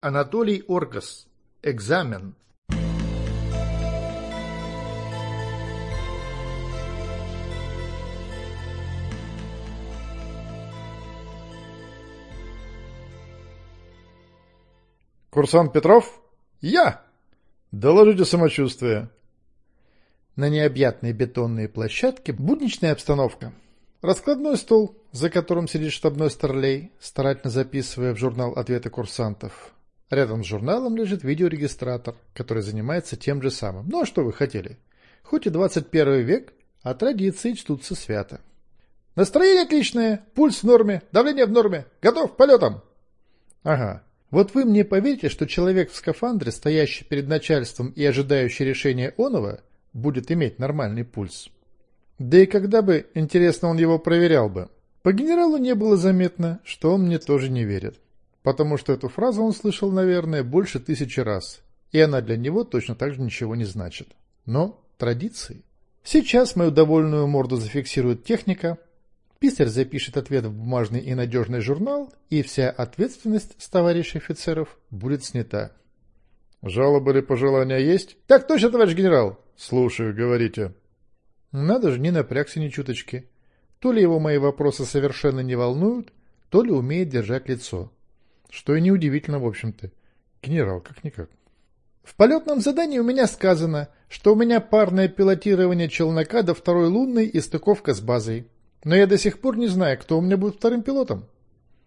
Анатолий Оргас. Экзамен. Курсант Петров? Я! Доложите самочувствие. На необъятной бетонной площадке будничная обстановка. Раскладной стол, за которым сидит штабной старлей, старательно записывая в журнал ответы курсантов. Рядом с журналом лежит видеорегистратор, который занимается тем же самым. Ну а что вы хотели? Хоть и 21 век, а традиции чтутся свято. Настроение отличное, пульс в норме, давление в норме, готов к полетам. Ага. Вот вы мне поверите, что человек в скафандре, стоящий перед начальством и ожидающий решения Онова, будет иметь нормальный пульс? Да и когда бы, интересно, он его проверял бы? По генералу не было заметно, что он мне тоже не верит. Потому что эту фразу он слышал, наверное, больше тысячи раз. И она для него точно так же ничего не значит. Но традиции. Сейчас мою довольную морду зафиксирует техника, Писарь запишет ответ в бумажный и надежный журнал, и вся ответственность с товарищей офицеров будет снята. Жалобы или пожелания есть? Так точно, товарищ генерал. Слушаю, говорите. Надо же, не напрягся ни чуточки. То ли его мои вопросы совершенно не волнуют, то ли умеет держать лицо. Что и неудивительно, в общем-то. Генерал, как-никак. В полетном задании у меня сказано, что у меня парное пилотирование челнока до второй лунной и стыковка с базой. Но я до сих пор не знаю, кто у меня будет вторым пилотом.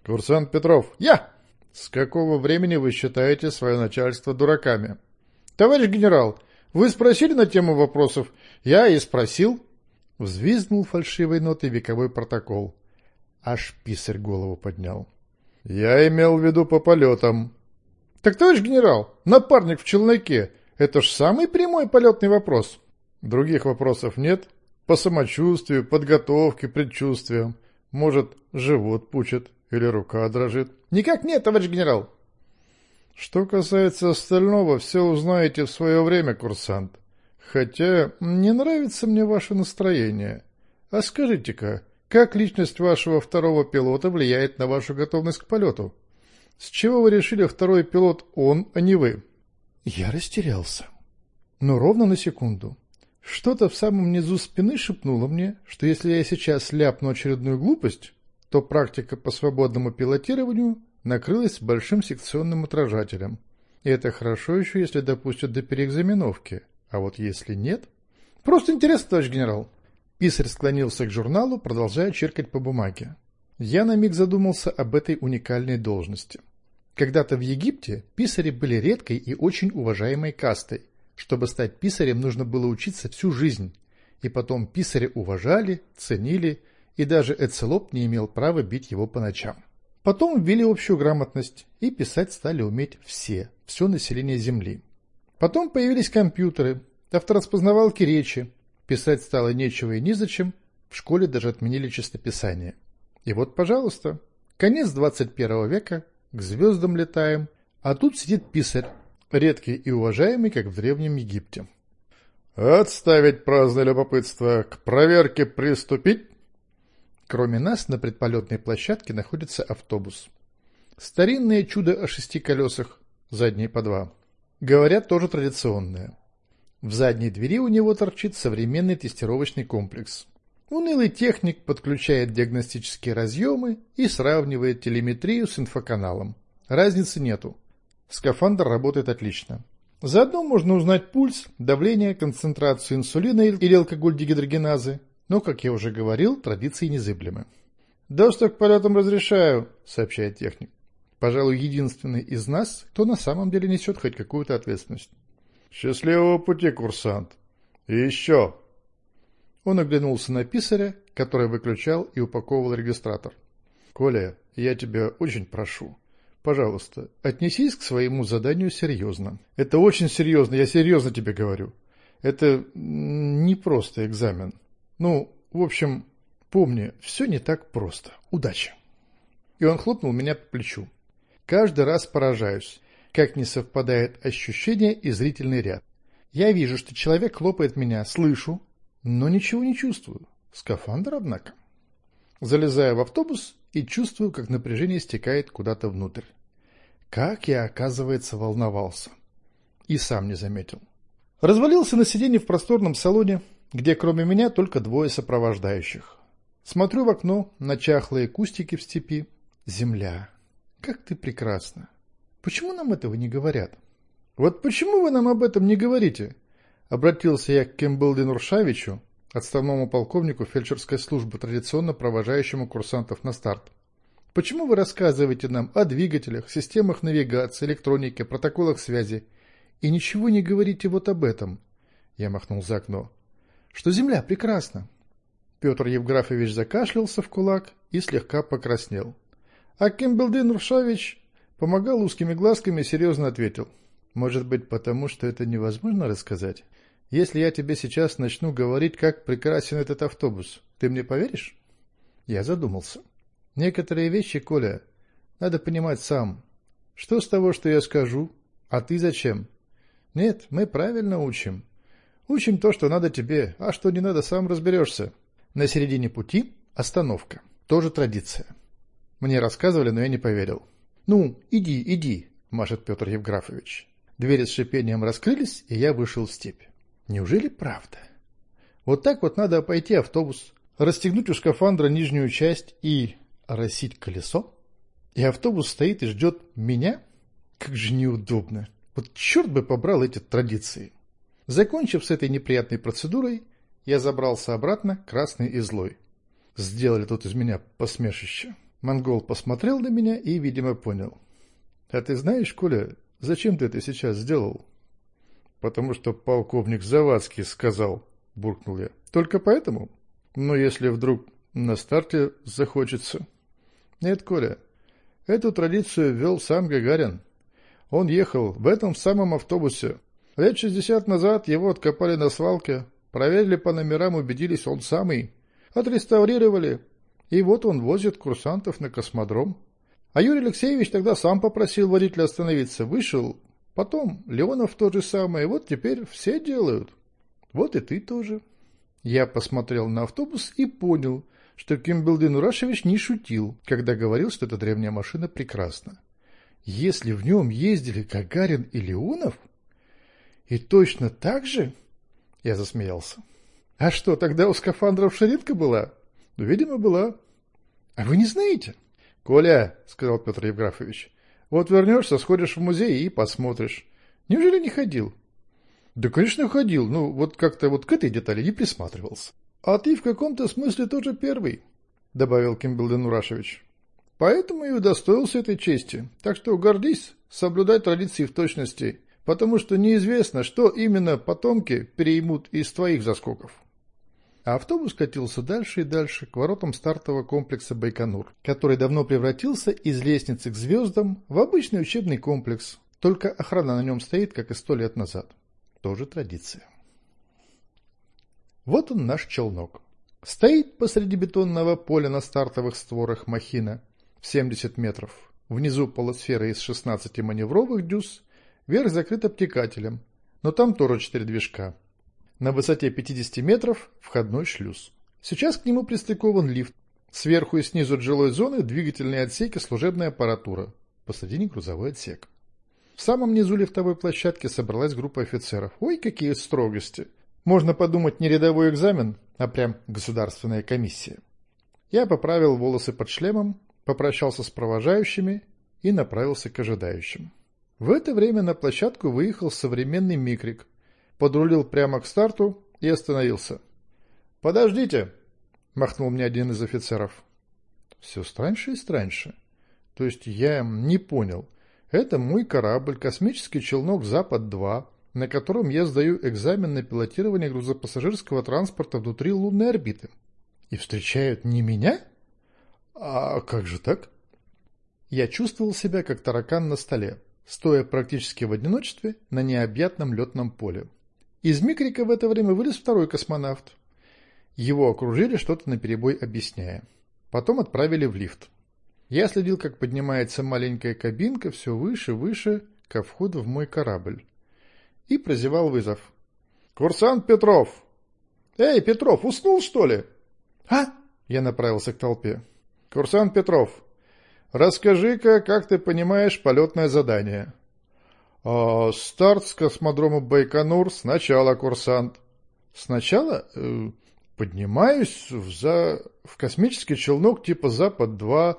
Курсант Петров. Я! С какого времени вы считаете свое начальство дураками? Товарищ генерал, вы спросили на тему вопросов? Я и спросил. Взвизгнул фальшивой нотой вековой протокол. Аж писарь голову поднял. Я имел в виду по полетам. Так, товарищ генерал, напарник в челноке, это ж самый прямой полетный вопрос. Других вопросов нет? По самочувствию, подготовке, предчувствиям. Может, живот пучит или рука дрожит? Никак нет, товарищ генерал. Что касается остального, все узнаете в свое время, курсант. Хотя не нравится мне ваше настроение. А скажите-ка, как личность вашего второго пилота влияет на вашу готовность к полету? С чего вы решили второй пилот он, а не вы? Я растерялся. Но ровно на секунду. Что-то в самом низу спины шепнуло мне, что если я сейчас ляпну очередную глупость, то практика по свободному пилотированию накрылась большим секционным отражателем. И это хорошо еще, если допустят до переэкзаменовки. А вот если нет... Просто интересно, товарищ генерал. Писарь склонился к журналу, продолжая черкать по бумаге. Я на миг задумался об этой уникальной должности. Когда-то в Египте писари были редкой и очень уважаемой кастой, чтобы стать писарем, нужно было учиться всю жизнь. И потом писаря уважали, ценили, и даже Эцелоп не имел права бить его по ночам. Потом ввели общую грамотность, и писать стали уметь все, все население Земли. Потом появились компьютеры, автораспознавалки речи. Писать стало нечего и незачем, в школе даже отменили чистописание. И вот, пожалуйста, конец 21 века, к звездам летаем, а тут сидит писарь, редкий и уважаемый, как в Древнем Египте. «Отставить праздное любопытство! К проверке приступить!» Кроме нас на предполетной площадке находится автобус. Старинное чудо о шести колесах, задние по два. Говорят, тоже традиционное. В задней двери у него торчит современный тестировочный комплекс. Унылый техник подключает диагностические разъемы и сравнивает телеметрию с инфоканалом. Разницы нету. Скафандр работает отлично. Заодно можно узнать пульс, давление, концентрацию инсулина или алкоголь дегидрогеназы. Но, как я уже говорил, традиции незыблемы. «Доступ к полетам разрешаю», — сообщает техник. Пожалуй, единственный из нас, кто на самом деле несет хоть какую-то ответственность. «Счастливого пути, курсант! И еще!» Он оглянулся на писаря, который выключал и упаковывал регистратор. «Коля, я тебя очень прошу, Пожалуйста, отнесись к своему заданию серьезно. Это очень серьезно, я серьезно тебе говорю. Это не просто экзамен. Ну, в общем, помни, все не так просто. Удачи. И он хлопнул меня по плечу. Каждый раз поражаюсь, как не совпадает ощущение и зрительный ряд. Я вижу, что человек хлопает меня, слышу, но ничего не чувствую. Скафандр, однако. Залезаю в автобус и чувствую, как напряжение стекает куда-то внутрь. Как я, оказывается, волновался. И сам не заметил. Развалился на сиденье в просторном салоне, где кроме меня только двое сопровождающих. Смотрю в окно на чахлые кустики в степи. Земля. Как ты прекрасна. Почему нам этого не говорят? Вот почему вы нам об этом не говорите? Обратился я к Кембелде Нуршавичу, отставному полковнику фельдшерской службы, традиционно провожающему курсантов на старт. Почему вы рассказываете нам о двигателях, системах навигации, электронике, протоколах связи и ничего не говорите вот об этом? Я махнул за окно. Что Земля прекрасна. Петр Евграфович закашлялся в кулак и слегка покраснел. А Кимбелдин Рушович помогал узкими глазками и серьезно ответил. Может быть, потому что это невозможно рассказать? Если я тебе сейчас начну говорить, как прекрасен этот автобус, ты мне поверишь? Я задумался. Некоторые вещи, Коля, надо понимать сам. Что с того, что я скажу? А ты зачем? Нет, мы правильно учим. Учим то, что надо тебе, а что не надо, сам разберешься. На середине пути остановка. Тоже традиция. Мне рассказывали, но я не поверил. «Ну, иди, иди», – машет Петр Евграфович. Двери с шипением раскрылись, и я вышел в степь. Неужели правда? Вот так вот надо пойти автобус, расстегнуть у скафандра нижнюю часть и росить колесо? И автобус стоит и ждет меня? Как же неудобно. Вот черт бы побрал эти традиции. Закончив с этой неприятной процедурой, я забрался обратно, красный и злой. Сделали тут из меня посмешище. Монгол посмотрел на меня и, видимо, понял. «А ты знаешь, Коля, зачем ты это сейчас сделал?» «Потому что полковник Завадский сказал», — буркнул я. «Только поэтому? Но если вдруг на старте захочется...» «Нет, Коля, эту традицию ввел сам Гагарин. Он ехал в этом самом автобусе. Лет шестьдесят назад его откопали на свалке, проверили по номерам, убедились, он самый. Отреставрировали, и вот он возит курсантов на космодром. А Юрий Алексеевич тогда сам попросил водителя остановиться, вышел, Потом Леонов то же самое, вот теперь все делают. Вот и ты тоже. Я посмотрел на автобус и понял, что Кимбелдин Урашевич не шутил, когда говорил, что эта древняя машина прекрасна. Если в нем ездили Гагарин и Леонов, и точно так же... Я засмеялся. А что, тогда у скафандров ширинка была? Ну, видимо, была. А вы не знаете? Коля, сказал Петр Евграфович, вот вернешься, сходишь в музей и посмотришь. Неужели не ходил? Да, конечно, ходил. Ну, вот как-то вот к этой детали не присматривался. А ты в каком-то смысле тоже первый, добавил Кимбелден Урашевич. Поэтому и удостоился этой чести. Так что гордись, соблюдай традиции в точности, потому что неизвестно, что именно потомки переймут из твоих заскоков. А автобус катился дальше и дальше к воротам стартового комплекса Байконур, который давно превратился из лестницы к звездам в обычный учебный комплекс, только охрана на нем стоит, как и сто лет назад. Тоже традиция. Вот он наш челнок. Стоит посреди бетонного поля на стартовых створах махина в 70 метров. Внизу полусфера из 16 маневровых дюз, верх закрыт обтекателем, но там тоже четыре движка. На высоте 50 метров входной шлюз. Сейчас к нему пристыкован лифт. Сверху и снизу от жилой зоны двигательные отсеки, служебная аппаратура. Посредине грузовой отсек. В самом низу лифтовой площадки собралась группа офицеров. Ой, какие строгости! Можно подумать не рядовой экзамен, а прям государственная комиссия. Я поправил волосы под шлемом, попрощался с провожающими и направился к ожидающим. В это время на площадку выехал современный микрик подрулил прямо к старту и остановился. «Подождите!» — махнул мне один из офицеров. Все страньше и страньше. То есть я не понял. Это мой корабль, космический челнок «Запад-2», на котором я сдаю экзамен на пилотирование грузопассажирского транспорта внутри лунной орбиты. И встречают не меня? А как же так? Я чувствовал себя как таракан на столе, стоя практически в одиночестве на необъятном летном поле. Из микрика в это время вылез второй космонавт. Его окружили, что-то наперебой объясняя. Потом отправили в лифт. Я следил, как поднимается маленькая кабинка все выше, выше, ко входу в мой корабль. И прозевал вызов. «Курсант Петров!» «Эй, Петров, уснул, что ли?» «А?» Я направился к толпе. «Курсант Петров, Расскажи-ка, как ты понимаешь полетное задание?» А, «Старт с космодрома Байконур. Сначала, курсант». «Сначала? Э, поднимаюсь в, за... в космический челнок типа «Запад-2»,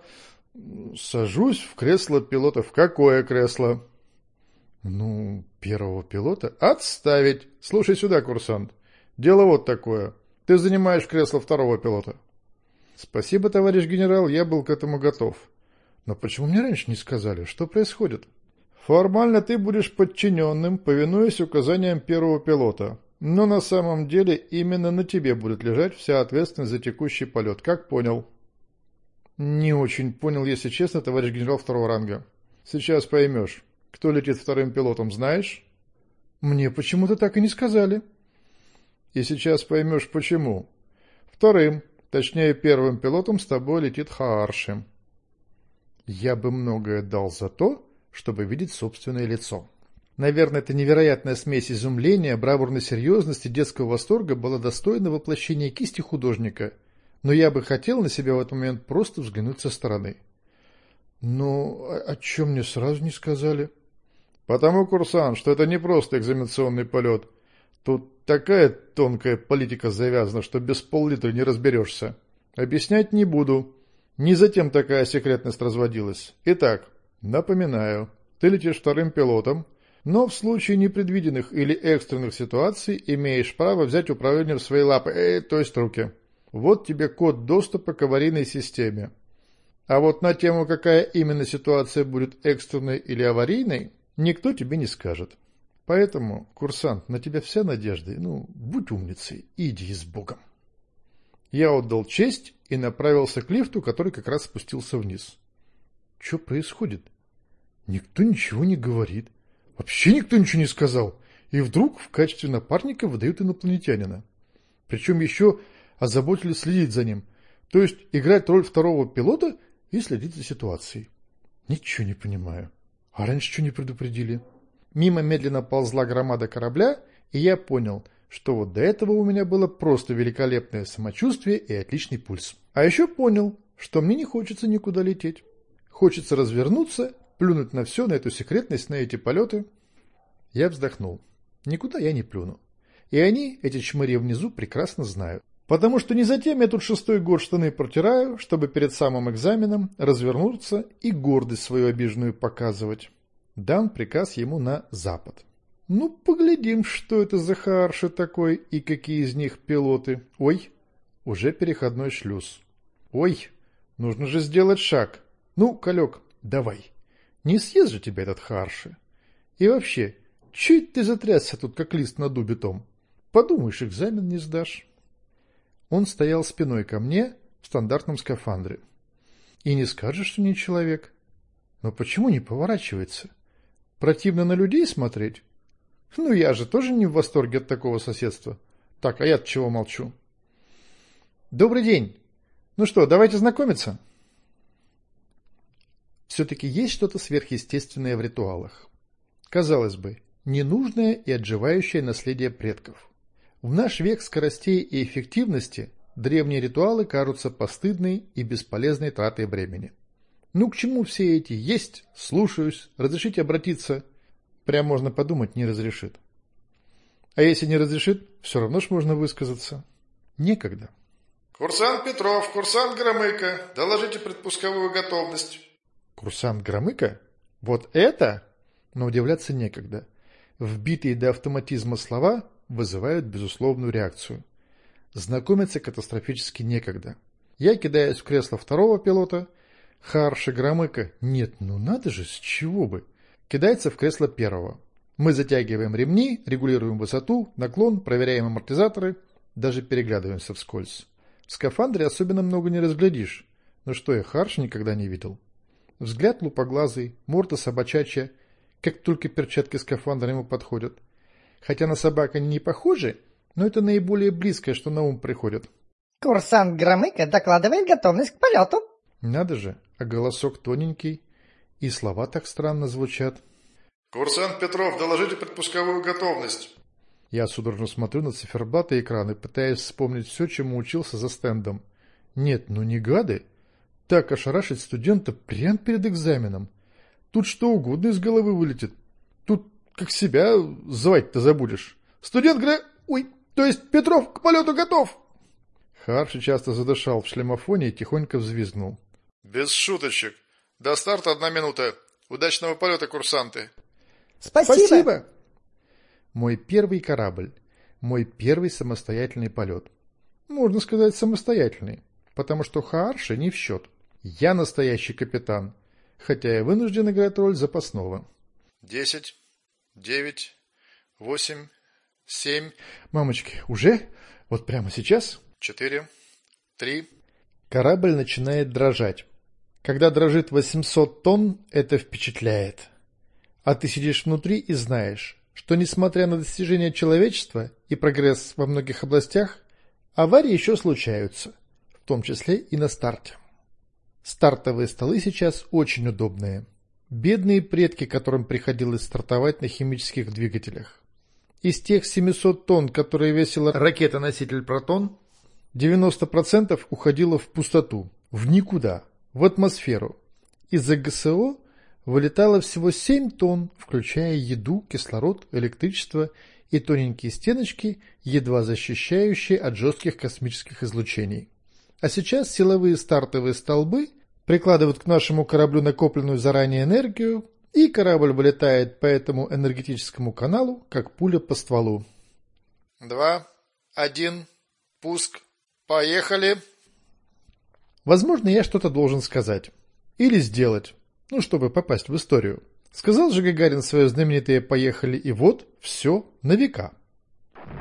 сажусь в кресло пилота. В какое кресло?» «Ну, первого пилота?» «Отставить! Слушай сюда, курсант. Дело вот такое. Ты занимаешь кресло второго пилота». «Спасибо, товарищ генерал, я был к этому готов. Но почему мне раньше не сказали? Что происходит?» «Формально ты будешь подчиненным, повинуясь указаниям первого пилота. Но на самом деле именно на тебе будет лежать вся ответственность за текущий полет. Как понял?» «Не очень понял, если честно, товарищ генерал второго ранга. Сейчас поймешь». Кто летит вторым пилотом, знаешь? Мне почему-то так и не сказали. И сейчас поймешь, почему. Вторым, точнее первым пилотом с тобой летит Хаарши. Я бы многое дал за то, чтобы видеть собственное лицо. Наверное, эта невероятная смесь изумления, бравурной серьезности, детского восторга была достойна воплощения кисти художника, но я бы хотел на себя в этот момент просто взглянуть со стороны. Но о чем мне сразу не сказали? — Потому, курсант, что это не просто экзаменационный полет. Тут такая тонкая политика завязана, что без пол-литра не разберешься. Объяснять не буду. Не затем такая секретность разводилась. Итак, напоминаю, ты летишь вторым пилотом, но в случае непредвиденных или экстренных ситуаций имеешь право взять управление в свои лапы, э, то есть руки. Вот тебе код доступа к аварийной системе. А вот на тему, какая именно ситуация будет экстренной или аварийной, никто тебе не скажет. Поэтому, курсант, на тебя вся надежда. Ну, будь умницей иди с Богом. Я отдал честь и направился к лифту, который как раз спустился вниз. Что происходит? Никто ничего не говорит. Вообще никто ничего не сказал. И вдруг в качестве напарника выдают инопланетянина. Причем еще озаботились следить за ним. То есть играть роль второго пилота и следить за ситуацией. Ничего не понимаю. А раньше что не предупредили? Мимо медленно ползла громада корабля, и я понял, что вот до этого у меня было просто великолепное самочувствие и отличный пульс. А еще понял, что мне не хочется никуда лететь. Хочется развернуться, плюнуть на все, на эту секретность, на эти полеты. Я вздохнул. Никуда я не плюну. И они, эти чмыри внизу, прекрасно знают. Потому что не затем я тут шестой год штаны протираю, чтобы перед самым экзаменом развернуться и гордость свою обиженную показывать. Дан приказ ему на запад. Ну, поглядим, что это за харши такой и какие из них пилоты. Ой, уже переходной шлюз. Ой, нужно же сделать шаг. Ну, Калек, давай. Не съест же тебя этот харши. И вообще, чуть ты затрясся тут, как лист на дубе том. Подумаешь, экзамен не сдашь. Он стоял спиной ко мне в стандартном скафандре. И не скажешь, что не человек. Но почему не поворачивается? Противно на людей смотреть? Ну, я же тоже не в восторге от такого соседства. Так, а я-то чего молчу? Добрый день. Ну что, давайте знакомиться. Все-таки есть что-то сверхъестественное в ритуалах. Казалось бы, ненужное и отживающее наследие предков. В наш век скоростей и эффективности древние ритуалы кажутся постыдной и бесполезной тратой времени. Ну к чему все эти «есть», «слушаюсь», «разрешите обратиться»? Прям можно подумать, не разрешит. А если не разрешит, все равно ж можно высказаться. Некогда. «Курсант Петров, курсант Громыко, доложите предпусковую готовность». «Курсант Громыко? Вот это?» Но удивляться некогда. Вбитые до автоматизма слова вызывают безусловную реакцию. Знакомиться катастрофически некогда. Я кидаюсь в кресло второго пилота. Харша Громыка. Нет, ну надо же, с чего бы. Кидается в кресло первого. Мы затягиваем ремни, регулируем высоту, наклон, проверяем амортизаторы, даже переглядываемся вскользь. В скафандре особенно много не разглядишь. Но что я Харша никогда не видел. Взгляд лупоглазый, морда собачачья, как только перчатки скафандра ему подходят. Хотя на собак они не похожи, но это наиболее близкое, что на ум приходит. Курсант Громыко докладывает готовность к полету. Надо же, а голосок тоненький, и слова так странно звучат. Курсант Петров, доложите предпусковую готовность. Я судорожно смотрю на циферблаты экраны, пытаясь вспомнить все, чему учился за стендом. Нет, ну не гады. Так ошарашить студента прямо перед экзаменом? Тут что угодно из головы вылетит. Тут как себя звать-то забудешь. Студент Гре... Ой, то есть Петров к полету готов! Харши часто задышал в шлемофоне и тихонько взвизгнул. Без шуточек. До старта одна минута. Удачного полета, курсанты. Спасибо. Спасибо. Мой первый корабль. Мой первый самостоятельный полет. Можно сказать, самостоятельный, потому что Хаарши не в счет. Я настоящий капитан, хотя и вынужден играть роль запасного. Десять, девять, восемь, семь... Мамочки, уже? Вот прямо сейчас? Четыре, три... Корабль начинает дрожать. Когда дрожит 800 тонн, это впечатляет. А ты сидишь внутри и знаешь, что несмотря на достижения человечества и прогресс во многих областях, аварии еще случаются, в том числе и на старте. Стартовые столы сейчас очень удобные. Бедные предки, которым приходилось стартовать на химических двигателях. Из тех 700 тонн, которые весила ракета-носитель «Протон», 90% уходило в пустоту, в никуда, в атмосферу. Из-за ГСО вылетало всего 7 тонн, включая еду, кислород, электричество и тоненькие стеночки, едва защищающие от жестких космических излучений. А сейчас силовые стартовые столбы прикладывают к нашему кораблю накопленную заранее энергию, и корабль вылетает по этому энергетическому каналу, как пуля по стволу. Два, один, пуск, поехали. Возможно, я что-то должен сказать. Или сделать, ну, чтобы попасть в историю. Сказал же Гагарин свое знаменитое «поехали» и вот, все, на века.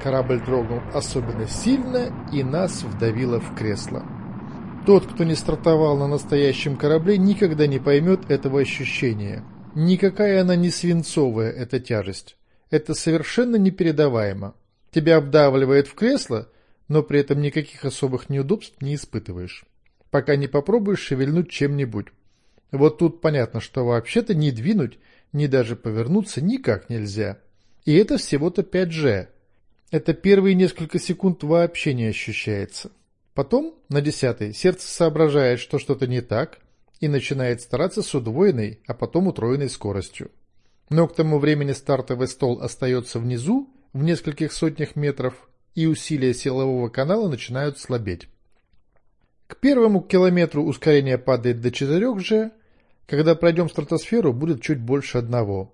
Корабль дрогнул особенно сильно и нас вдавило в кресло. Тот, кто не стартовал на настоящем корабле, никогда не поймет этого ощущения. Никакая она не свинцовая, эта тяжесть. Это совершенно непередаваемо. Тебя обдавливает в кресло, но при этом никаких особых неудобств не испытываешь. Пока не попробуешь шевельнуть чем-нибудь. Вот тут понятно, что вообще-то ни двинуть, ни даже повернуться никак нельзя. И это всего-то 5G. Это первые несколько секунд вообще не ощущается. Потом, на десятой, сердце соображает, что что-то не так, и начинает стараться с удвоенной, а потом утроенной скоростью. Но к тому времени стартовый стол остается внизу, в нескольких сотнях метров, и усилия силового канала начинают слабеть. К первому километру ускорение падает до 4G, когда пройдем стратосферу, будет чуть больше одного.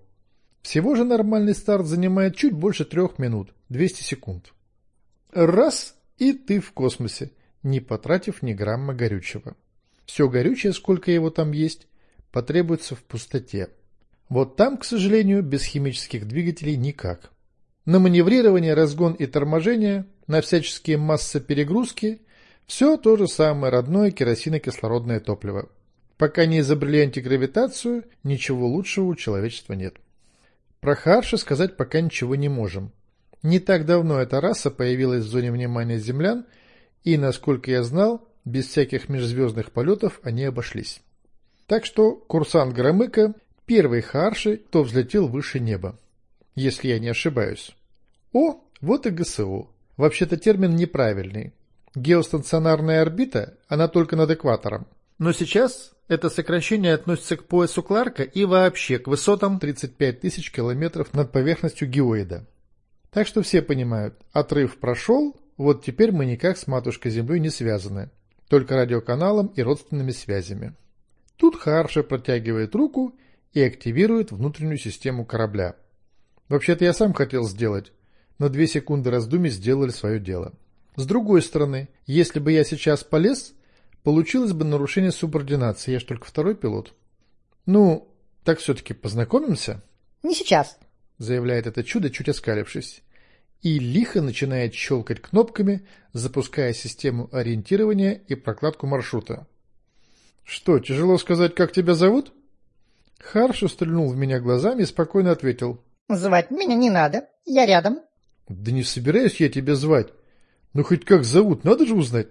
Всего же нормальный старт занимает чуть больше трех минут, 200 секунд. Раз, и ты в космосе, не потратив ни грамма горючего. Все горючее, сколько его там есть, потребуется в пустоте. Вот там, к сожалению, без химических двигателей никак. На маневрирование, разгон и торможение, на всяческие массоперегрузки – все то же самое родное керосинокислородное топливо. Пока не изобрели антигравитацию, ничего лучшего у человечества нет. Про Харша сказать пока ничего не можем. Не так давно эта раса появилась в зоне внимания землян, и, насколько я знал, без всяких межзвездных полетов они обошлись. Так что курсант Громыка – первый Харши, кто взлетел выше неба. Если я не ошибаюсь. О, вот и ГСО. Вообще-то термин неправильный. Геостационарная орбита, она только над экватором. Но сейчас это сокращение относится к поясу Кларка и вообще к высотам 35 тысяч километров над поверхностью геоида. Так что все понимают, отрыв прошел, вот теперь мы никак с матушкой Землей не связаны, только радиоканалом и родственными связями. Тут Харша протягивает руку и активирует внутреннюю систему корабля. Вообще-то я сам хотел сделать, но две секунды раздумий сделали свое дело. С другой стороны, если бы я сейчас полез, Получилось бы нарушение субординации, я ж только второй пилот. Ну, так все-таки познакомимся? Не сейчас, заявляет это чудо, чуть оскалившись. И лихо начинает щелкать кнопками, запуская систему ориентирования и прокладку маршрута. Что, тяжело сказать, как тебя зовут? Харш стрельнул в меня глазами и спокойно ответил. Звать меня не надо, я рядом. Да не собираюсь я тебя звать. Ну хоть как зовут, надо же узнать.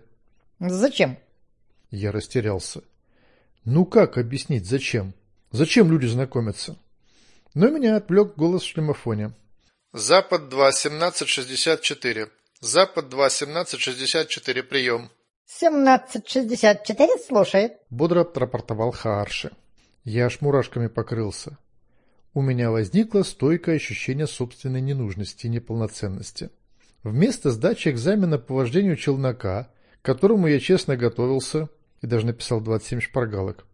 Зачем? Я растерялся. Ну как объяснить, зачем? Зачем люди знакомятся? Но меня отвлек голос в шлемофоне. Запад 2, 1764. Запад 2, 1764, прием. 1764 слушает. Бодро отрапортовал Хаарши. Я аж мурашками покрылся. У меня возникло стойкое ощущение собственной ненужности и неполноценности. Вместо сдачи экзамена по вождению челнока, к которому я честно готовился и даже написал 27 шпаргалок,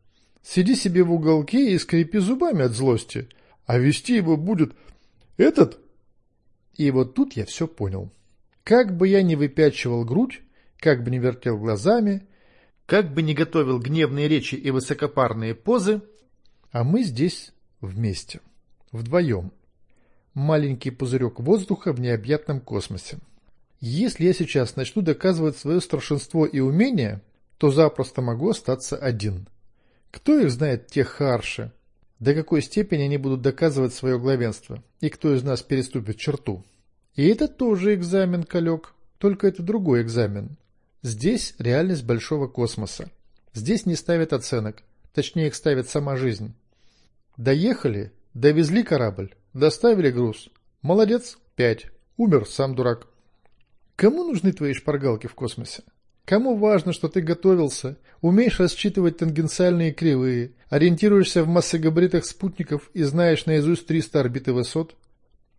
сиди себе в уголке и скрипи зубами от злости, а вести его будет этот. И вот тут я все понял. Как бы я ни выпячивал грудь, как бы ни вертел глазами, как бы ни готовил гневные речи и высокопарные позы, а мы здесь вместе, вдвоем. Маленький пузырек воздуха в необъятном космосе. Если я сейчас начну доказывать свое старшинство и умение, то запросто могу остаться один. Кто их знает, тех харши? До какой степени они будут доказывать свое главенство? И кто из нас переступит черту? И это тоже экзамен, Калек, только это другой экзамен. Здесь реальность большого космоса. Здесь не ставят оценок, точнее их ставит сама жизнь. Доехали, довезли корабль, доставили груз. Молодец, пять. Умер, сам дурак. Кому нужны твои шпаргалки в космосе? Кому важно, что ты готовился, умеешь рассчитывать тангенциальные кривые, ориентируешься в массогабаритах спутников и знаешь наизусть 300 орбиты высот?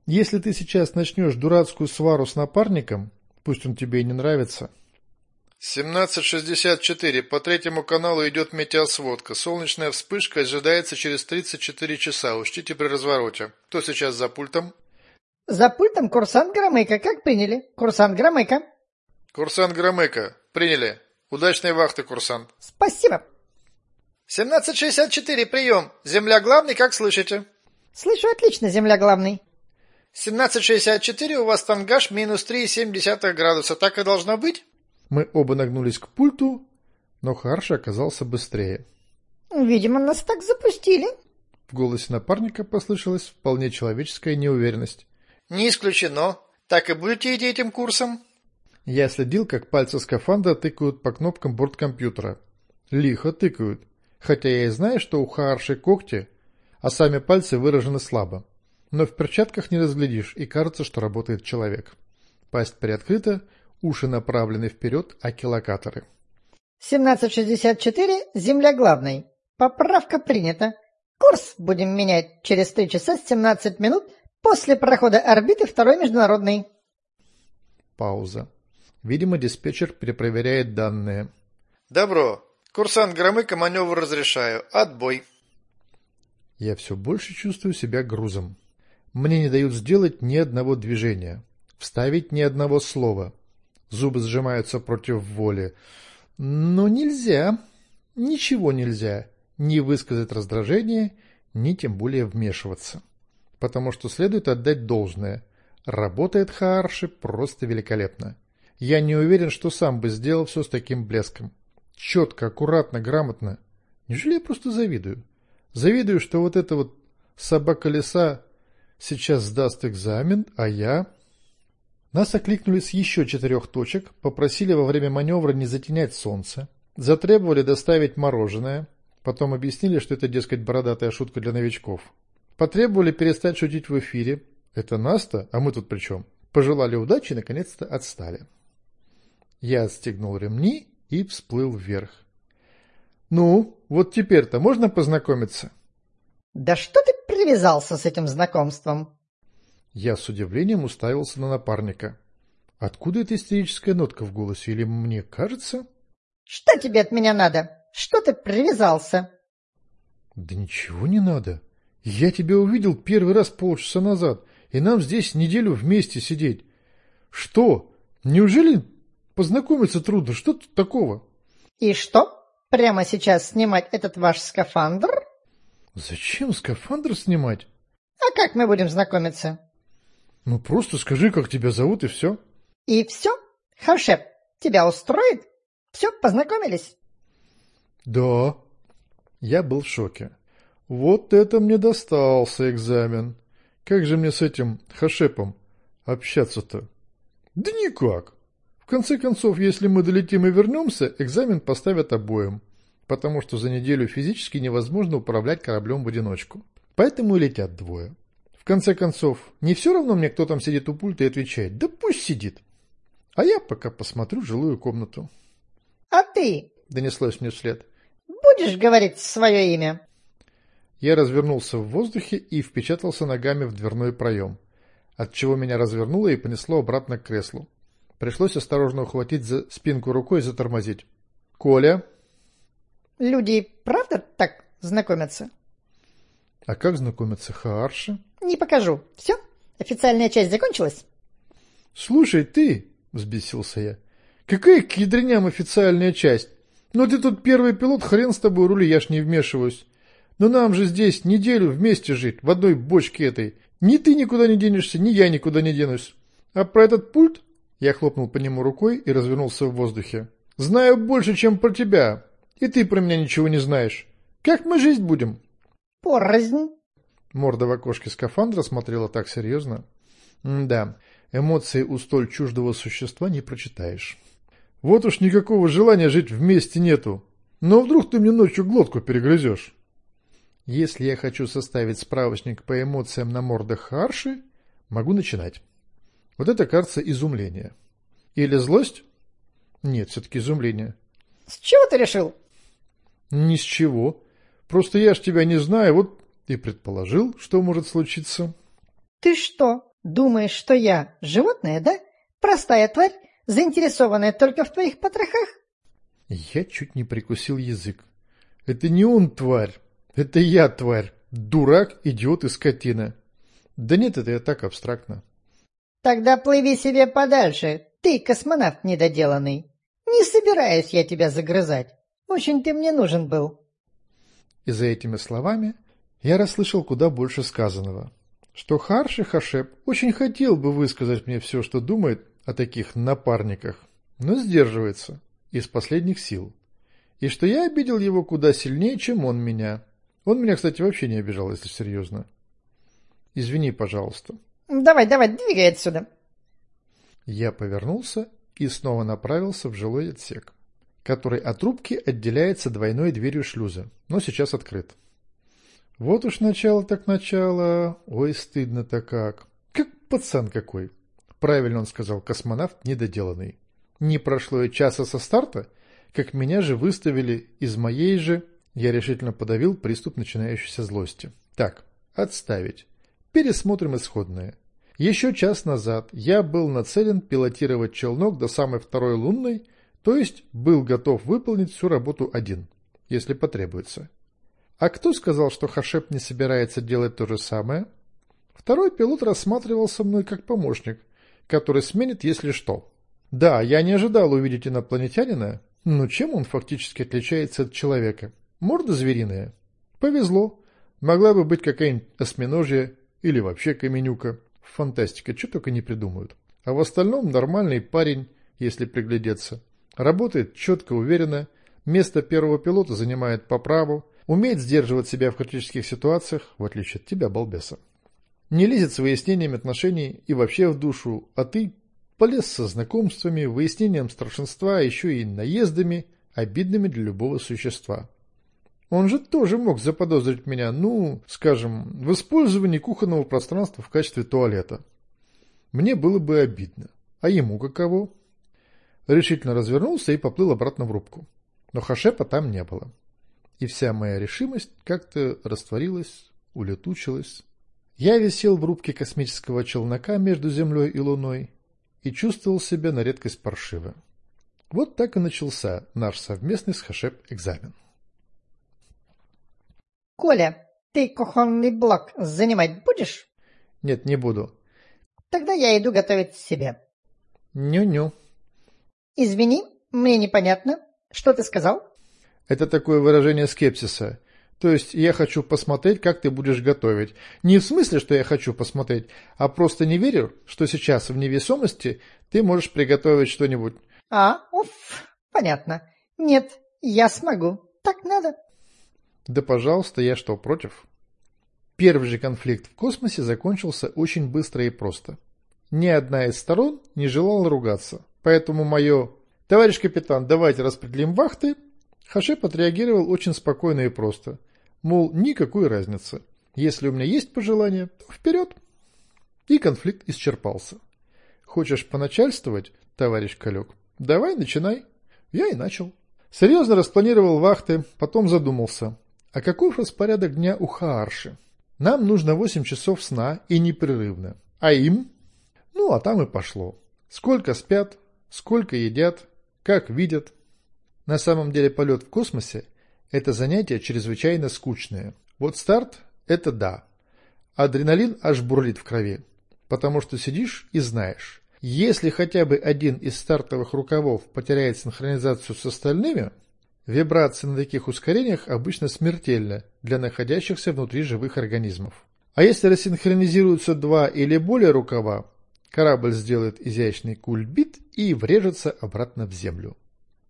Если ты сейчас начнешь дурацкую свару с напарником, пусть он тебе и не нравится... 17.64. По третьему каналу идет метеосводка. Солнечная вспышка ожидается через 34 часа. Учтите при развороте. Кто сейчас за пультом? За пультом курсант Громыко. Как приняли? Курсант Громыко. Курсант Громыко. Приняли. Удачной вахты, курсант. Спасибо. 17.64. Прием. Земля главный, как слышите? Слышу отлично, земля главный. 17.64. У вас тангаж минус 3,7 градуса. Так и должно быть? Мы оба нагнулись к пульту, но Харши оказался быстрее. Видимо, нас так запустили. В голосе напарника послышалась вполне человеческая неуверенность. Не исключено. Так и будете идти этим курсом? Я следил, как пальцы скафандра тыкают по кнопкам борткомпьютера. Лихо тыкают. Хотя я и знаю, что у Хаарши когти, а сами пальцы выражены слабо. Но в перчатках не разглядишь, и кажется, что работает человек. Пасть приоткрыта, Уши направлены вперед, аки локаторы. 1764, земля главной. Поправка принята. Курс будем менять через 3 часа 17 минут после прохода орбиты второй международной. Пауза. Видимо, диспетчер перепроверяет данные. Добро. Курсант Громыко, маневр разрешаю. Отбой. Я все больше чувствую себя грузом. Мне не дают сделать ни одного движения, вставить ни одного слова. Зубы сжимаются против воли. Но нельзя, ничего нельзя, ни высказать раздражение, ни тем более вмешиваться. Потому что следует отдать должное. Работает Хаарши просто великолепно. Я не уверен, что сам бы сделал все с таким блеском. Четко, аккуратно, грамотно. Неужели я просто завидую? Завидую, что вот эта вот собака леса сейчас сдаст экзамен, а я... Нас окликнули с еще четырех точек, попросили во время маневра не затенять солнце, затребовали доставить мороженое, потом объяснили, что это, дескать, бородатая шутка для новичков. Потребовали перестать шутить в эфире. Это нас-то, а мы тут при чем? Пожелали удачи и, наконец-то, отстали. Я отстегнул ремни и всплыл вверх. «Ну, вот теперь-то можно познакомиться?» «Да что ты привязался с этим знакомством?» Я с удивлением уставился на напарника. Откуда эта истерическая нотка в голосе, или мне кажется? Что тебе от меня надо? Что ты привязался? Да ничего не надо. Я тебя увидел первый раз полчаса назад, и нам здесь неделю вместе сидеть. Что? Неужели познакомиться трудно? Что тут такого? И что? Прямо сейчас снимать этот ваш скафандр? Зачем скафандр снимать? А как мы будем знакомиться? Ну просто скажи, как тебя зовут, и все. И все? Хавшеп, тебя устроит? Все, познакомились? Да. Я был в шоке. Вот это мне достался экзамен. Как же мне с этим Хашепом общаться-то? Да никак. В конце концов, если мы долетим и вернемся, экзамен поставят обоим, потому что за неделю физически невозможно управлять кораблем в одиночку. Поэтому и летят двое. В конце концов, не все равно мне, кто там сидит у пульта и отвечает. Да пусть сидит. А я пока посмотрю жилую комнату. А ты? Донеслось мне вслед. Будешь говорить свое имя? Я развернулся в воздухе и впечатался ногами в дверной проем, отчего меня развернуло и понесло обратно к креслу. Пришлось осторожно ухватить за спинку рукой и затормозить. «Коля!» Люди правда так знакомятся? «А как знакомятся Хаарши?» Не покажу. Все? Официальная часть закончилась? «Слушай, ты!» — взбесился я. «Какая к ядреням официальная часть? Ну ты тут первый пилот, хрен с тобой рули, я ж не вмешиваюсь. Но нам же здесь неделю вместе жить, в одной бочке этой. Ни ты никуда не денешься, ни я никуда не денусь. А про этот пульт я хлопнул по нему рукой и развернулся в воздухе. «Знаю больше, чем про тебя. И ты про меня ничего не знаешь. Как мы жить будем?» «Порознь». Морда в окошке скафандра смотрела так серьезно. «Да, эмоции у столь чуждого существа не прочитаешь. Вот уж никакого желания жить вместе нету. Но вдруг ты мне ночью глотку перегрызешь?» Если я хочу составить справочник по эмоциям на мордах Харши, могу начинать. Вот это, кажется, изумление. Или злость? Нет, все-таки изумление. С чего ты решил? Ни с чего. Просто я ж тебя не знаю, вот и предположил, что может случиться. Ты что, думаешь, что я животное, да? Простая тварь, заинтересованная только в твоих потрохах? Я чуть не прикусил язык. Это не он тварь, это я тварь. Дурак, идиот и скотина. Да нет, это я так абстрактно. Тогда плыви себе подальше, ты космонавт недоделанный. Не собираюсь я тебя загрызать. Очень ты мне нужен был. И за этими словами я расслышал куда больше сказанного. Что Харши Хашеп очень хотел бы высказать мне все, что думает о таких напарниках, но сдерживается из последних сил. И что я обидел его куда сильнее, чем он меня. Он меня, кстати, вообще не обижал, если серьезно. Извини, пожалуйста. Давай, давай, двигай отсюда. Я повернулся и снова направился в жилой отсек, который от трубки отделяется двойной дверью шлюза, но сейчас открыт. Вот уж начало так начало. Ой, стыдно-то как. Как пацан какой. Правильно он сказал, космонавт недоделанный. Не прошло и часа со старта, как меня же выставили из моей же... Я решительно подавил приступ начинающейся злости. Так, отставить. Пересмотрим исходное. Еще час назад я был нацелен пилотировать челнок до самой второй лунной, то есть был готов выполнить всю работу один, если потребуется. А кто сказал, что Хашеп не собирается делать то же самое? Второй пилот рассматривался мной как помощник, который сменит, если что. Да, я не ожидал увидеть инопланетянина, но чем он фактически отличается от человека? Морда звериная. Повезло. Могла бы быть какая-нибудь осьминожья или вообще каменюка. Фантастика, что только не придумают. А в остальном нормальный парень, если приглядеться. Работает четко, уверенно, место первого пилота занимает по праву, умеет сдерживать себя в критических ситуациях, в отличие от тебя, балбеса. Не лезет с выяснением отношений и вообще в душу, а ты полез со знакомствами, выяснением старшинства, а еще и наездами, обидными для любого существа. Он же тоже мог заподозрить меня, ну, скажем, в использовании кухонного пространства в качестве туалета. Мне было бы обидно. А ему каково? Решительно развернулся и поплыл обратно в рубку. Но Хашепа там не было. И вся моя решимость как-то растворилась, улетучилась. Я висел в рубке космического челнока между Землей и Луной и чувствовал себя на редкость паршиво. Вот так и начался наш совместный с Хашеп экзамен. Коля, ты кухонный блок занимать будешь? Нет, не буду. Тогда я иду готовить себе. Ню-ню. Извини, мне непонятно. Что ты сказал? Это такое выражение скепсиса. То есть я хочу посмотреть, как ты будешь готовить. Не в смысле, что я хочу посмотреть, а просто не верю, что сейчас в невесомости ты можешь приготовить что-нибудь. А, уф, понятно. Нет, я смогу. Так надо. Да пожалуйста, я что, против? Первый же конфликт в космосе закончился очень быстро и просто. Ни одна из сторон не желала ругаться, поэтому мое «Товарищ капитан, давайте распределим вахты» Хашеп отреагировал очень спокойно и просто. Мол, никакой разницы. Если у меня есть пожелания, то вперед. И конфликт исчерпался. Хочешь поначальствовать, товарищ Калек? Давай, начинай. Я и начал. Серьезно распланировал вахты, потом задумался. А каков распорядок дня у Хаарши? Нам нужно 8 часов сна и непрерывно. А им? Ну, а там и пошло. Сколько спят, сколько едят, как видят. На самом деле полет в космосе – это занятие чрезвычайно скучное. Вот старт – это да. Адреналин аж бурлит в крови. Потому что сидишь и знаешь. Если хотя бы один из стартовых рукавов потеряет синхронизацию с остальными, вибрации на таких ускорениях обычно смертельны для находящихся внутри живых организмов. А если рассинхронизируются два или более рукава, корабль сделает изящный кульбит и врежется обратно в землю.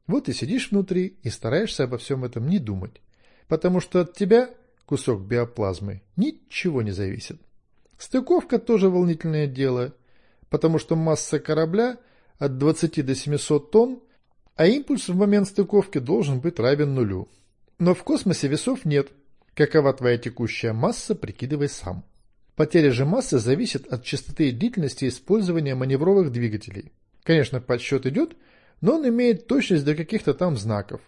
Вот и сидишь внутри и стараешься обо всем этом не думать, потому что от тебя, кусок биоплазмы, ничего не зависит. Стыковка тоже волнительное дело – потому что масса корабля от 20 до 700 тонн, а импульс в момент стыковки должен быть равен нулю. Но в космосе весов нет. Какова твоя текущая масса, прикидывай сам. Потеря же массы зависит от частоты и длительности использования маневровых двигателей. Конечно, подсчет идет, но он имеет точность до каких-то там знаков.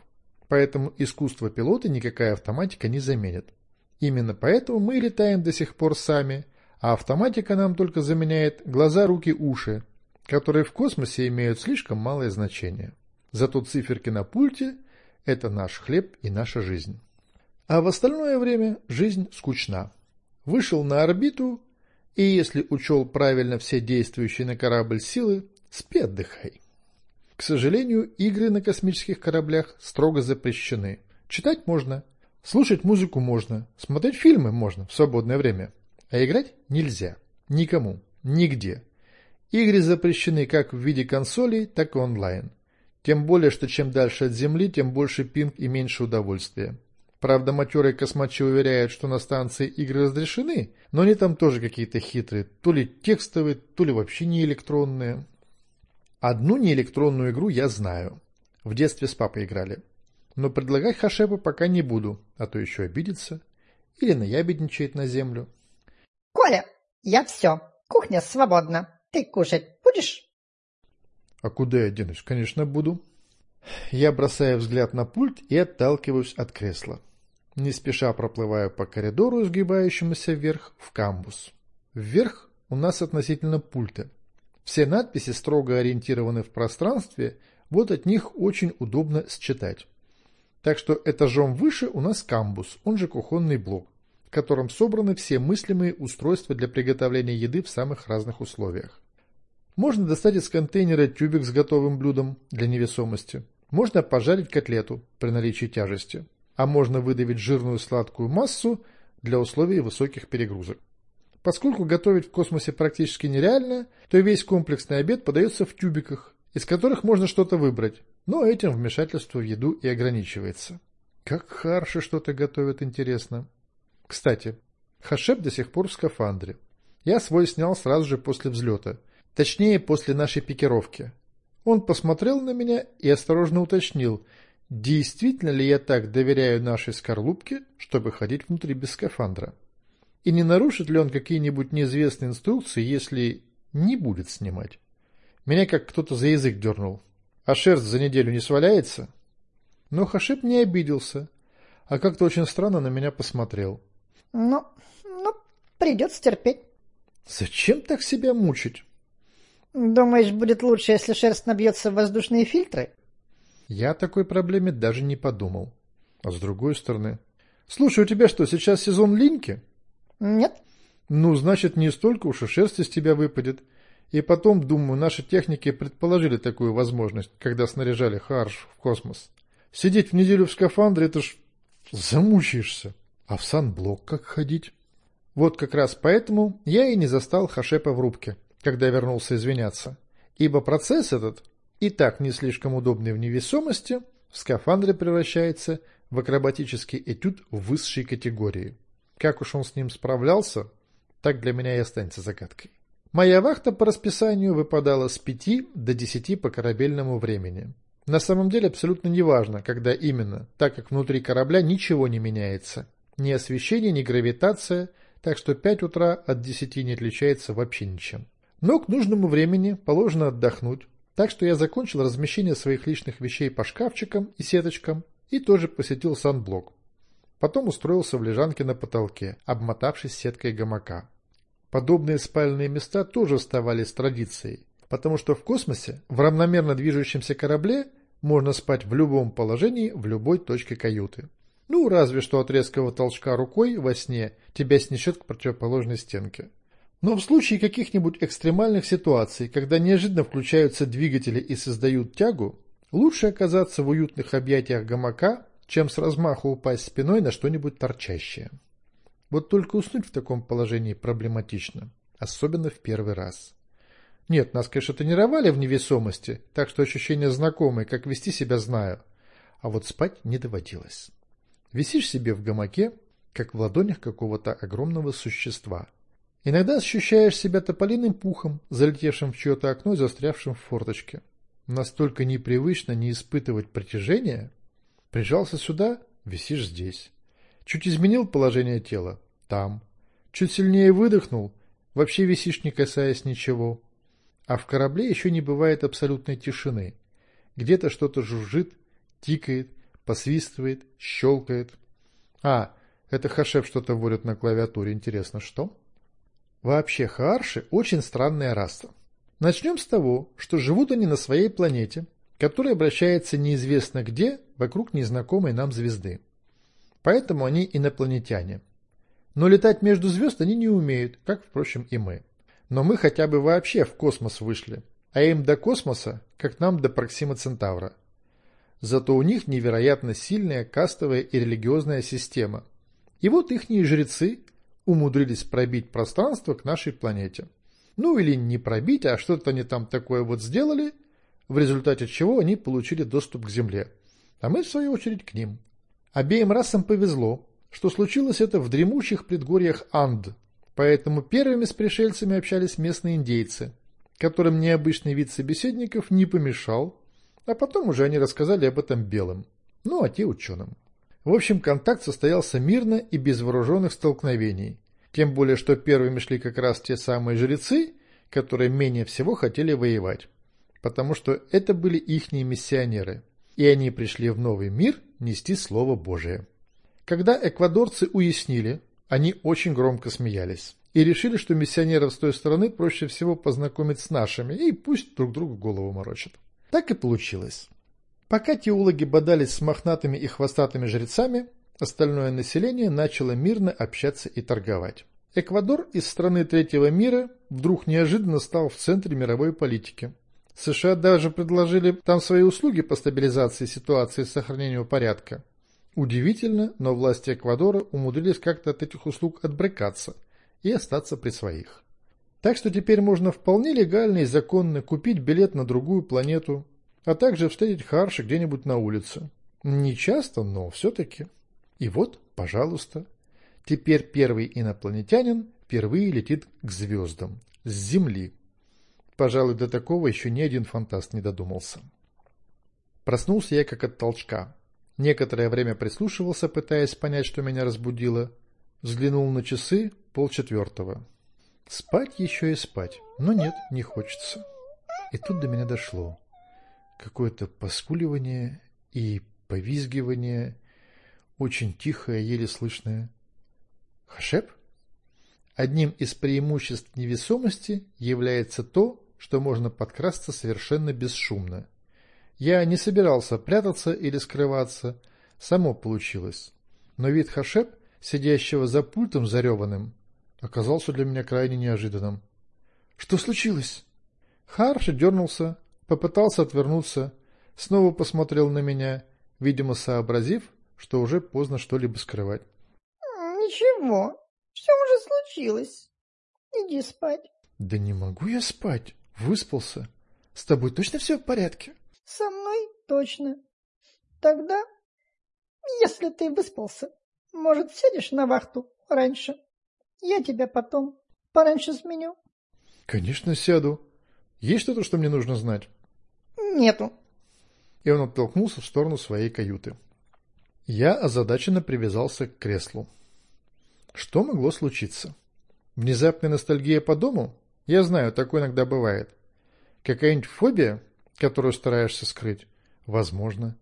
Поэтому искусство пилота никакая автоматика не заменит. Именно поэтому мы летаем до сих пор сами, а автоматика нам только заменяет глаза, руки, уши, которые в космосе имеют слишком малое значение. Зато циферки на пульте – это наш хлеб и наша жизнь. А в остальное время жизнь скучна. Вышел на орбиту, и если учел правильно все действующие на корабль силы, спи отдыхай. К сожалению, игры на космических кораблях строго запрещены. Читать можно, слушать музыку можно, смотреть фильмы можно в свободное время – а играть нельзя. Никому. Нигде. Игры запрещены как в виде консолей, так и онлайн. Тем более, что чем дальше от Земли, тем больше пинг и меньше удовольствия. Правда, матерые космачи уверяют, что на станции игры разрешены, но они там тоже какие-то хитрые, то ли текстовые, то ли вообще не электронные. Одну неэлектронную игру я знаю. В детстве с папой играли. Но предлагать Хашепу пока не буду, а то еще обидится. Или наябедничает на землю. «Коля, я все. Кухня свободна. Ты кушать будешь?» «А куда я денусь? Конечно, буду». Я бросаю взгляд на пульт и отталкиваюсь от кресла. Не спеша проплываю по коридору, сгибающемуся вверх, в камбус. Вверх у нас относительно пульта. Все надписи строго ориентированы в пространстве, вот от них очень удобно считать. Так что этажом выше у нас камбус, он же кухонный блок котором собраны все мыслимые устройства для приготовления еды в самых разных условиях. Можно достать из контейнера тюбик с готовым блюдом для невесомости. Можно пожарить котлету при наличии тяжести. А можно выдавить жирную сладкую массу для условий высоких перегрузок. Поскольку готовить в космосе практически нереально, то весь комплексный обед подается в тюбиках, из которых можно что-то выбрать, но этим вмешательство в еду и ограничивается. Как Харши что-то готовят, интересно. Кстати, Хашеп до сих пор в скафандре. Я свой снял сразу же после взлета. Точнее, после нашей пикировки. Он посмотрел на меня и осторожно уточнил, действительно ли я так доверяю нашей скорлупке, чтобы ходить внутри без скафандра. И не нарушит ли он какие-нибудь неизвестные инструкции, если не будет снимать. Меня как кто-то за язык дернул. А шерсть за неделю не сваляется? Но Хашеп не обиделся, а как-то очень странно на меня посмотрел. Ну, ну, придется терпеть. Зачем так себя мучить? Думаешь, будет лучше, если шерсть набьется в воздушные фильтры? Я о такой проблеме даже не подумал. А с другой стороны... Слушай, у тебя что, сейчас сезон линьки? Нет. Ну, значит, не столько уж и шерсть из тебя выпадет. И потом, думаю, наши техники предположили такую возможность, когда снаряжали Харш в космос. Сидеть в неделю в скафандре, это ж замучаешься. А в санблок как ходить? Вот как раз поэтому я и не застал Хашепа в рубке, когда вернулся извиняться. Ибо процесс этот, и так не слишком удобный в невесомости, в скафандре превращается в акробатический этюд высшей категории. Как уж он с ним справлялся, так для меня и останется загадкой. Моя вахта по расписанию выпадала с 5 до 10 по корабельному времени. На самом деле абсолютно неважно, когда именно, так как внутри корабля ничего не меняется. Ни освещение, ни гравитация, так что 5 утра от 10 не отличается вообще ничем. Но к нужному времени положено отдохнуть, Так что я закончил размещение своих личных вещей по шкафчикам и сеточкам и тоже посетил санблок. Потом устроился в лежанке на потолке, обмотавшись сеткой гамака. Подобные спальные места тоже оставались традицией, потому что в космосе, в равномерно движущемся корабле, можно спать в любом положении в любой точке каюты. Ну, разве что от резкого толчка рукой во сне тебя снесет к противоположной стенке. Но в случае каких-нибудь экстремальных ситуаций, когда неожиданно включаются двигатели и создают тягу, лучше оказаться в уютных объятиях гамака, чем с размаху упасть спиной на что-нибудь торчащее. Вот только уснуть в таком положении проблематично, особенно в первый раз. Нет, нас, конечно, тренировали в невесомости, так что ощущения знакомые, как вести себя знаю. А вот спать не доводилось. Висишь себе в гамаке, как в ладонях какого-то огромного существа. Иногда ощущаешь себя тополиным пухом, залетевшим в чье-то окно и застрявшим в форточке. Настолько непривычно не испытывать притяжения. Прижался сюда – висишь здесь. Чуть изменил положение тела – там. Чуть сильнее выдохнул – вообще висишь, не касаясь ничего. А в корабле еще не бывает абсолютной тишины. Где-то что-то жужжит, тикает, посвистывает, щелкает. А, это Хашеп что-то вводит на клавиатуре, интересно, что? Вообще, хаарши очень странная раса. Начнем с того, что живут они на своей планете, которая обращается неизвестно где, вокруг незнакомой нам звезды. Поэтому они инопланетяне. Но летать между звезд они не умеют, как, впрочем, и мы. Но мы хотя бы вообще в космос вышли, а им до космоса, как нам до Проксима Центавра. Зато у них невероятно сильная кастовая и религиозная система. И вот ихние жрецы умудрились пробить пространство к нашей планете. Ну или не пробить, а что-то они там такое вот сделали, в результате чего они получили доступ к Земле. А мы, в свою очередь, к ним. Обеим расам повезло, что случилось это в дремучих предгорьях Анд, поэтому первыми с пришельцами общались местные индейцы, которым необычный вид собеседников не помешал, а потом уже они рассказали об этом белым, ну а те ученым. В общем, контакт состоялся мирно и без вооруженных столкновений, тем более, что первыми шли как раз те самые жрецы, которые менее всего хотели воевать, потому что это были ихние миссионеры, и они пришли в новый мир нести Слово Божие. Когда эквадорцы уяснили, они очень громко смеялись и решили, что миссионеров с той стороны проще всего познакомить с нашими, и пусть друг другу голову морочат. Так и получилось. Пока теологи бодались с мохнатыми и хвостатыми жрецами, остальное население начало мирно общаться и торговать. Эквадор из страны третьего мира вдруг неожиданно стал в центре мировой политики. США даже предложили там свои услуги по стабилизации ситуации и сохранению порядка. Удивительно, но власти Эквадора умудрились как-то от этих услуг отбрыкаться и остаться при своих. Так что теперь можно вполне легально и законно купить билет на другую планету, а также встретить Харша где-нибудь на улице. Не часто, но все-таки. И вот, пожалуйста, теперь первый инопланетянин впервые летит к звездам, с Земли. Пожалуй, до такого еще ни один фантаст не додумался. Проснулся я как от толчка. Некоторое время прислушивался, пытаясь понять, что меня разбудило. Взглянул на часы полчетвертого. Спать еще и спать, но нет, не хочется. И тут до меня дошло. Какое-то поскуливание и повизгивание, очень тихое, еле слышное. Хашеп? Одним из преимуществ невесомости является то, что можно подкрасться совершенно бесшумно. Я не собирался прятаться или скрываться, само получилось. Но вид Хашеп, сидящего за пультом зареванным, оказался для меня крайне неожиданным. «Что случилось?» Харш дернулся, попытался отвернуться, снова посмотрел на меня, видимо, сообразив, что уже поздно что-либо скрывать. «Ничего, все уже случилось. Иди спать». «Да не могу я спать. Выспался. С тобой точно все в порядке?» «Со мной точно. Тогда, если ты выспался, может, сядешь на вахту раньше?» Я тебя потом пораньше сменю. Конечно, сяду. Есть что-то, что мне нужно знать? Нету. И он оттолкнулся в сторону своей каюты. Я озадаченно привязался к креслу. Что могло случиться? Внезапная ностальгия по дому? Я знаю, такое иногда бывает. Какая-нибудь фобия? которую стараешься скрыть? Возможно.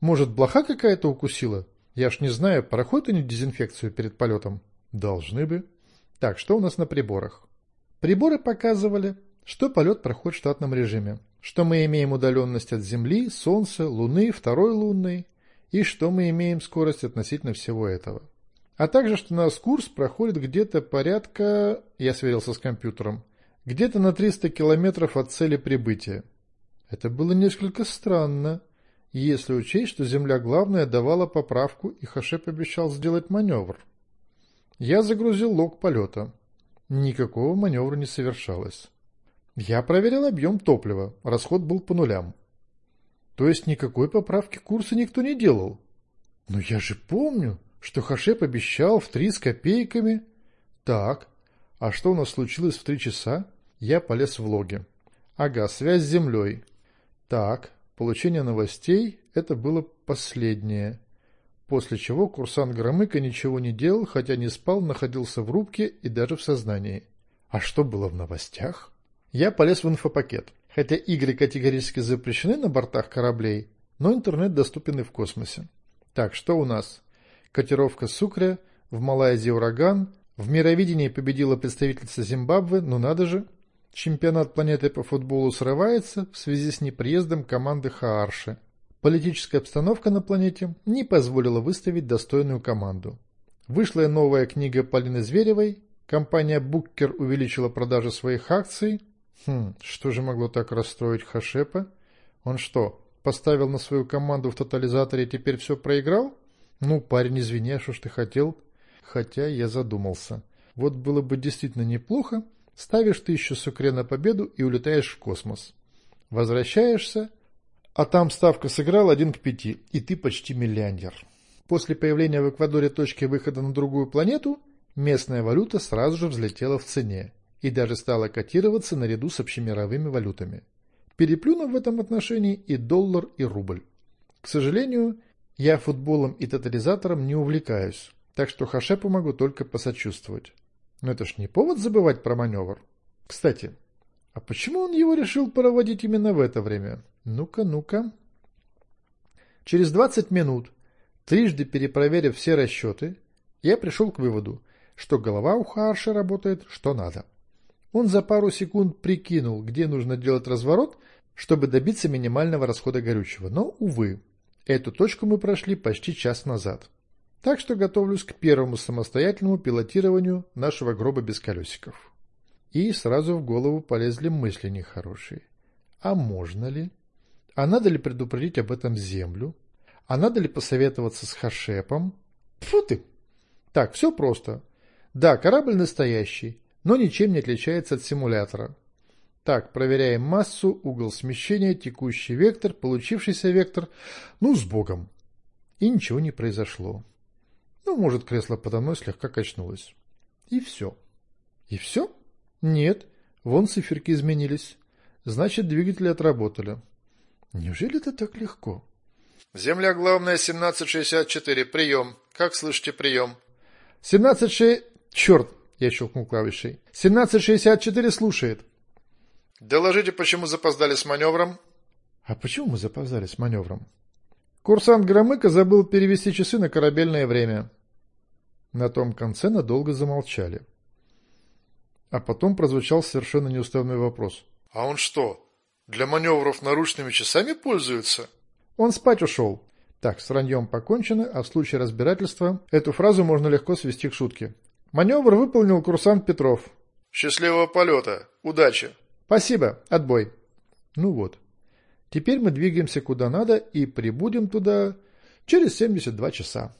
Может, блоха какая-то укусила? Я ж не знаю, проходят они дезинфекцию перед полетом? Должны бы. Так, что у нас на приборах? Приборы показывали, что полет проходит в штатном режиме, что мы имеем удаленность от Земли, Солнца, Луны, второй лунной, и что мы имеем скорость относительно всего этого. А также, что наш курс проходит где-то порядка, я сверился с компьютером, где-то на 300 километров от цели прибытия. Это было несколько странно, если учесть, что Земля главная давала поправку и Хашеп обещал сделать маневр. Я загрузил лог полета. Никакого маневра не совершалось. Я проверил объем топлива, расход был по нулям. То есть никакой поправки курса никто не делал. Но я же помню, что Хашеп обещал в три с копейками. Так, а что у нас случилось в три часа? Я полез в логи. Ага, связь с землей. Так, получение новостей – это было последнее. После чего курсант Громыка ничего не делал, хотя не спал, находился в рубке и даже в сознании. А что было в новостях? Я полез в инфопакет. Хотя игры категорически запрещены на бортах кораблей, но интернет доступен и в космосе. Так, что у нас? Котировка Сукря, в Малайзии ураган, в мировидении победила представительница Зимбабве, ну надо же. Чемпионат планеты по футболу срывается в связи с неприездом команды Хаарши. Политическая обстановка на планете не позволила выставить достойную команду. Вышла новая книга Полины Зверевой, компания Буккер увеличила продажи своих акций, Хм, что же могло так расстроить Хашепа? Он что, поставил на свою команду в тотализаторе и теперь все проиграл? Ну, парень, извини, а что ж ты хотел? Хотя я задумался. Вот было бы действительно неплохо, ставишь ты еще сукре на победу и улетаешь в космос. Возвращаешься, а там ставка сыграла один к пяти, и ты почти миллионер. После появления в Эквадоре точки выхода на другую планету, местная валюта сразу же взлетела в цене и даже стала котироваться наряду с общемировыми валютами. Переплюнув в этом отношении и доллар, и рубль. К сожалению, я футболом и тотализатором не увлекаюсь, так что Хашепу могу только посочувствовать. Но это ж не повод забывать про маневр. Кстати, а почему он его решил проводить именно в это время? Ну-ка, ну-ка. Через 20 минут, трижды перепроверив все расчеты, я пришел к выводу, что голова у Харши работает что надо. Он за пару секунд прикинул, где нужно делать разворот, чтобы добиться минимального расхода горючего. Но, увы, эту точку мы прошли почти час назад. Так что готовлюсь к первому самостоятельному пилотированию нашего гроба без колесиков. И сразу в голову полезли мысли нехорошие. А можно ли? А надо ли предупредить об этом Землю? А надо ли посоветоваться с Хашепом? Фу ты! Так, все просто. Да, корабль настоящий, но ничем не отличается от симулятора. Так, проверяем массу, угол смещения, текущий вектор, получившийся вектор. Ну, с Богом. И ничего не произошло. Ну, может, кресло подо мной слегка качнулось. И все. И все? Нет. Вон циферки изменились. Значит, двигатели отработали. Неужели это так легко? Земля главная 1764. Прием. Как слышите прием? 17 Черт, я щелкнул клавишей. «1764 слушает». «Доложите, почему запоздали с маневром?» «А почему мы запоздали с маневром?» Курсант Громыко забыл перевести часы на корабельное время. На том конце надолго замолчали. А потом прозвучал совершенно неуставный вопрос. «А он что, для маневров наручными часами пользуется?» «Он спать ушел». Так, с раньем покончено, а в случае разбирательства эту фразу можно легко свести к шутке. Маневр выполнил курсант Петров. Счастливого полета. Удачи. Спасибо. Отбой. Ну вот. Теперь мы двигаемся куда надо и прибудем туда через 72 часа.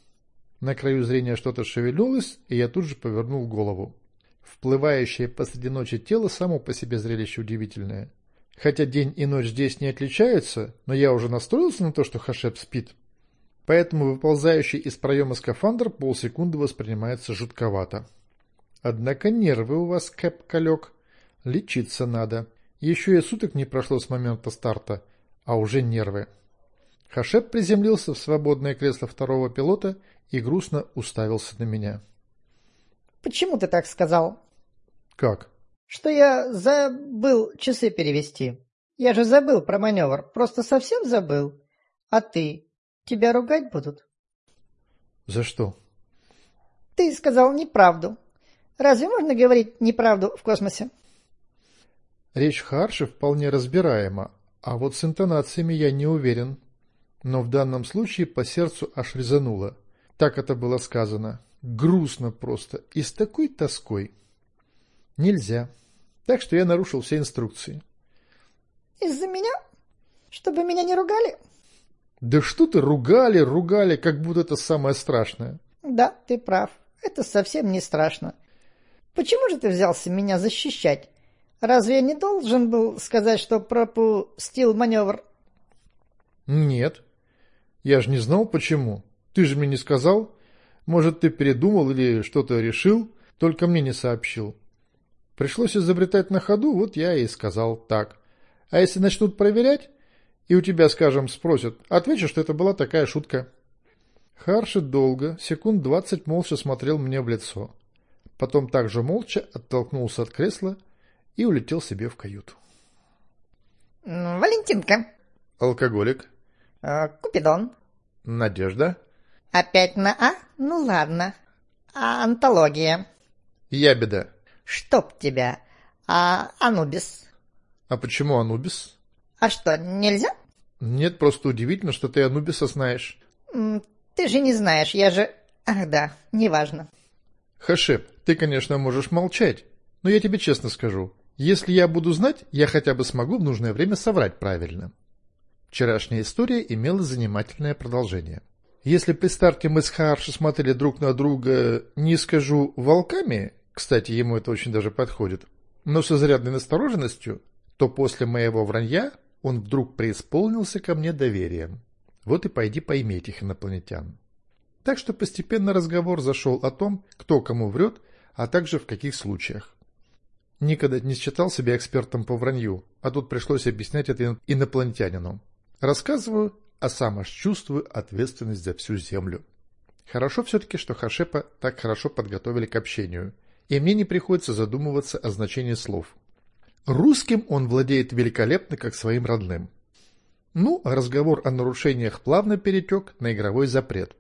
На краю зрения что-то шевельнулось, и я тут же повернул голову. Вплывающее посреди ночи тело само по себе зрелище удивительное. Хотя день и ночь здесь не отличаются, но я уже настроился на то, что Хашеп спит. Поэтому выползающий из проема скафандр полсекунды воспринимается жутковато. Однако нервы у вас, Кэп-калек. Лечиться надо. Еще и суток не прошло с момента старта, а уже нервы. Хашеп приземлился в свободное кресло второго пилота и грустно уставился на меня. «Почему ты так сказал?» «Как?» «Что я забыл часы перевести». Я же забыл про маневр, просто совсем забыл. А ты? Тебя ругать будут? За что? Ты сказал неправду. Разве можно говорить неправду в космосе? Речь Харши вполне разбираема, а вот с интонациями я не уверен. Но в данном случае по сердцу аж резануло. Так это было сказано. Грустно просто и с такой тоской. Нельзя. Так что я нарушил все инструкции. Из-за меня? Чтобы меня не ругали? Да что ты, ругали, ругали, как будто это самое страшное. Да, ты прав. Это совсем не страшно. Почему же ты взялся меня защищать? Разве я не должен был сказать, что пропустил маневр? Нет. Я же не знал, почему. Ты же мне не сказал. Может, ты передумал или что-то решил, только мне не сообщил. Пришлось изобретать на ходу, вот я и сказал так. А если начнут проверять, и у тебя, скажем, спросят, отвечу, что это была такая шутка. Харши долго, секунд двадцать молча смотрел мне в лицо. Потом также молча оттолкнулся от кресла и улетел себе в каюту. Валентинка. Алкоголик. Э, Купидон. Надежда. Опять на А? Ну ладно. А антология? Ябеда. Чтоб тебя. А Анубис? А почему Анубис? А что, нельзя? Нет, просто удивительно, что ты Анубиса знаешь. Ты же не знаешь, я же... Ах да, неважно. Хашеп, ты, конечно, можешь молчать, но я тебе честно скажу. Если я буду знать, я хотя бы смогу в нужное время соврать правильно. Вчерашняя история имела занимательное продолжение. Если при старте мы с Харши смотрели друг на друга, не скажу, волками, кстати, ему это очень даже подходит, но с изрядной настороженностью, то после моего вранья он вдруг преисполнился ко мне доверием. Вот и пойди пойми этих инопланетян. Так что постепенно разговор зашел о том, кто кому врет, а также в каких случаях. Никогда не считал себя экспертом по вранью, а тут пришлось объяснять это инопланетянину. Рассказываю, а сам аж чувствую ответственность за всю Землю. Хорошо все-таки, что Хашепа так хорошо подготовили к общению, и мне не приходится задумываться о значении слов. Русским он владеет великолепно, как своим родным. Ну, а разговор о нарушениях плавно перетек на игровой запрет.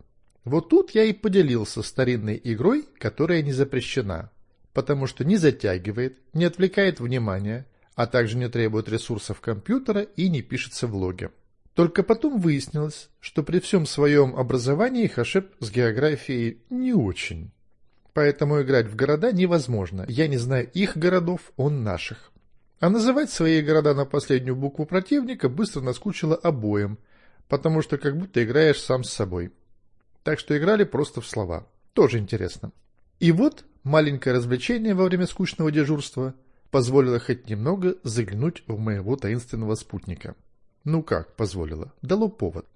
Вот тут я и поделился старинной игрой, которая не запрещена, потому что не затягивает, не отвлекает внимания, а также не требует ресурсов компьютера и не пишется в логе. Только потом выяснилось, что при всем своем образовании Хашеп с географией не очень. Поэтому играть в города невозможно. Я не знаю их городов, он наших. А называть свои города на последнюю букву противника быстро наскучило обоим, потому что как будто играешь сам с собой. Так что играли просто в слова. Тоже интересно. И вот маленькое развлечение во время скучного дежурства позволило хоть немного заглянуть в моего таинственного спутника. Ну как позволило? Дало повод.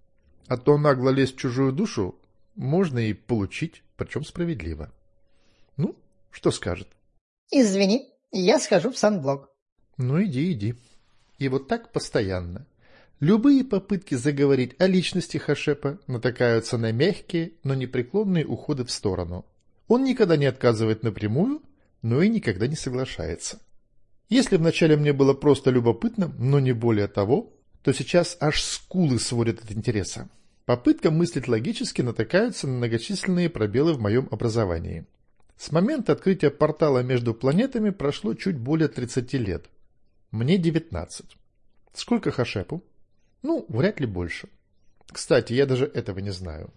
А то нагло лезть в чужую душу можно и получить, причем справедливо. Ну, что скажет? Извини, я схожу в санблок. Ну иди, иди. И вот так постоянно. Любые попытки заговорить о личности Хашепа натыкаются на мягкие, но непреклонные уходы в сторону. Он никогда не отказывает напрямую, но и никогда не соглашается. Если вначале мне было просто любопытно, но не более того, то сейчас аж скулы сводят от интереса. Попытка мыслить логически натыкаются на многочисленные пробелы в моем образовании. С момента открытия портала между планетами прошло чуть более 30 лет. Мне 19. Сколько Хашепу? Ну, вряд ли больше. Кстати, я даже этого не знаю.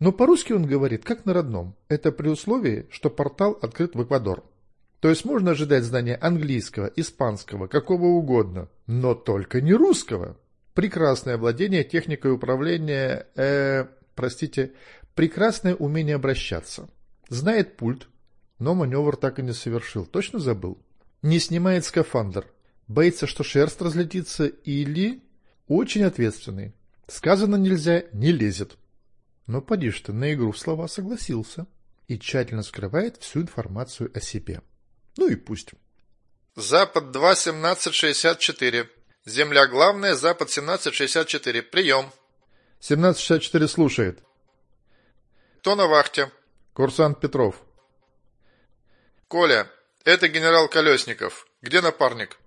Но по-русски он говорит, как на родном. Это при условии, что портал открыт в Эквадор. То есть можно ожидать знания английского, испанского, какого угодно, но только не русского. Прекрасное владение техникой управления, э, простите, прекрасное умение обращаться. Знает пульт, но маневр так и не совершил. Точно забыл? Не снимает скафандр. Боится, что шерсть разлетится или очень ответственный. Сказано нельзя, не лезет. Но поди ж ты, на игру в слова согласился. И тщательно скрывает всю информацию о себе. Ну и пусть. Запад 2, 1764. Земля главная, Запад 1764. Прием. 1764 слушает. Кто на вахте? Курсант Петров. Коля, это генерал Колесников. Где напарник?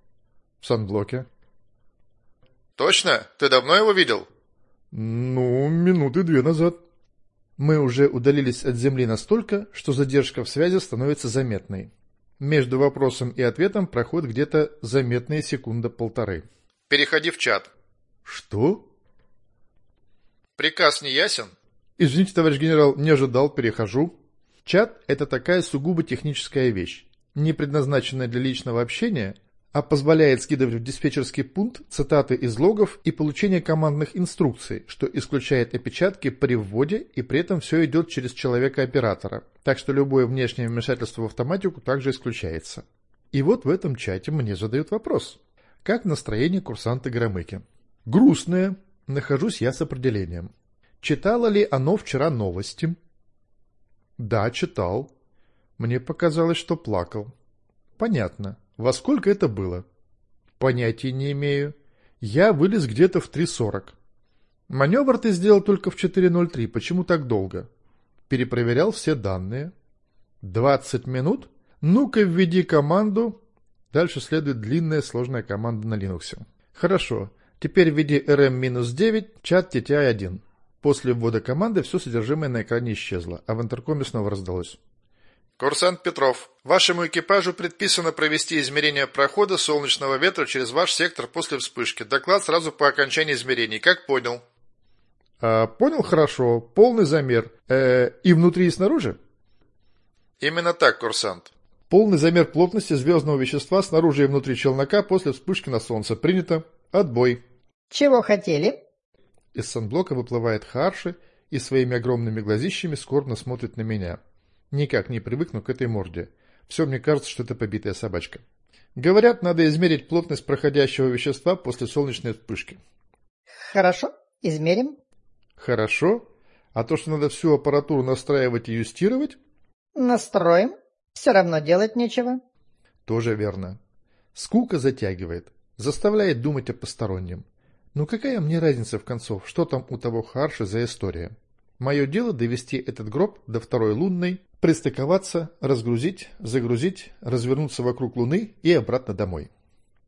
В санблоке. Точно? Ты давно его видел? Ну, минуты две назад. Мы уже удалились от Земли настолько, что задержка в связи становится заметной. Между вопросом и ответом проходит где-то заметные секунда полторы. Переходи в чат. Что? Приказ не ясен? Извините, товарищ генерал, не ожидал, перехожу. Чат – это такая сугубо техническая вещь, не предназначенная для личного общения, а позволяет скидывать в диспетчерский пункт цитаты из логов и получение командных инструкций, что исключает опечатки при вводе и при этом все идет через человека-оператора, так что любое внешнее вмешательство в автоматику также исключается. И вот в этом чате мне задают вопрос. Как настроение курсанта Громыки? Грустное. Нахожусь я с определением. Читала ли оно вчера новости? Да, читал. Мне показалось, что плакал. Понятно. Во сколько это было? Понятия не имею. Я вылез где-то в 3.40. Маневр ты сделал только в 4.03. Почему так долго? Перепроверял все данные. 20 минут? Ну-ка введи команду. Дальше следует длинная сложная команда на Linux. Хорошо. Теперь введи rm-9, чат TTI-1. После ввода команды все содержимое на экране исчезло, а в интеркоме снова раздалось. Курсант Петров, вашему экипажу предписано провести измерение прохода солнечного ветра через ваш сектор после вспышки. Доклад сразу по окончании измерений. Как понял? А, понял хорошо. Полный замер. Э, и внутри, и снаружи? Именно так, курсант. Полный замер плотности звездного вещества снаружи и внутри челнока после вспышки на Солнце. Принято. Отбой. Чего хотели? Из санблока выплывает Харши и своими огромными глазищами скорбно смотрит на меня. Никак не привыкну к этой морде. Все мне кажется, что это побитая собачка. Говорят, надо измерить плотность проходящего вещества после солнечной вспышки. Хорошо, измерим. Хорошо. А то, что надо всю аппаратуру настраивать и юстировать? Настроим. Все равно делать нечего. Тоже верно. Скука затягивает, заставляет думать о постороннем. Ну какая мне разница в концов, что там у того Харша за история? Мое дело довести этот гроб до второй лунной, пристыковаться, разгрузить, загрузить, развернуться вокруг Луны и обратно домой.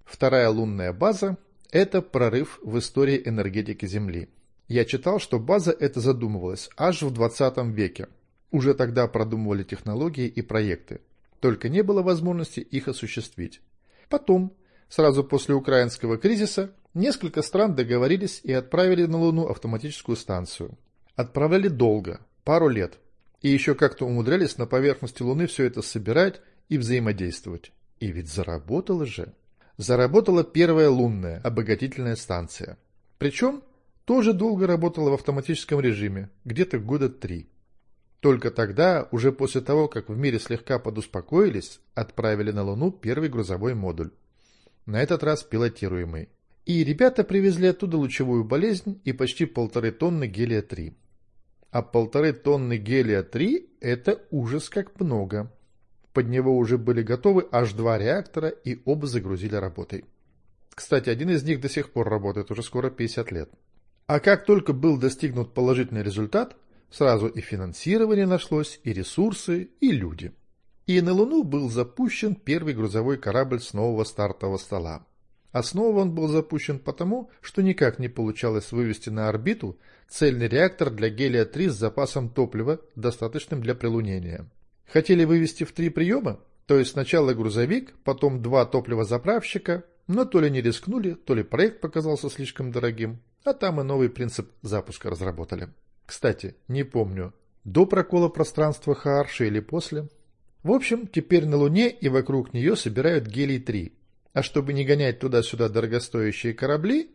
Вторая лунная база – это прорыв в истории энергетики Земли. Я читал, что база эта задумывалась аж в 20 веке. Уже тогда продумывали технологии и проекты. Только не было возможности их осуществить. Потом, сразу после украинского кризиса, Несколько стран договорились и отправили на Луну автоматическую станцию. Отправляли долго, пару лет, и еще как-то умудрялись на поверхности Луны все это собирать и взаимодействовать. И ведь заработало же. Заработала первая лунная обогатительная станция. Причем тоже долго работала в автоматическом режиме, где-то года три. Только тогда, уже после того, как в мире слегка подуспокоились, отправили на Луну первый грузовой модуль. На этот раз пилотируемый и ребята привезли оттуда лучевую болезнь и почти полторы тонны гелия-3. А полторы тонны гелия-3 – это ужас как много. Под него уже были готовы аж два реактора и оба загрузили работой. Кстати, один из них до сих пор работает, уже скоро 50 лет. А как только был достигнут положительный результат, сразу и финансирование нашлось, и ресурсы, и люди. И на Луну был запущен первый грузовой корабль с нового стартового стола. Основа он был запущен потому, что никак не получалось вывести на орбиту цельный реактор для гелия-3 с запасом топлива, достаточным для прилунения. Хотели вывести в три приема, то есть сначала грузовик, потом два топливозаправщика, но то ли не рискнули, то ли проект показался слишком дорогим, а там и новый принцип запуска разработали. Кстати, не помню, до прокола пространства Хаарши или после. В общем, теперь на Луне и вокруг нее собирают гелий-3, а чтобы не гонять туда-сюда дорогостоящие корабли,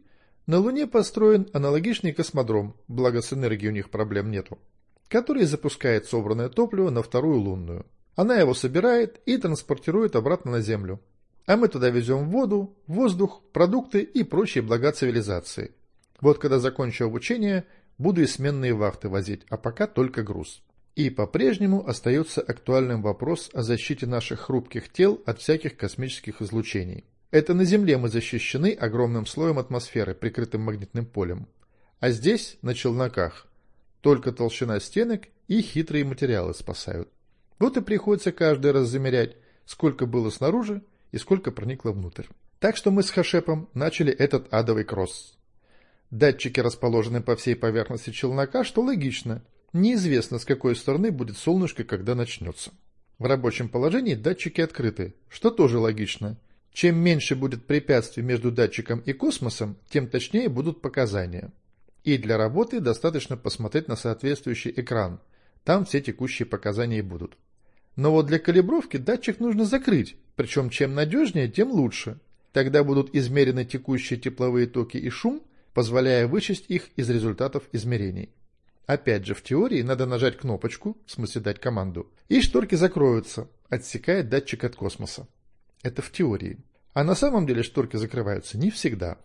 на Луне построен аналогичный космодром, благо с энергией у них проблем нету, который запускает собранное топливо на вторую лунную. Она его собирает и транспортирует обратно на Землю. А мы туда везем воду, воздух, продукты и прочие блага цивилизации. Вот когда закончу обучение, буду и сменные вахты возить, а пока только груз. И по-прежнему остается актуальным вопрос о защите наших хрупких тел от всяких космических излучений. Это на Земле мы защищены огромным слоем атмосферы, прикрытым магнитным полем. А здесь, на челноках, только толщина стенок и хитрые материалы спасают. Вот и приходится каждый раз замерять, сколько было снаружи и сколько проникло внутрь. Так что мы с Хашепом начали этот адовый кросс. Датчики расположены по всей поверхности челнока, что логично. Неизвестно, с какой стороны будет солнышко, когда начнется. В рабочем положении датчики открыты, что тоже логично. Чем меньше будет препятствий между датчиком и космосом, тем точнее будут показания. И для работы достаточно посмотреть на соответствующий экран. Там все текущие показания и будут. Но вот для калибровки датчик нужно закрыть, причем чем надежнее, тем лучше. Тогда будут измерены текущие тепловые токи и шум, позволяя вычесть их из результатов измерений. Опять же, в теории надо нажать кнопочку, в смысле дать команду, и шторки закроются, отсекая датчик от космоса. Это в теории. А на самом деле шторки закрываются не всегда.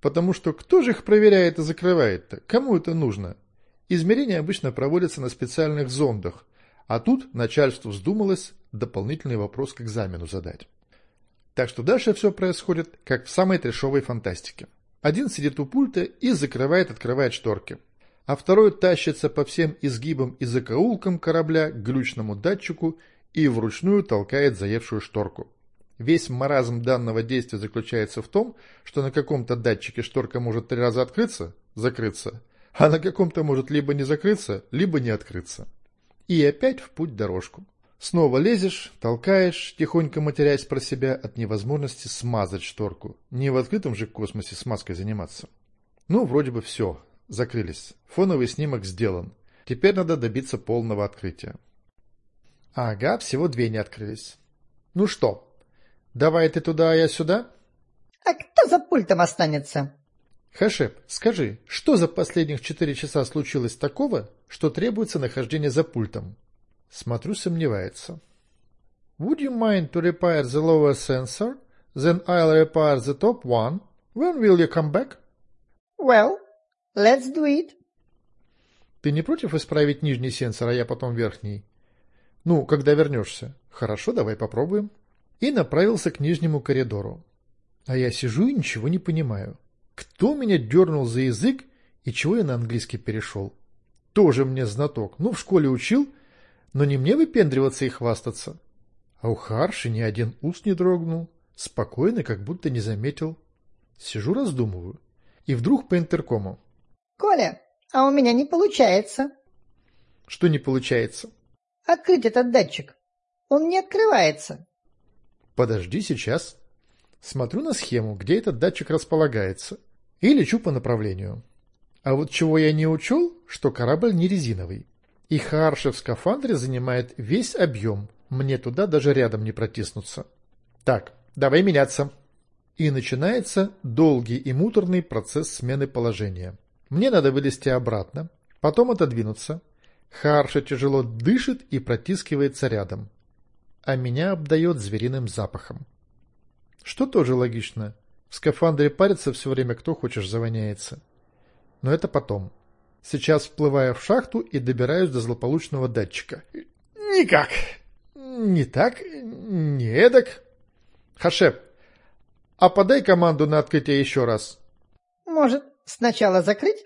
Потому что кто же их проверяет и закрывает-то? Кому это нужно? Измерения обычно проводятся на специальных зондах, а тут начальству вздумалось дополнительный вопрос к экзамену задать. Так что дальше все происходит, как в самой трешовой фантастике. Один сидит у пульта и закрывает-открывает шторки, а второй тащится по всем изгибам и закоулкам корабля к глючному датчику и вручную толкает заевшую шторку. Весь маразм данного действия заключается в том, что на каком-то датчике шторка может три раза открыться, закрыться, а на каком-то может либо не закрыться, либо не открыться. И опять в путь дорожку. Снова лезешь, толкаешь, тихонько матерясь про себя от невозможности смазать шторку. Не в открытом же космосе смазкой заниматься. Ну, вроде бы все. Закрылись. Фоновый снимок сделан. Теперь надо добиться полного открытия. Ага, всего две не открылись. Ну что, давай ты туда, а я сюда? А кто за пультом останется? Хашеп, скажи, что за последних четыре часа случилось такого, что требуется нахождение за пультом? Смотрю, сомневается. Would you mind to repair the lower sensor? Then I'll repair the top one. When will you come back? Well, let's do it. Ты не против исправить нижний сенсор, а я потом верхний? Ну, когда вернешься. Хорошо, давай попробуем. И направился к нижнему коридору. А я сижу и ничего не понимаю. Кто меня дернул за язык и чего я на английский перешел? Тоже мне знаток. Ну, в школе учил, но не мне выпендриваться и хвастаться. А у Харши ни один ус не дрогнул, спокойно, как будто не заметил. Сижу, раздумываю. И вдруг по интеркому. Коля, а у меня не получается. Что не получается? Открыть этот датчик. Он не открывается. Подожди сейчас. Смотрю на схему, где этот датчик располагается, и лечу по направлению. А вот чего я не учел, что корабль не резиновый. И Харши в скафандре занимает весь объем. Мне туда даже рядом не протиснуться. Так, давай меняться. И начинается долгий и муторный процесс смены положения. Мне надо вылезти обратно, потом отодвинуться. Харша тяжело дышит и протискивается рядом. А меня обдает звериным запахом. Что тоже логично. В скафандре парится все время кто хочешь завоняется. Но это потом. Сейчас вплываю в шахту и добираюсь до злополучного датчика. Никак. Не так, не эдак. Хашеп, а подай команду на открытие еще раз. Может, сначала закрыть?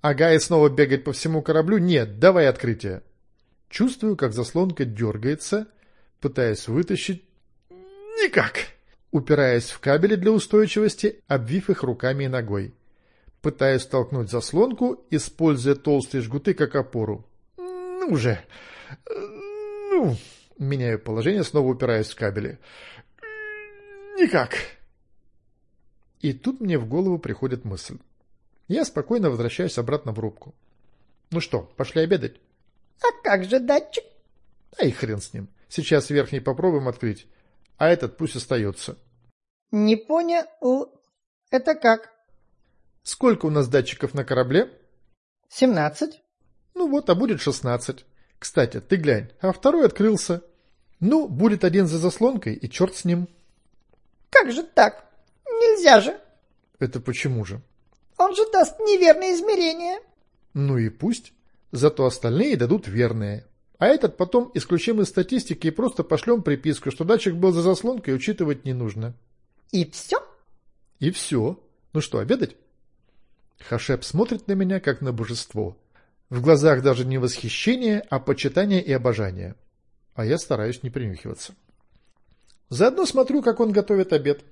Ага, и снова бегать по всему кораблю? Нет, давай открытие. Чувствую, как заслонка дергается, пытаясь вытащить. Никак. Упираясь в кабели для устойчивости, обвив их руками и ногой пытаясь толкнуть заслонку, используя толстые жгуты как опору. «Ну же! Ну!» Меняю положение, снова упираясь в кабели. «Никак!» И тут мне в голову приходит мысль. Я спокойно возвращаюсь обратно в рубку. «Ну что, пошли обедать?» «А как же датчик?» «Да и хрен с ним. Сейчас верхний попробуем открыть, а этот пусть остается». «Не понял. Это как?» Сколько у нас датчиков на корабле? Семнадцать. Ну вот, а будет шестнадцать. Кстати, ты глянь, а второй открылся. Ну, будет один за заслонкой, и черт с ним. Как же так? Нельзя же. Это почему же? Он же даст неверные измерения. Ну и пусть. Зато остальные дадут верные. А этот потом исключим из статистики и просто пошлем приписку, что датчик был за заслонкой, учитывать не нужно. И все? И все. Ну что, обедать? Хашеп смотрит на меня, как на божество. В глазах даже не восхищение, а почитание и обожание. А я стараюсь не принюхиваться. Заодно смотрю, как он готовит обед.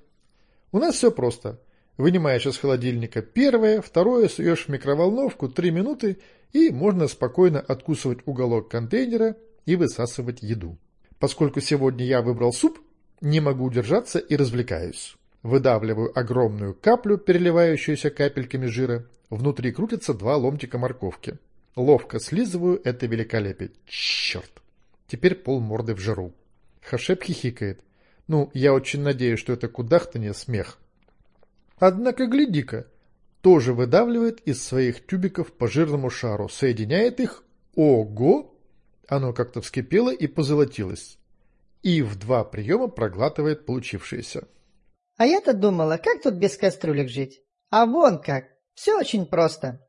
У нас все просто. Вынимаешь из холодильника первое, второе суешь в микроволновку три минуты и можно спокойно откусывать уголок контейнера и высасывать еду. Поскольку сегодня я выбрал суп, не могу удержаться и развлекаюсь. Выдавливаю огромную каплю, переливающуюся капельками жира. Внутри крутятся два ломтика морковки. Ловко слизываю это великолепие. Черт! Теперь пол морды в жиру. Хашеп хихикает. Ну, я очень надеюсь, что это кудахтанье смех. Однако, гляди-ка, тоже выдавливает из своих тюбиков по жирному шару, соединяет их. Ого! Оно как-то вскипело и позолотилось. И в два приема проглатывает получившееся. А я-то думала, как тут без кастрюлек жить? А вон как. Все очень просто.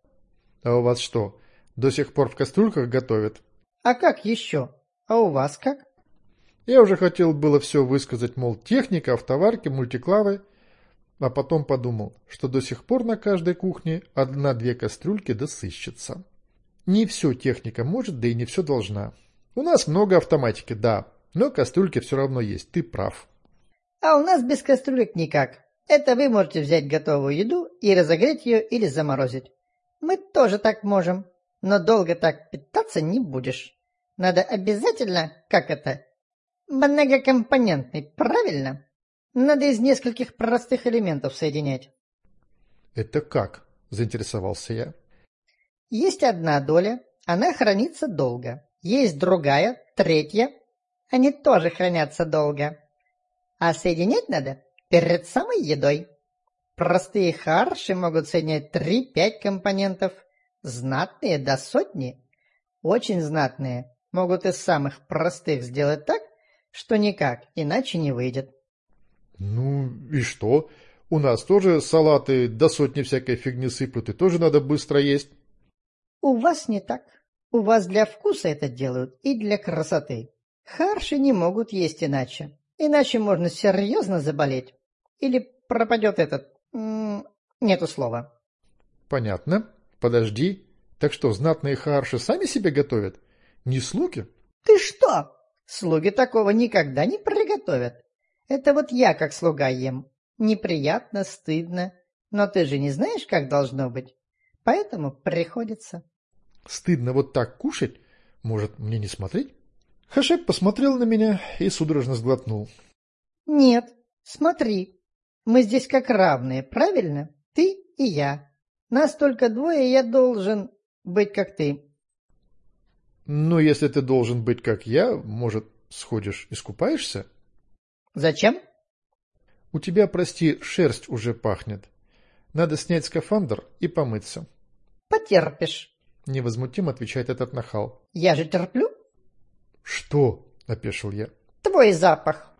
А у вас что, до сих пор в кастрюльках готовят? А как еще? А у вас как? Я уже хотел было все высказать, мол, техника, автоварки, мультиклавы, а потом подумал, что до сих пор на каждой кухне одна-две кастрюльки да сыщется. Не все техника может, да и не все должна. У нас много автоматики, да, но кастрюльки все равно есть, ты прав. А у нас без кастрюлек никак. Это вы можете взять готовую еду и разогреть ее или заморозить. Мы тоже так можем, но долго так питаться не будешь. Надо обязательно, как это, многокомпонентный, правильно? Надо из нескольких простых элементов соединять. Это как? Заинтересовался я. Есть одна доля, она хранится долго. Есть другая, третья, они тоже хранятся долго. А соединять надо перед самой едой. Простые харши могут соединять 3-5 компонентов, знатные до сотни. Очень знатные могут из самых простых сделать так, что никак иначе не выйдет. Ну и что? У нас тоже салаты до сотни всякой фигни сыплют, и тоже надо быстро есть. У вас не так. У вас для вкуса это делают и для красоты. Харши не могут есть иначе. Иначе можно серьезно заболеть. Или пропадет этот... нету слова. Понятно. Подожди. Так что, знатные харши сами себе готовят? Не слуги? Ты что? Слуги такого никогда не приготовят. Это вот я как слуга ем. Неприятно, стыдно. Но ты же не знаешь, как должно быть. Поэтому приходится. Стыдно вот так кушать? Может, мне не смотреть? Хашеп посмотрел на меня и судорожно сглотнул. Нет, смотри. Мы здесь как равные, правильно? Ты и я. Нас только двое, и я должен быть как ты. Ну, если ты должен быть как я, может, сходишь искупаешься? Зачем? У тебя, прости, шерсть уже пахнет. Надо снять скафандр и помыться. Потерпишь. Невозмутимо отвечает этот нахал. Я же терплю. Что? Опешил я. Твой запах.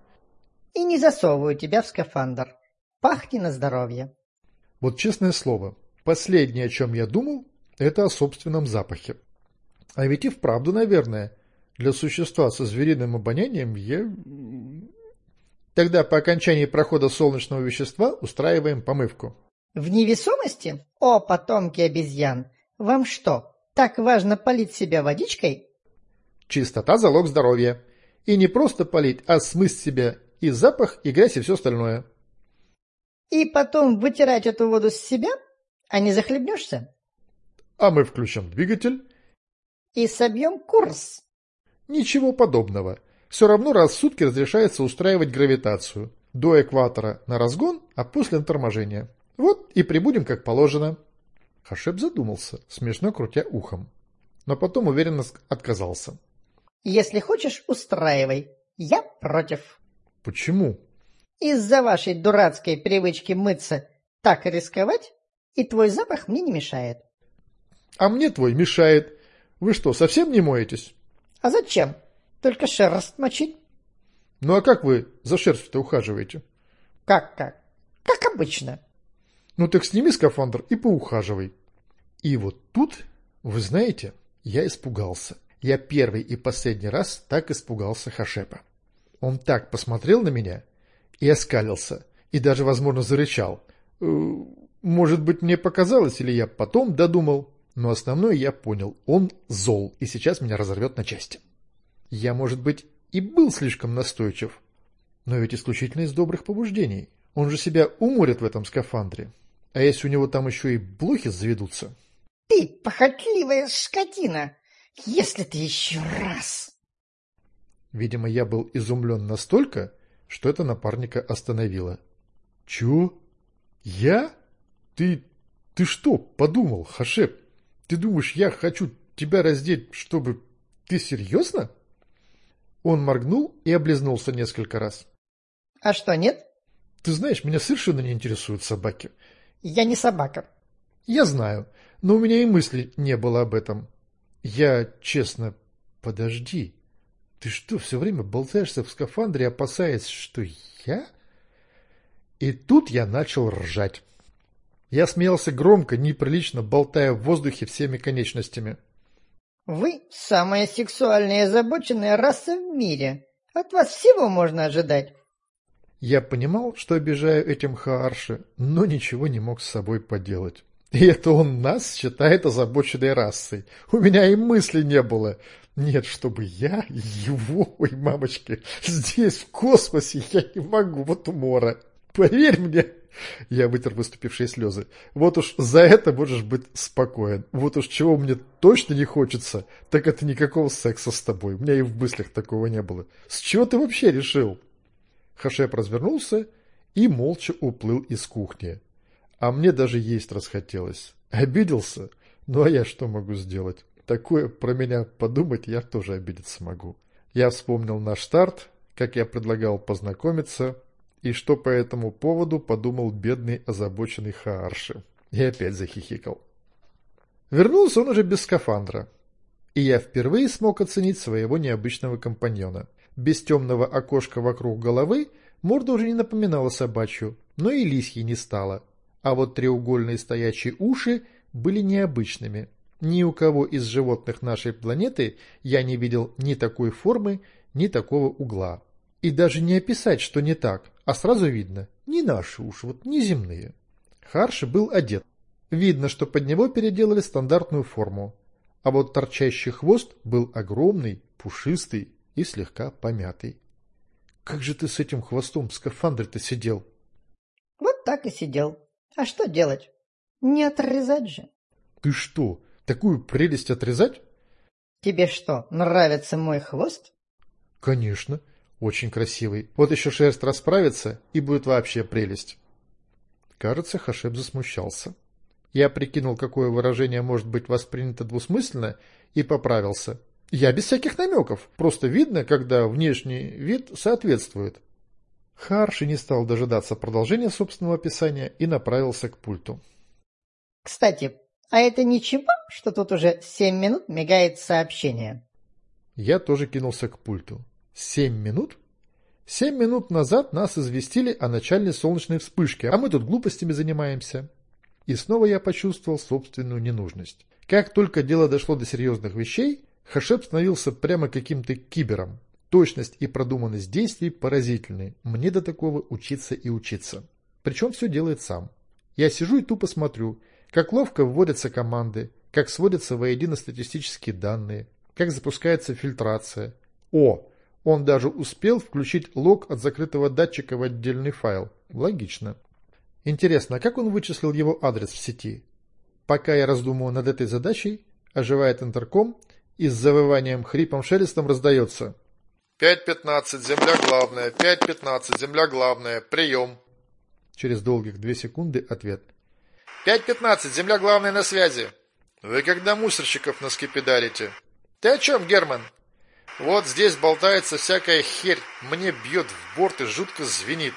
И не засовываю тебя в скафандр. Пахни на здоровье. Вот честное слово, последнее, о чем я думал, это о собственном запахе. А ведь и вправду, наверное, для существа со звериным обонянием я Тогда по окончании прохода солнечного вещества устраиваем помывку. В невесомости? О, потомки обезьян! Вам что, так важно полить себя водичкой? Чистота – залог здоровья. И не просто полить, а смыть себя и запах, и грязь, и все остальное. И потом вытирать эту воду с себя? А не захлебнешься? А мы включим двигатель. И собьем курс. Ничего подобного. Все равно раз в сутки разрешается устраивать гравитацию. До экватора на разгон, а после на торможение. Вот и прибудем как положено. Хашеп задумался, смешно крутя ухом. Но потом уверенно отказался. Если хочешь, устраивай. Я против. Почему? Из-за вашей дурацкой привычки мыться так рисковать, и твой запах мне не мешает. А мне твой мешает. Вы что, совсем не моетесь? А зачем? Только шерсть мочить. Ну а как вы за шерстью-то ухаживаете? Как-как? Как обычно. Ну так сними скафандр и поухаживай. И вот тут, вы знаете, я испугался. Я первый и последний раз так испугался Хашепа. Он так посмотрел на меня и оскалился, и даже, возможно, зарычал. Э, может быть, мне показалось, или я потом додумал, но основное я понял. Он зол, и сейчас меня разорвет на части. Я, может быть, и был слишком настойчив, но ведь исключительно из добрых побуждений. Он же себя уморит в этом скафандре. А если у него там еще и блохи заведутся? Ты похотливая скотина! Если ты еще раз... Видимо, я был изумлен настолько, что это напарника остановило. Чего? Я? Ты... ты что, подумал, Хашеп? Ты думаешь, я хочу тебя раздеть, чтобы... Ты серьезно? Он моргнул и облизнулся несколько раз. А что, нет? Ты знаешь, меня совершенно не интересуют собаки. Я не собака. Я знаю, но у меня и мысли не было об этом. Я, честно... Подожди. Ты что, все время болтаешься в скафандре, опасаясь, что я? И тут я начал ржать. Я смеялся громко, неприлично, болтая в воздухе всеми конечностями. Вы самая сексуальная и озабоченная раса в мире. От вас всего можно ожидать. Я понимал, что обижаю этим Хаарши, но ничего не мог с собой поделать. И это он нас считает озабоченной расой. У меня и мысли не было. Нет, чтобы я его, ой, мамочки, здесь, в космосе, я не могу, вот умора. Поверь мне, я вытер выступившие слезы. Вот уж за это можешь быть спокоен. Вот уж чего мне точно не хочется, так это никакого секса с тобой. У меня и в мыслях такого не было. С чего ты вообще решил? Хашеп развернулся и молча уплыл из кухни. А мне даже есть расхотелось. Обиделся? Ну а я что могу сделать? Такое про меня подумать я тоже обидеться могу. Я вспомнил наш старт, как я предлагал познакомиться, и что по этому поводу подумал бедный озабоченный Хаарши. И опять захихикал. Вернулся он уже без скафандра. И я впервые смог оценить своего необычного компаньона. Без темного окошка вокруг головы морда уже не напоминала собачью, но и лисьей не стала. А вот треугольные стоячие уши были необычными. Ни у кого из животных нашей планеты я не видел ни такой формы, ни такого угла. И даже не описать, что не так, а сразу видно, не наши уши, вот не земные. Харши был одет. Видно, что под него переделали стандартную форму. А вот торчащий хвост был огромный, пушистый и слегка помятый. Как же ты с этим хвостом в скафандре-то сидел? Вот так и сидел. А что делать? Не отрезать же. Ты что, такую прелесть отрезать? Тебе что, нравится мой хвост? Конечно. Очень красивый. Вот еще шерсть расправится, и будет вообще прелесть. Кажется, Хашеб засмущался. Я прикинул, какое выражение может быть воспринято двусмысленно, и поправился. Я без всяких намеков. Просто видно, когда внешний вид соответствует. Харши не стал дожидаться продолжения собственного описания и направился к пульту. Кстати, а это ничего, что тут уже семь минут мигает сообщение? Я тоже кинулся к пульту. Семь минут? Семь минут назад нас известили о начальной солнечной вспышке, а мы тут глупостями занимаемся. И снова я почувствовал собственную ненужность. Как только дело дошло до серьезных вещей, Хашеп становился прямо каким-то кибером. Точность и продуманность действий поразительны. Мне до такого учиться и учиться. Причем все делает сам. Я сижу и тупо смотрю, как ловко вводятся команды, как сводятся воедино статистические данные, как запускается фильтрация. О, он даже успел включить лог от закрытого датчика в отдельный файл. Логично. Интересно, а как он вычислил его адрес в сети? Пока я раздумываю над этой задачей, оживает интерком и с завыванием хрипом-шелестом раздается. «5.15, земля главная, 5.15, земля главная, прием!» Через долгих две секунды ответ. «5.15, земля главная на связи!» «Вы когда мусорщиков наскипидарите?» «Ты о чем, Герман?» Вот здесь болтается всякая херь, мне бьет в борт и жутко звенит.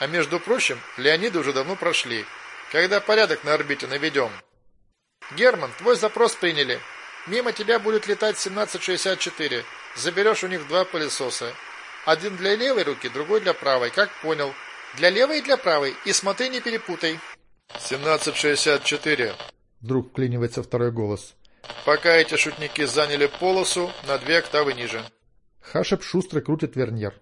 А между прочим, Леониды уже давно прошли. Когда порядок на орбите наведем? Герман, твой запрос приняли. Мимо тебя будет летать 1764. Заберешь у них два пылесоса. Один для левой руки, другой для правой, как понял. Для левой и для правой. И смотри, не перепутай. 1764. Вдруг вклинивается второй голос. Пока эти шутники заняли полосу на две октавы ниже. Хашеп шустро крутит верньер.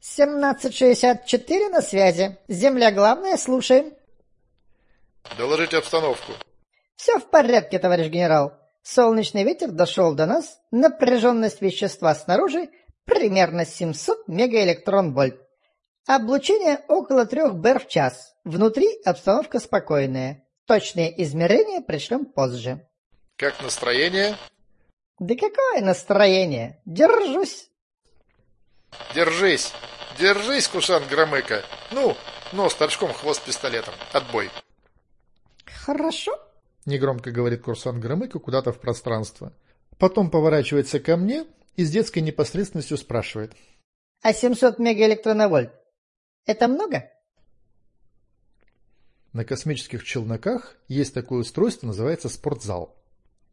1764 на связи. Земля главная, слушаем. Доложите обстановку. Все в порядке, товарищ генерал. Солнечный ветер дошел до нас. Напряженность вещества снаружи примерно 700 мегаэлектрон-вольт. Облучение около трех БР в час. Внутри обстановка спокойная. Точные измерения пришлем позже. Как настроение? Да какое настроение? Держусь. Держись. Держись, кушан Громыка. Ну, нос торчком, хвост пистолетом. Отбой. Хорошо. Негромко говорит курсант Громыка куда-то в пространство. Потом поворачивается ко мне и с детской непосредственностью спрашивает. А 700 мегаэлектроновольт – это много? На космических челноках есть такое устройство, называется спортзал.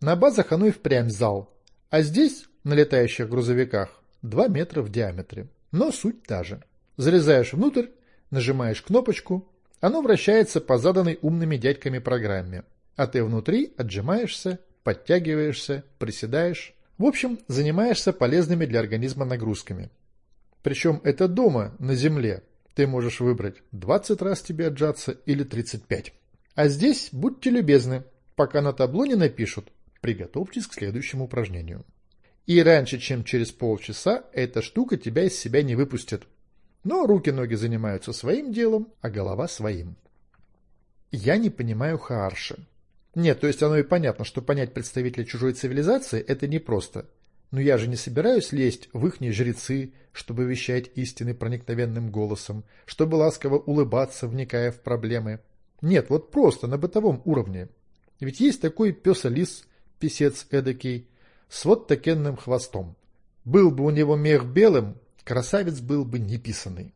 На базах оно и впрямь зал, а здесь, на летающих грузовиках, 2 метра в диаметре. Но суть та же. Залезаешь внутрь, нажимаешь кнопочку, оно вращается по заданной умными дядьками программе, а ты внутри отжимаешься, подтягиваешься, приседаешь. В общем, занимаешься полезными для организма нагрузками. Причем это дома, на земле. Ты можешь выбрать 20 раз тебе отжаться или 35. А здесь будьте любезны, пока на табло не напишут, приготовьтесь к следующему упражнению. И раньше, чем через полчаса, эта штука тебя из себя не выпустит. Но руки-ноги занимаются своим делом, а голова своим. Я не понимаю Хаарши. Нет, то есть оно и понятно, что понять представителя чужой цивилизации – это непросто. Но я же не собираюсь лезть в ихние жрецы, чтобы вещать истины проникновенным голосом, чтобы ласково улыбаться, вникая в проблемы. Нет, вот просто, на бытовом уровне. Ведь есть такой пес-лис, писец эдакий, с вот такенным хвостом. Был бы у него мех белым, красавец был бы неписанный.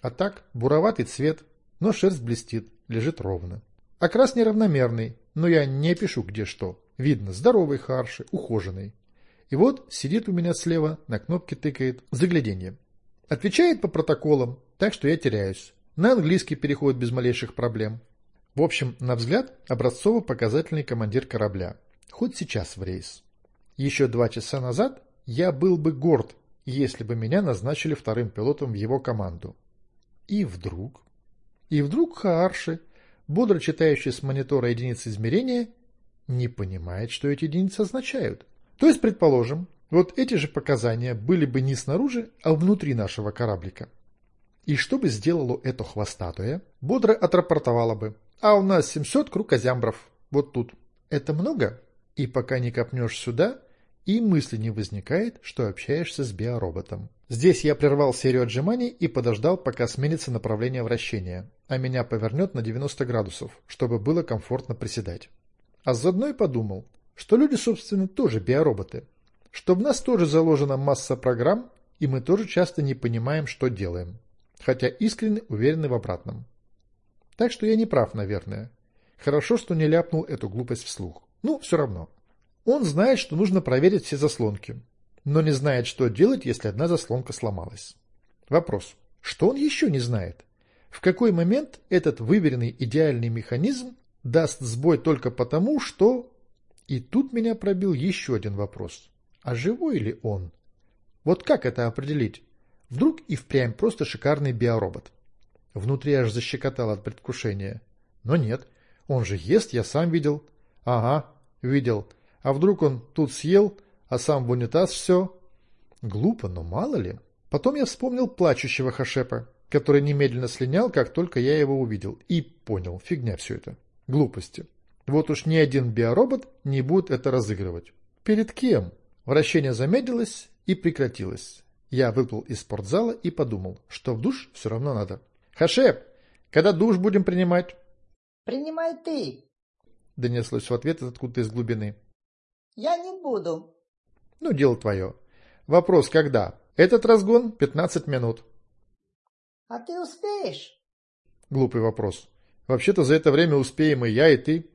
А так, буроватый цвет, но шерсть блестит, лежит ровно. Окрас неравномерный, но я не пишу где что. Видно, здоровый харши, ухоженный. И вот сидит у меня слева, на кнопке тыкает, загляденье. Отвечает по протоколам, так что я теряюсь. На английский переходит без малейших проблем. В общем, на взгляд, образцово-показательный командир корабля. Хоть сейчас в рейс. Еще два часа назад я был бы горд, если бы меня назначили вторым пилотом в его команду. И вдруг... И вдруг Хаарши бодро читающий с монитора единицы измерения, не понимает, что эти единицы означают. То есть, предположим, вот эти же показания были бы не снаружи, а внутри нашего кораблика. И что бы сделало это хвостатое? Бодро отрапортовало бы. А у нас 700 крукозямбров. Вот тут. Это много? И пока не копнешь сюда, и мысли не возникает, что общаешься с биороботом. Здесь я прервал серию отжиманий и подождал, пока сменится направление вращения, а меня повернет на 90 градусов, чтобы было комфортно приседать. А заодно и подумал, что люди, собственно, тоже биороботы, что в нас тоже заложена масса программ, и мы тоже часто не понимаем, что делаем, хотя искренне уверены в обратном. Так что я не прав, наверное. Хорошо, что не ляпнул эту глупость вслух. Ну, все равно. Он знает, что нужно проверить все заслонки, но не знает, что делать, если одна заслонка сломалась. Вопрос. Что он еще не знает? В какой момент этот выверенный идеальный механизм даст сбой только потому, что... И тут меня пробил еще один вопрос. А живой ли он? Вот как это определить? Вдруг и впрямь просто шикарный биоробот. Внутри аж защекотал от предвкушения. Но нет, он же ест, я сам видел. Ага, видел. А вдруг он тут съел, а сам в унитаз все? Глупо, но мало ли. Потом я вспомнил плачущего Хашепа, который немедленно слинял, как только я его увидел, и понял, фигня все это. Глупости. Вот уж ни один биоробот не будет это разыгрывать. Перед кем? Вращение замедлилось и прекратилось. Я выплыл из спортзала и подумал, что в душ все равно надо. «Хашеп, когда душ будем принимать?» «Принимай ты», — донеслось в ответ откуда-то из глубины. Я не буду. Ну, дело твое. Вопрос когда? Этот разгон 15 минут. А ты успеешь? Глупый вопрос. Вообще-то за это время успеем и я, и ты.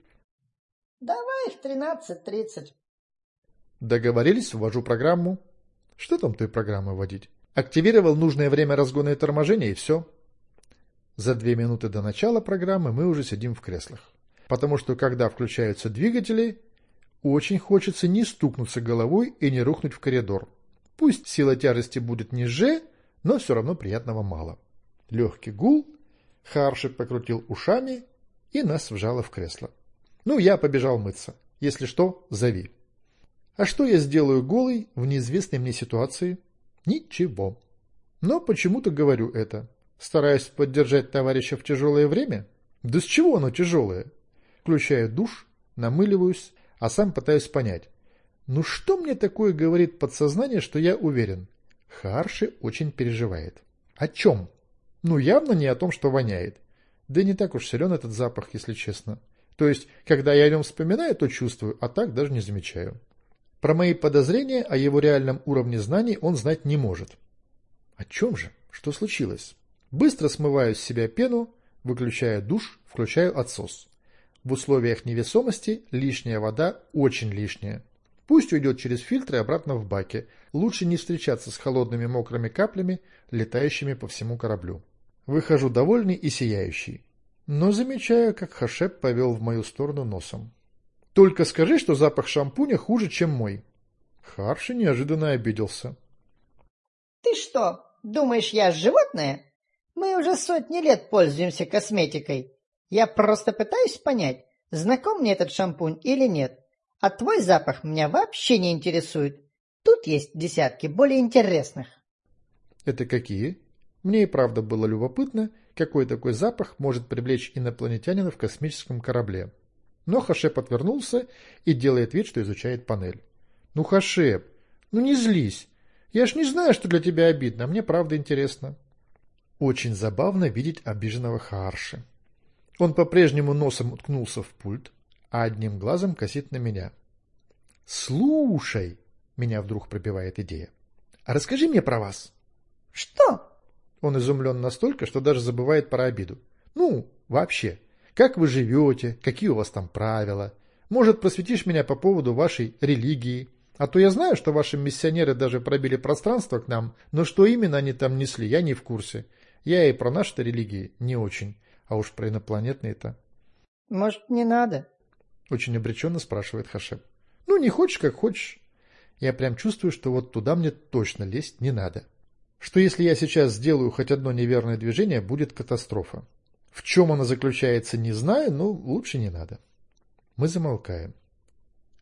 Давай в 13.30. Договорились, ввожу программу. Что там той программы вводить? Активировал нужное время разгона и торможения, и все. За две минуты до начала программы мы уже сидим в креслах. Потому что когда включаются двигатели, очень хочется не стукнуться головой и не рухнуть в коридор. Пусть сила тяжести будет ниже, но все равно приятного мало. Легкий гул, Харшик покрутил ушами и нас вжало в кресло. Ну, я побежал мыться. Если что, зови. А что я сделаю голый в неизвестной мне ситуации? Ничего. Но почему-то говорю это. Стараюсь поддержать товарища в тяжелое время? Да с чего оно тяжелое? Включаю душ, намыливаюсь, а сам пытаюсь понять. Ну что мне такое говорит подсознание, что я уверен? Харши очень переживает. О чем? Ну явно не о том, что воняет. Да не так уж силен этот запах, если честно. То есть, когда я о нем вспоминаю, то чувствую, а так даже не замечаю. Про мои подозрения о его реальном уровне знаний он знать не может. О чем же? Что случилось? Быстро смываю с себя пену, выключаю душ, включаю отсос. В условиях невесомости лишняя вода очень лишняя. Пусть уйдет через фильтры обратно в баке. Лучше не встречаться с холодными мокрыми каплями, летающими по всему кораблю. Выхожу довольный и сияющий. Но замечаю, как Хашеп повел в мою сторону носом. «Только скажи, что запах шампуня хуже, чем мой». Харши неожиданно обиделся. «Ты что, думаешь, я животное? Мы уже сотни лет пользуемся косметикой. Я просто пытаюсь понять, знаком мне этот шампунь или нет. А твой запах меня вообще не интересует. Тут есть десятки более интересных». «Это какие?» Мне и правда было любопытно, какой такой запах может привлечь инопланетянина в космическом корабле. Но Хашеп отвернулся и делает вид, что изучает панель. «Ну, Хашеп, ну не злись. Я ж не знаю, что для тебя обидно, а мне правда интересно». Очень забавно видеть обиженного Харши. Он по-прежнему носом уткнулся в пульт, а одним глазом косит на меня. «Слушай!» — меня вдруг пробивает идея. «А расскажи мне про вас». «Что?» Он изумлен настолько, что даже забывает про обиду. «Ну, вообще, как вы живете, какие у вас там правила? Может, просветишь меня по поводу вашей религии? А то я знаю, что ваши миссионеры даже пробили пространство к нам, но что именно они там несли, я не в курсе. Я и про наши религии не очень, а уж про инопланетные-то». «Может, не надо?» Очень обреченно спрашивает Хашеп. «Ну, не хочешь, как хочешь. Я прям чувствую, что вот туда мне точно лезть не надо» что если я сейчас сделаю хоть одно неверное движение, будет катастрофа. В чем она заключается, не знаю, но лучше не надо. Мы замолкаем.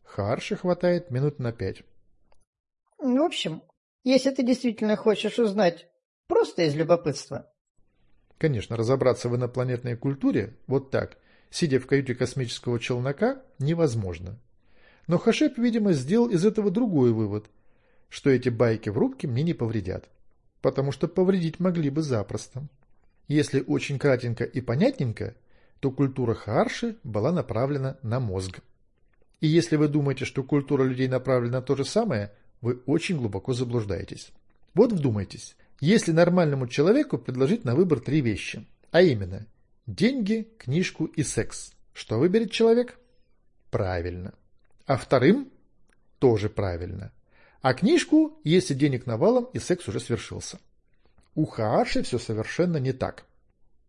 Харша хватает минут на пять. В общем, если ты действительно хочешь узнать, просто из любопытства. Конечно, разобраться в инопланетной культуре вот так, сидя в каюте космического челнока, невозможно. Но Хашеп, видимо, сделал из этого другой вывод, что эти байки в рубке мне не повредят потому что повредить могли бы запросто. Если очень кратенько и понятненько, то культура Харши была направлена на мозг. И если вы думаете, что культура людей направлена на то же самое, вы очень глубоко заблуждаетесь. Вот вдумайтесь, если нормальному человеку предложить на выбор три вещи, а именно деньги, книжку и секс, что выберет человек? Правильно. А вторым? Тоже правильно а книжку, если денег навалом и секс уже свершился. У Хааши все совершенно не так.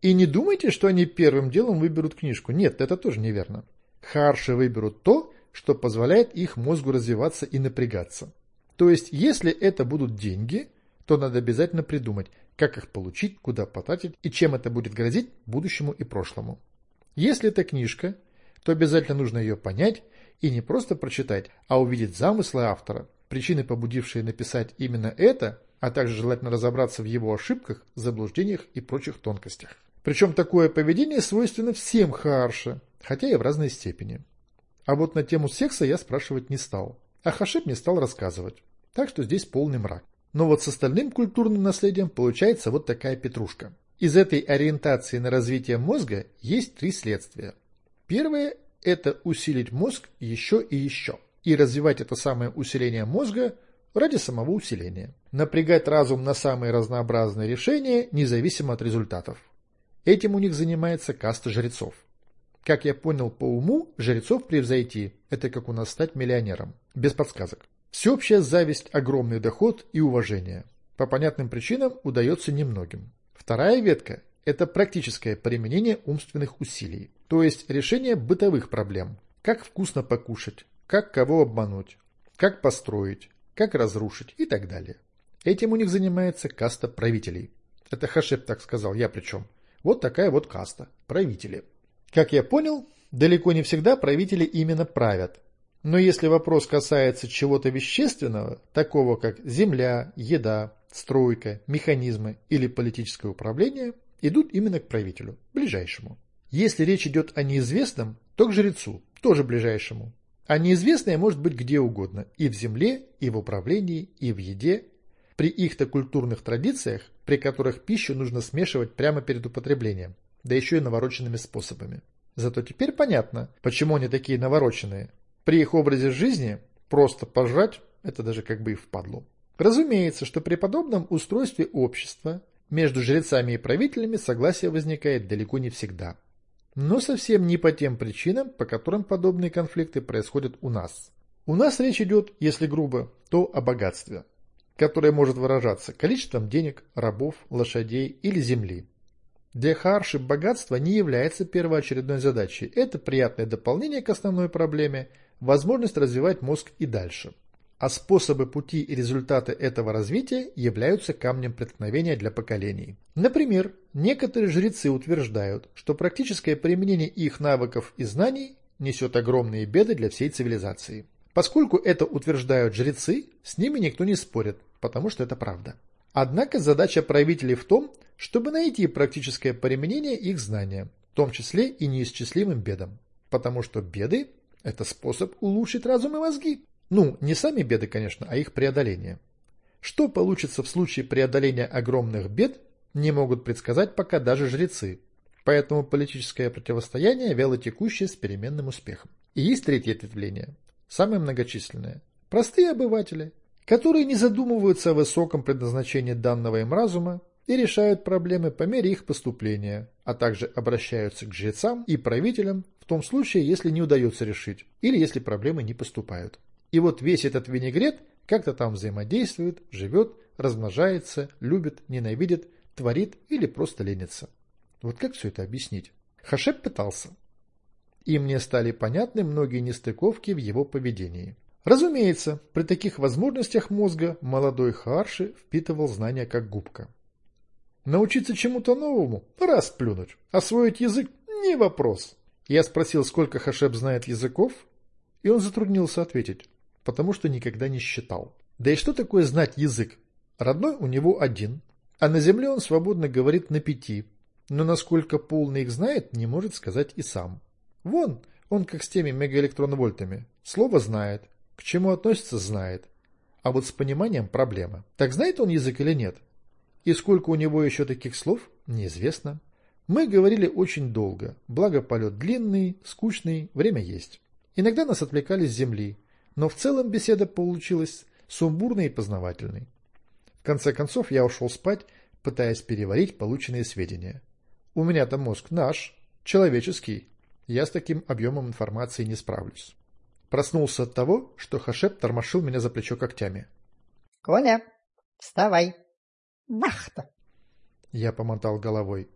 И не думайте, что они первым делом выберут книжку. Нет, это тоже неверно. Харши выберут то, что позволяет их мозгу развиваться и напрягаться. То есть, если это будут деньги, то надо обязательно придумать, как их получить, куда потратить и чем это будет грозить будущему и прошлому. Если это книжка, то обязательно нужно ее понять и не просто прочитать, а увидеть замыслы автора, причины, побудившие написать именно это, а также желательно разобраться в его ошибках, заблуждениях и прочих тонкостях. Причем такое поведение свойственно всем Харше, хотя и в разной степени. А вот на тему секса я спрашивать не стал, а Хашиб не стал рассказывать. Так что здесь полный мрак. Но вот с остальным культурным наследием получается вот такая петрушка. Из этой ориентации на развитие мозга есть три следствия. Первое – это усилить мозг еще и еще и развивать это самое усиление мозга ради самого усиления. Напрягать разум на самые разнообразные решения, независимо от результатов. Этим у них занимается каста жрецов. Как я понял по уму, жрецов превзойти – это как у нас стать миллионером. Без подсказок. Всеобщая зависть, огромный доход и уважение. По понятным причинам удается немногим. Вторая ветка – это практическое применение умственных усилий, то есть решение бытовых проблем. Как вкусно покушать, как кого обмануть, как построить, как разрушить и так далее. Этим у них занимается каста правителей. Это Хашеп так сказал, я причем. Вот такая вот каста, правители. Как я понял, далеко не всегда правители именно правят. Но если вопрос касается чего-то вещественного, такого как земля, еда, стройка, механизмы или политическое управление, идут именно к правителю, ближайшему. Если речь идет о неизвестном, то к жрецу, тоже ближайшему. А неизвестное может быть где угодно, и в земле, и в управлении, и в еде. При их-то культурных традициях, при которых пищу нужно смешивать прямо перед употреблением, да еще и навороченными способами. Зато теперь понятно, почему они такие навороченные. При их образе жизни просто пожрать – это даже как бы и впадлу. Разумеется, что при подобном устройстве общества между жрецами и правителями согласие возникает далеко не всегда. Но совсем не по тем причинам, по которым подобные конфликты происходят у нас. У нас речь идет, если грубо, то о богатстве, которое может выражаться количеством денег, рабов, лошадей или земли. Для Харши богатство не является первоочередной задачей. Это приятное дополнение к основной проблеме, возможность развивать мозг и дальше. А способы, пути и результаты этого развития являются камнем преткновения для поколений. Например, некоторые жрецы утверждают, что практическое применение их навыков и знаний несет огромные беды для всей цивилизации. Поскольку это утверждают жрецы, с ними никто не спорит, потому что это правда. Однако задача правителей в том, чтобы найти практическое применение их знания, в том числе и неисчислимым бедам. Потому что беды – это способ улучшить разум и мозги. Ну, не сами беды, конечно, а их преодоление. Что получится в случае преодоления огромных бед, не могут предсказать пока даже жрецы. Поэтому политическое противостояние вялотекущее с переменным успехом. И есть третье ответвление, самое многочисленное. Простые обыватели, которые не задумываются о высоком предназначении данного им разума и решают проблемы по мере их поступления, а также обращаются к жрецам и правителям в том случае, если не удается решить, или если проблемы не поступают. И вот весь этот винегрет как-то там взаимодействует, живет, размножается, любит, ненавидит, творит или просто ленится. Вот как все это объяснить? Хашеп пытался. И мне стали понятны многие нестыковки в его поведении. Разумеется, при таких возможностях мозга молодой Харши впитывал знания как губка. Научиться чему-то новому – раз плюнуть. Освоить язык – не вопрос. Я спросил, сколько Хашеб знает языков, и он затруднился ответить, потому что никогда не считал. Да и что такое знать язык? Родной у него один, а на земле он свободно говорит на пяти, но насколько полно их знает, не может сказать и сам. Вон, он как с теми мегаэлектронвольтами. Слово знает, к чему относится, знает. А вот с пониманием проблема. Так знает он язык или нет? И сколько у него еще таких слов, неизвестно. Мы говорили очень долго, благо полет длинный, скучный, время есть. Иногда нас отвлекали с земли, но в целом беседа получилась сумбурной и познавательной. В конце концов я ушел спать, пытаясь переварить полученные сведения. У меня-то мозг наш, человеческий. Я с таким объемом информации не справлюсь. Проснулся от того, что Хашеп тормошил меня за плечо когтями. — Коля, вставай. Вахта. Я помотал головой.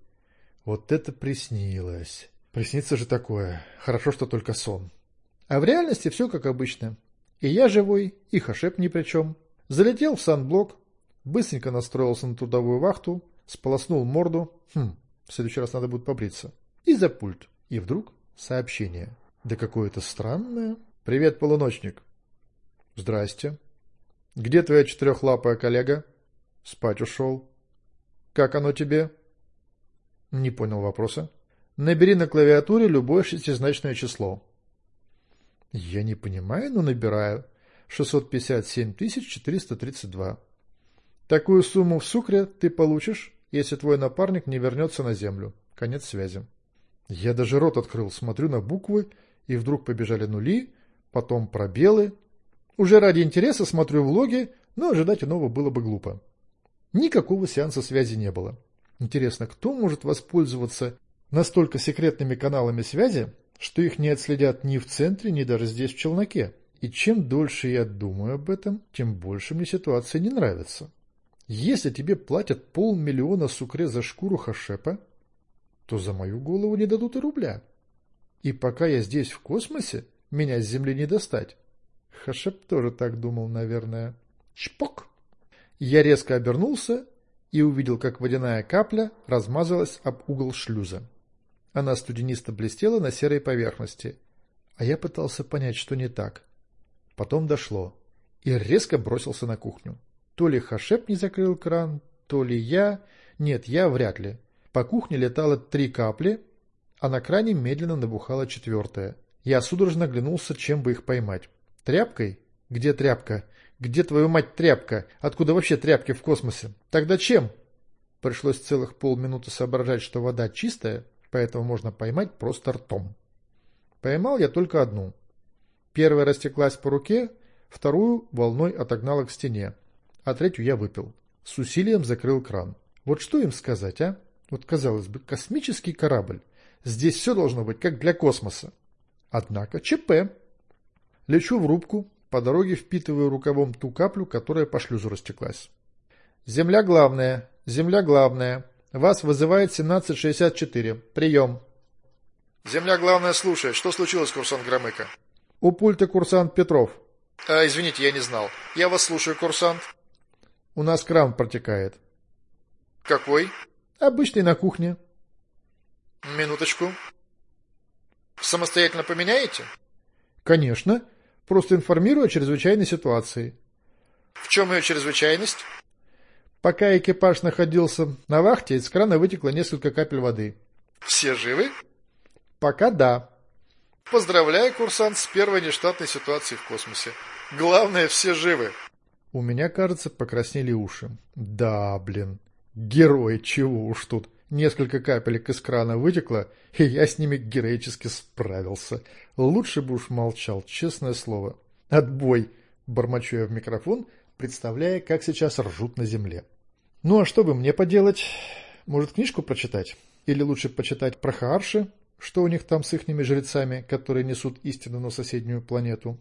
Вот это приснилось. Приснится же такое. Хорошо, что только сон. А в реальности все как обычно. И я живой, и Хашеп ни при чем. Залетел в санблок, быстренько настроился на трудовую вахту, сполоснул морду. Хм, в следующий раз надо будет побриться. И за пульт. И вдруг сообщение. Да какое-то странное. «Привет, полуночник». «Здрасте». «Где твоя четырехлапая коллега?» «Спать ушел». «Как оно тебе?» «Не понял вопроса». «Набери на клавиатуре любое шестизначное число». «Я не понимаю, но набираю. 657 432. Такую сумму в сукре ты получишь, если твой напарник не вернется на землю. Конец связи». Я даже рот открыл, смотрю на буквы, и вдруг побежали нули, потом пробелы. Уже ради интереса смотрю влоги, но ожидать иного было бы глупо. Никакого сеанса связи не было. Интересно, кто может воспользоваться настолько секретными каналами связи, что их не отследят ни в центре, ни даже здесь в челноке? И чем дольше я думаю об этом, тем больше мне ситуация не нравится. Если тебе платят полмиллиона сукре за шкуру хашепа, то за мою голову не дадут и рубля. И пока я здесь в космосе, меня с земли не достать. Хашеп тоже так думал, наверное. Чпок! Я резко обернулся и увидел, как водяная капля размазалась об угол шлюза. Она студенисто блестела на серой поверхности, а я пытался понять, что не так. Потом дошло, и резко бросился на кухню. То ли Хашеп не закрыл кран, то ли я... Нет, я вряд ли, По кухне летало три капли, а на кране медленно набухала четвертая. Я судорожно оглянулся, чем бы их поймать. Тряпкой? Где тряпка? Где, твою мать, тряпка? Откуда вообще тряпки в космосе? Тогда чем? Пришлось целых полминуты соображать, что вода чистая, поэтому можно поймать просто ртом. Поймал я только одну. Первая растеклась по руке, вторую волной отогнала к стене, а третью я выпил. С усилием закрыл кран. Вот что им сказать, а? Вот, казалось бы, космический корабль. Здесь все должно быть как для космоса. Однако ЧП. Лечу в рубку, по дороге впитываю рукавом ту каплю, которая по шлюзу растеклась. «Земля главная! Земля главная! Вас вызывает 1764. Прием!» «Земля главная слушает. Что случилось, курсант Громыко?» «У пульта курсант Петров». А, «Извините, я не знал. Я вас слушаю, курсант». «У нас кран протекает». «Какой?» «Обычный на кухне». «Минуточку. Самостоятельно поменяете?» «Конечно. Просто информирую о чрезвычайной ситуации». «В чем ее чрезвычайность?» Пока экипаж находился на вахте, из крана вытекло несколько капель воды. «Все живы?» «Пока да». «Поздравляю, курсант, с первой нештатной ситуацией в космосе. Главное, все живы». У меня, кажется, покраснели уши. Да, блин. Герой, чего уж тут. Несколько капелек из крана вытекло, и я с ними героически справился. Лучше бы уж молчал, честное слово. Отбой, бормочу я в микрофон, представляя, как сейчас ржут на земле. Ну а что бы мне поделать? Может, книжку прочитать? Или лучше почитать про Хаарши, что у них там с ихними жрецами, которые несут истину на соседнюю планету?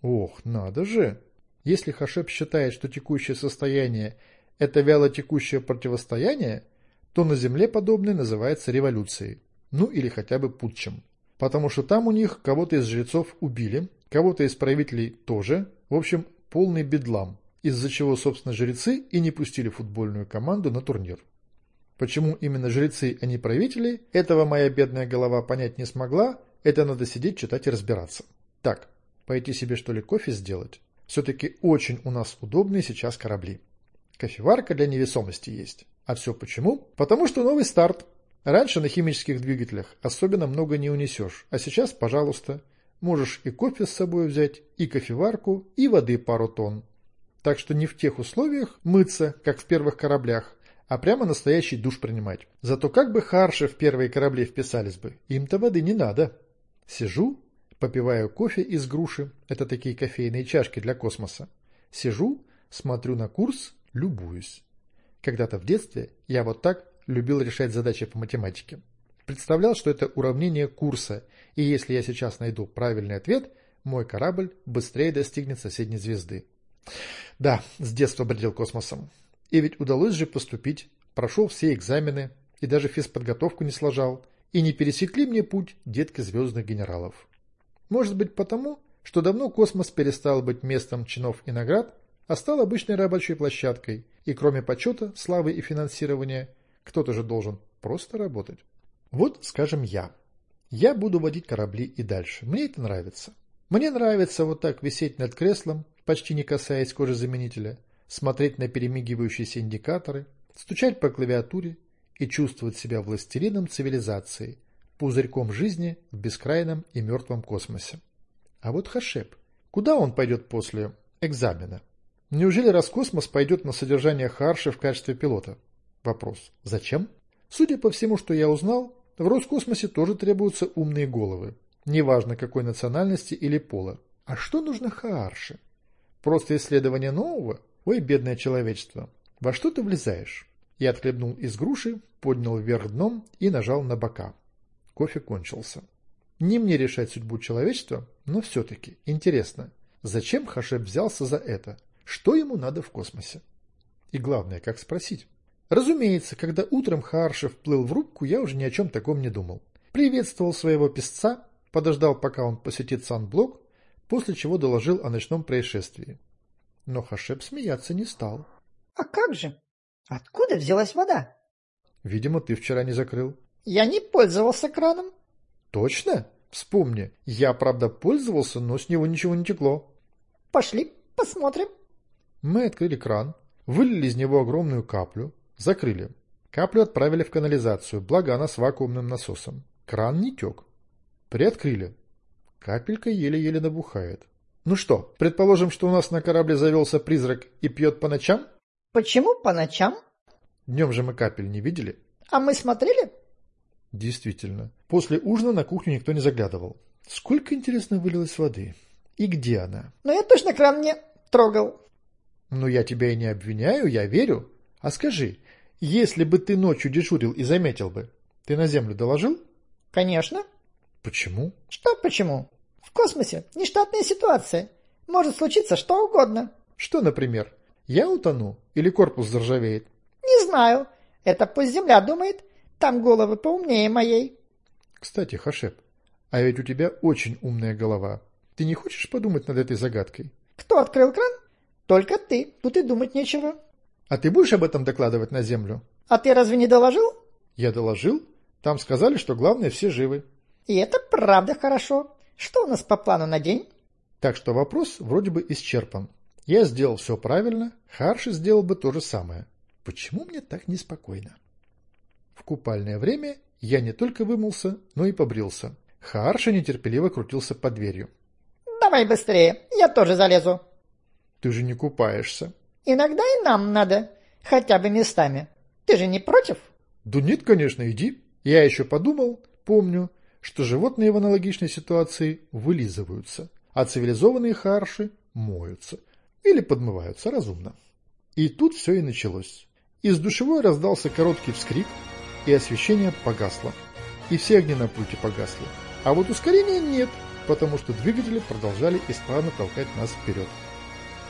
Ох, надо же! Если Хашеп считает, что текущее состояние – это вяло текущее противостояние – то на Земле подобное называется революцией, ну или хотя бы путчем. Потому что там у них кого-то из жрецов убили, кого-то из правителей тоже, в общем, полный бедлам, из-за чего, собственно, жрецы и не пустили футбольную команду на турнир. Почему именно жрецы, а не правители, этого моя бедная голова понять не смогла, это надо сидеть, читать и разбираться. Так, пойти себе что ли кофе сделать? Все-таки очень у нас удобные сейчас корабли. Кофеварка для невесомости есть. А все почему? Потому что новый старт. Раньше на химических двигателях особенно много не унесешь, а сейчас, пожалуйста, можешь и кофе с собой взять, и кофеварку, и воды пару тонн. Так что не в тех условиях мыться, как в первых кораблях, а прямо настоящий душ принимать. Зато как бы харши в первые корабли вписались бы, им-то воды не надо. Сижу, попиваю кофе из груши, это такие кофейные чашки для космоса. Сижу, смотрю на курс, любуюсь. Когда-то в детстве я вот так любил решать задачи по математике. Представлял, что это уравнение курса, и если я сейчас найду правильный ответ, мой корабль быстрее достигнет соседней звезды. Да, с детства бредил космосом. И ведь удалось же поступить, прошел все экзамены, и даже физподготовку не сложал, и не пересекли мне путь детки звездных генералов. Может быть потому, что давно космос перестал быть местом чинов и наград, а стал обычной рабочей площадкой, и кроме почета, славы и финансирования, кто-то же должен просто работать. Вот, скажем, я. Я буду водить корабли и дальше. Мне это нравится. Мне нравится вот так висеть над креслом, почти не касаясь кожезаменителя, смотреть на перемигивающиеся индикаторы, стучать по клавиатуре и чувствовать себя властелином цивилизации, пузырьком жизни в бескрайном и мертвом космосе. А вот Хашеп, куда он пойдет после экзамена? Неужели Роскосмос пойдет на содержание Харши в качестве пилота? Вопрос. Зачем? Судя по всему, что я узнал, в Роскосмосе тоже требуются умные головы. Неважно, какой национальности или пола. А что нужно Хаарше? Просто исследование нового? Ой, бедное человечество. Во что ты влезаешь? Я отхлебнул из груши, поднял вверх дном и нажал на бока. Кофе кончился. Не мне решать судьбу человечества, но все-таки интересно, зачем Хашеп взялся за это? Что ему надо в космосе. И главное, как спросить. Разумеется, когда утром Харшев плыл в рубку, я уже ни о чем таком не думал. Приветствовал своего песца, подождал, пока он посетит санблок, после чего доложил о ночном происшествии. Но Хашеп смеяться не стал. — А как же? Откуда взялась вода? — Видимо, ты вчера не закрыл. — Я не пользовался краном. — Точно? Вспомни, я, правда, пользовался, но с него ничего не текло. — Пошли, посмотрим. Мы открыли кран, вылили из него огромную каплю, закрыли. Каплю отправили в канализацию, благо она с вакуумным насосом. Кран не тек. Приоткрыли. Капелька еле-еле набухает. Ну что, предположим, что у нас на корабле завелся призрак и пьет по ночам? Почему по ночам? Днем же мы капель не видели. А мы смотрели? Действительно. После ужина на кухню никто не заглядывал. Сколько, интересно, вылилось воды? И где она? Но я точно кран не трогал. Ну, я тебя и не обвиняю, я верю. А скажи, если бы ты ночью дежурил и заметил бы, ты на Землю доложил? Конечно. Почему? Что почему? В космосе нештатная ситуация. Может случиться что угодно. Что, например? Я утону или корпус заржавеет? Не знаю. Это пусть Земля думает. Там головы поумнее моей. Кстати, Хашеп, а ведь у тебя очень умная голова. Ты не хочешь подумать над этой загадкой? Кто открыл кран? Только ты. Тут и думать нечего. А ты будешь об этом докладывать на Землю? А ты разве не доложил? Я доложил. Там сказали, что главное все живы. И это правда хорошо. Что у нас по плану на день? Так что вопрос вроде бы исчерпан. Я сделал все правильно, Харши сделал бы то же самое. Почему мне так неспокойно? В купальное время я не только вымылся, но и побрился. Харши нетерпеливо крутился под дверью. Давай быстрее, я тоже залезу. Ты же не купаешься. Иногда и нам надо, хотя бы местами. Ты же не против? Да нет, конечно, иди. Я еще подумал, помню, что животные в аналогичной ситуации вылизываются, а цивилизованные харши моются или подмываются разумно. И тут все и началось. Из душевой раздался короткий вскрик, и освещение погасло. И все огни на пульте погасли. А вот ускорения нет, потому что двигатели продолжали исправно толкать нас вперед.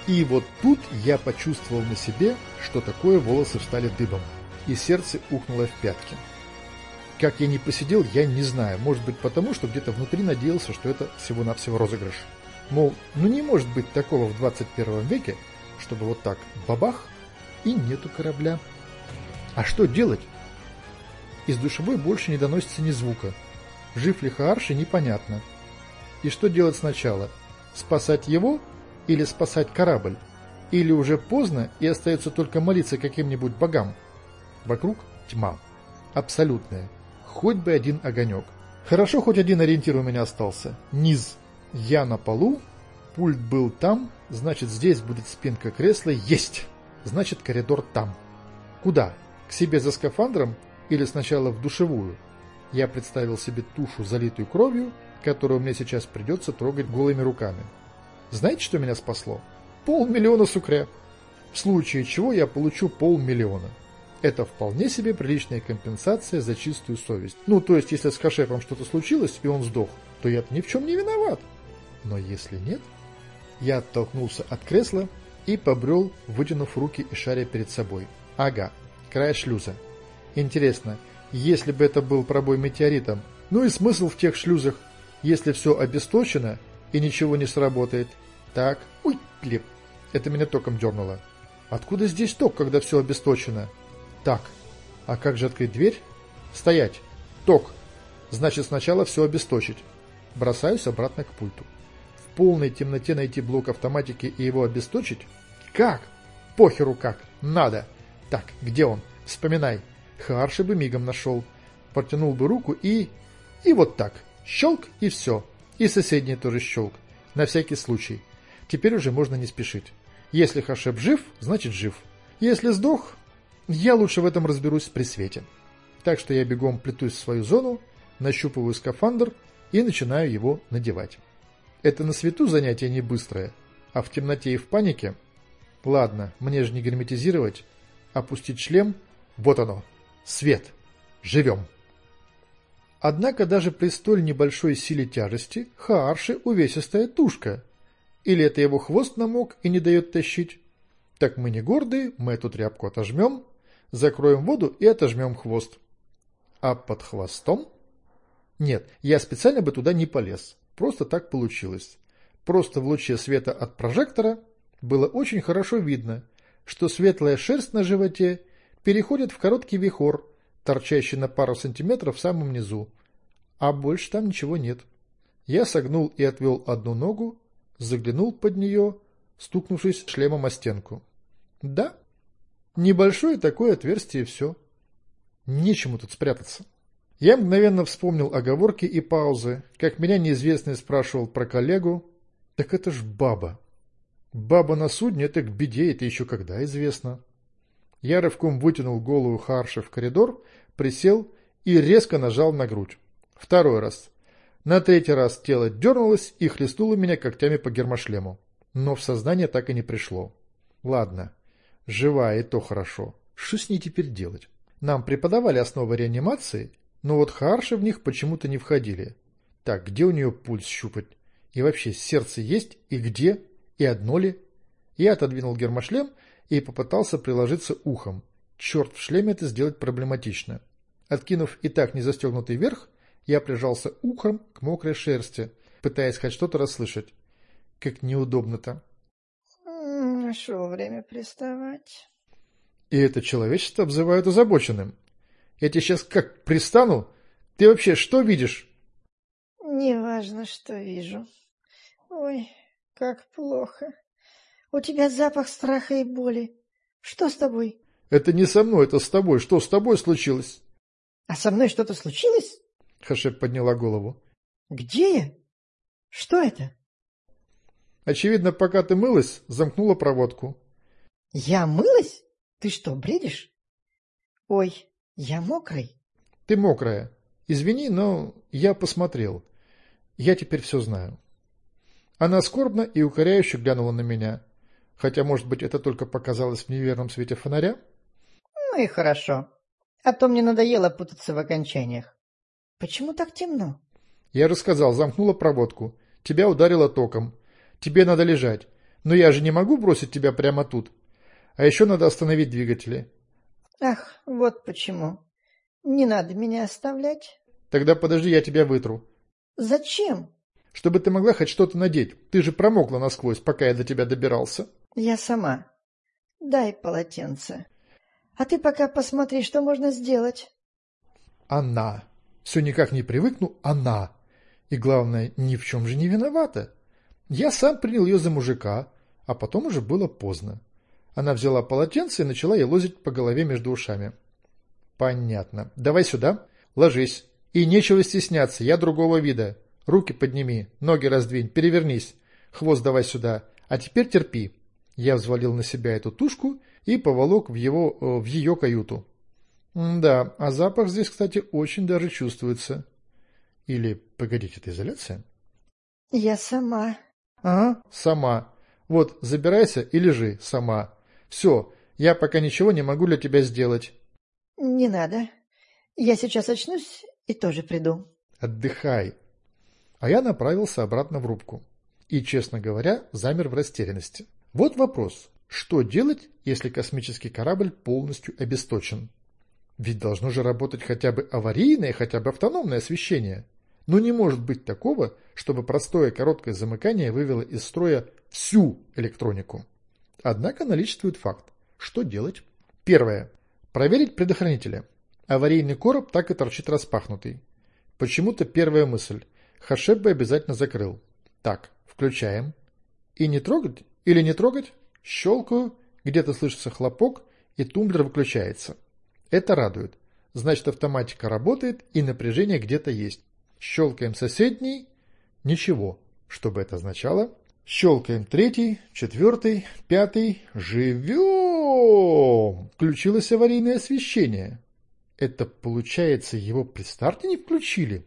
И вот тут я почувствовал на себе, что такое волосы встали дыбом, и сердце ухнуло в пятки. Как я не посидел, я не знаю. Может быть потому, что где-то внутри надеялся, что это всего-навсего розыгрыш. Мол, ну не может быть такого в 21 веке, чтобы вот так бабах и нету корабля. А что делать? Из душевой больше не доносится ни звука. Жив ли Хаарши, непонятно. И что делать сначала? Спасать его или спасать корабль? Или уже поздно и остается только молиться каким-нибудь богам? Вокруг тьма. Абсолютная. Хоть бы один огонек. Хорошо, хоть один ориентир у меня остался. Низ. Я на полу. Пульт был там. Значит, здесь будет спинка кресла. Есть! Значит, коридор там. Куда? К себе за скафандром или сначала в душевую? Я представил себе тушу, залитую кровью, которую мне сейчас придется трогать голыми руками. Знаете, что меня спасло? Полмиллиона сукря. В случае чего я получу полмиллиона. Это вполне себе приличная компенсация за чистую совесть. Ну, то есть, если с Хашепом что-то случилось, и он сдох, то я ни в чем не виноват. Но если нет... Я оттолкнулся от кресла и побрел, вытянув руки и шаря перед собой. Ага, край шлюза. Интересно, если бы это был пробой метеоритом, ну и смысл в тех шлюзах, если все обесточено и ничего не сработает. Так, уй, плеп, это меня током дернуло. Откуда здесь ток, когда все обесточено? Так, а как же открыть дверь? Стоять. Ток. Значит, сначала все обесточить. Бросаюсь обратно к пульту. В полной темноте найти блок автоматики и его обесточить? Как? Похеру как. Надо. Так, где он? Вспоминай. Харши бы мигом нашел. Протянул бы руку и... И вот так. Щелк и все. И соседний тоже щелк. На всякий случай. Теперь уже можно не спешить. Если Хашеп жив, значит жив. Если сдох, я лучше в этом разберусь при свете. Так что я бегом плетусь в свою зону, нащупываю скафандр и начинаю его надевать. Это на свету занятие не быстрое, а в темноте и в панике... Ладно, мне же не герметизировать. Опустить шлем. Вот оно. Свет. Живем. Однако даже при столь небольшой силе тяжести Хаарши увесистая тушка. Или это его хвост намок и не дает тащить? Так мы не гордые, мы эту тряпку отожмем, закроем воду и отожмем хвост. А под хвостом? Нет, я специально бы туда не полез. Просто так получилось. Просто в луче света от прожектора было очень хорошо видно, что светлая шерсть на животе переходит в короткий вихор, торчащий на пару сантиметров в самом низу, а больше там ничего нет. Я согнул и отвел одну ногу, заглянул под нее, стукнувшись шлемом о стенку. Да, небольшое такое отверстие и все. Нечему тут спрятаться. Я мгновенно вспомнил оговорки и паузы, как меня неизвестный спрашивал про коллегу. Так это ж баба. Баба на судне — это к беде, это еще когда известно. Я рывком вытянул голову Харша в коридор, присел и резко нажал на грудь. Второй раз. На третий раз тело дернулось и хлестнуло меня когтями по гермошлему. Но в сознание так и не пришло. Ладно, живая и то хорошо. Что с ней теперь делать? Нам преподавали основы реанимации, но вот харши в них почему-то не входили. Так, где у нее пульс щупать? И вообще, сердце есть? И где? И одно ли? Я отодвинул гермошлем и попытался приложиться ухом. Черт, в шлеме это сделать проблематично. Откинув и так не застегнутый верх, я прижался ухом к мокрой шерсти, пытаясь хоть что-то расслышать. Как неудобно-то. Нашел время приставать. И это человечество обзывают озабоченным. Я тебе сейчас как пристану? Ты вообще что видишь? Неважно, что вижу. Ой, как плохо. У тебя запах страха и боли. Что с тобой? Это не со мной, это с тобой. Что с тобой случилось? А со мной что-то случилось? Хашеп подняла голову. Где я? Что это? Очевидно, пока ты мылась, замкнула проводку. Я мылась? Ты что, бредишь? Ой, я мокрый. Ты мокрая. Извини, но я посмотрел. Я теперь все знаю. Она скорбно и укоряюще глянула на меня. Хотя, может быть, это только показалось в неверном свете фонаря? Ну и хорошо. А то мне надоело путаться в окончаниях. Почему так темно? Я рассказал, замкнула проводку. Тебя ударило током. Тебе надо лежать. Но я же не могу бросить тебя прямо тут. А еще надо остановить двигатели. Ах, вот почему. Не надо меня оставлять. Тогда подожди, я тебя вытру. Зачем? Чтобы ты могла хоть что-то надеть. Ты же промокла насквозь, пока я до тебя добирался. Я сама. Дай полотенце. А ты пока посмотри, что можно сделать. Она. Все никак не привыкну, она. И главное, ни в чем же не виновата. Я сам принял ее за мужика, а потом уже было поздно. Она взяла полотенце и начала елозить по голове между ушами. «Понятно. Давай сюда. Ложись. И нечего стесняться, я другого вида. Руки подними, ноги раздвинь, перевернись. Хвост давай сюда. А теперь терпи». Я взвалил на себя эту тушку и поволок в, его, э, в ее каюту. да, а запах здесь, кстати, очень даже чувствуется. Или, погодите, это изоляция? Я сама. Ага, сама. Вот, забирайся и лежи сама. Все, я пока ничего не могу для тебя сделать. Не надо. Я сейчас очнусь и тоже приду. Отдыхай. А я направился обратно в рубку. И, честно говоря, замер в растерянности. Вот вопрос. Что делать, если космический корабль полностью обесточен? Ведь должно же работать хотя бы аварийное, хотя бы автономное освещение. Но не может быть такого, чтобы простое короткое замыкание вывело из строя всю электронику. Однако наличествует факт. Что делать? Первое. Проверить предохранители. Аварийный короб так и торчит распахнутый. Почему-то первая мысль. Хашеп бы обязательно закрыл. Так, включаем. И не трогать? Или не трогать? Щелкаю, где-то слышится хлопок, и тумблер выключается. Это радует. Значит, автоматика работает, и напряжение где-то есть. Щелкаем соседний. Ничего. Что бы это означало? Щелкаем третий, четвертый, пятый. Живем! Включилось аварийное освещение. Это, получается, его при старте не включили?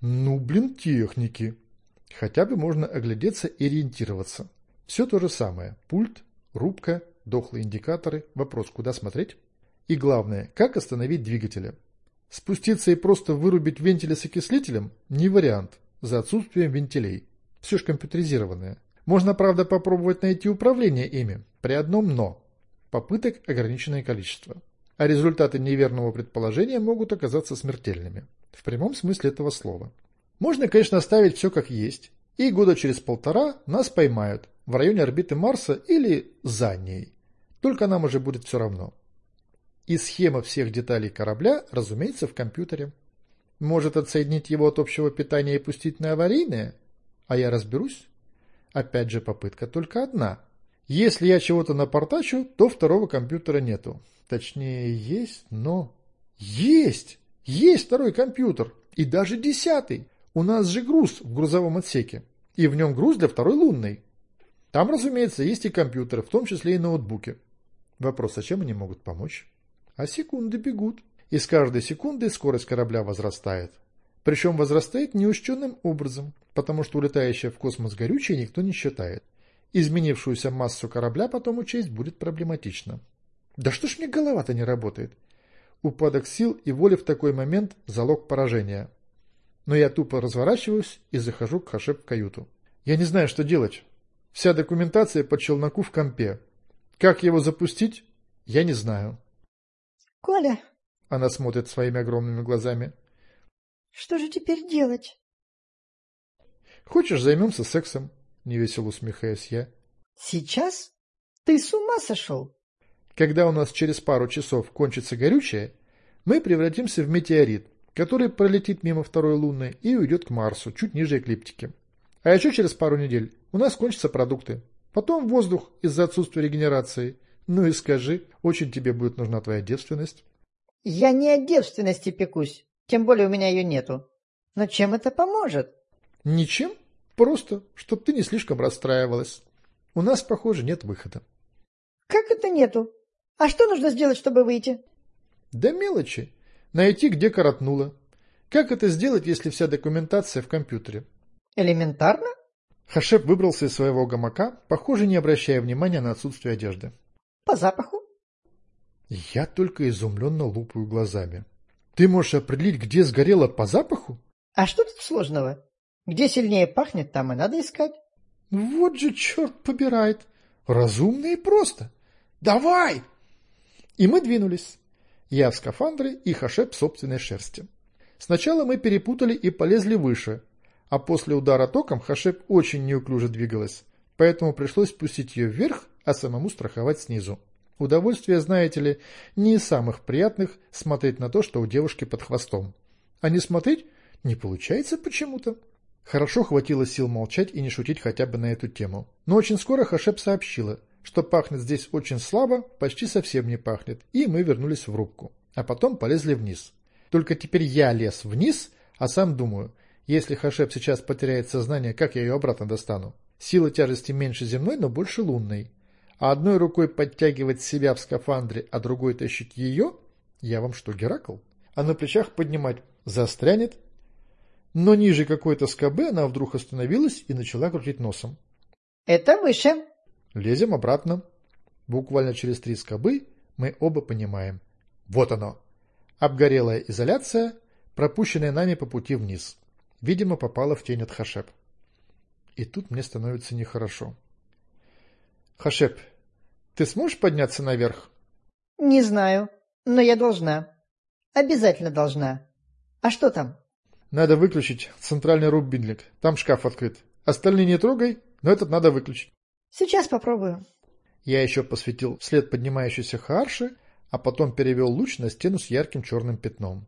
Ну, блин, техники. Хотя бы можно оглядеться и ориентироваться. Все то же самое. Пульт, рубка, дохлые индикаторы. Вопрос, куда смотреть? И главное, как остановить двигателя? Спуститься и просто вырубить вентили с окислителем – не вариант, за отсутствием вентилей. Все же компьютеризированное. Можно, правда, попробовать найти управление ими, при одном «но». Попыток ограниченное количество. А результаты неверного предположения могут оказаться смертельными. В прямом смысле этого слова. Можно, конечно, оставить все как есть, и года через полтора нас поймают в районе орбиты Марса или за ней. Только нам уже будет все равно. И схема всех деталей корабля, разумеется, в компьютере. Может отсоединить его от общего питания и пустить на аварийное? А я разберусь. Опять же, попытка только одна. Если я чего-то напортачу, то второго компьютера нету. Точнее, есть, но... Есть! Есть второй компьютер! И даже десятый! У нас же груз в грузовом отсеке. И в нем груз для второй лунной. Там, разумеется, есть и компьютеры, в том числе и ноутбуки. Вопрос, а чем они могут помочь? А секунды бегут. И с каждой секундой скорость корабля возрастает. Причем возрастает неучтенным образом, потому что улетающее в космос горючее никто не считает. Изменившуюся массу корабля потом учесть будет проблематично. Да что ж мне голова-то не работает? Упадок сил и воли в такой момент – залог поражения. Но я тупо разворачиваюсь и захожу к Хашеп в каюту. Я не знаю, что делать. Вся документация по челноку в компе. Как его запустить, я не знаю. «Коля!» Она смотрит своими огромными глазами. «Что же теперь делать?» «Хочешь, займемся сексом?» Невесело усмехаясь я. «Сейчас? Ты с ума сошел?» Когда у нас через пару часов кончится горючее, мы превратимся в метеорит, который пролетит мимо второй луны и уйдет к Марсу, чуть ниже эклиптики. А еще через пару недель у нас кончатся продукты. Потом воздух из-за отсутствия регенерации. Ну и скажи, очень тебе будет нужна твоя девственность. Я не о девственности пекусь, тем более у меня ее нету. Но чем это поможет? Ничем. Просто, чтобы ты не слишком расстраивалась. У нас, похоже, нет выхода. Как это нету? А что нужно сделать, чтобы выйти? Да мелочи. Найти, где коротнуло. Как это сделать, если вся документация в компьютере? Элементарно? Хашеп выбрался из своего гамака, похоже, не обращая внимания на отсутствие одежды. По запаху? Я только изумленно лупаю глазами. Ты можешь определить, где сгорело по запаху? А что тут сложного? Где сильнее пахнет, там и надо искать. Вот же черт побирает. Разумно и просто. Давай! И мы двинулись. Я в скафандре и Хашеп в собственной шерсти. Сначала мы перепутали и полезли выше, а после удара током Хашеп очень неуклюже двигалась, поэтому пришлось спустить ее вверх, а самому страховать снизу. Удовольствие, знаете ли, не из самых приятных смотреть на то, что у девушки под хвостом. А не смотреть не получается почему-то. Хорошо хватило сил молчать и не шутить хотя бы на эту тему. Но очень скоро Хашеп сообщила, что пахнет здесь очень слабо, почти совсем не пахнет, и мы вернулись в рубку. А потом полезли вниз. Только теперь я лез вниз, а сам думаю, если Хашеп сейчас потеряет сознание, как я ее обратно достану? Сила тяжести меньше земной, но больше лунной. А одной рукой подтягивать себя в скафандре, а другой тащить ее? Я вам что, Геракл? А на плечах поднимать застрянет? Но ниже какой-то скобы она вдруг остановилась и начала крутить носом. Это выше. Лезем обратно. Буквально через три скобы мы оба понимаем. Вот оно. Обгорелая изоляция, пропущенная нами по пути вниз. Видимо, попала в тень от Хашеп. И тут мне становится нехорошо. Хашеп, ты сможешь подняться наверх? Не знаю, но я должна. Обязательно должна. А что там? Надо выключить центральный рубильник. Там шкаф открыт. Остальные не трогай, но этот надо выключить. Сейчас попробую. Я еще посветил вслед поднимающейся Харши, а потом перевел луч на стену с ярким черным пятном.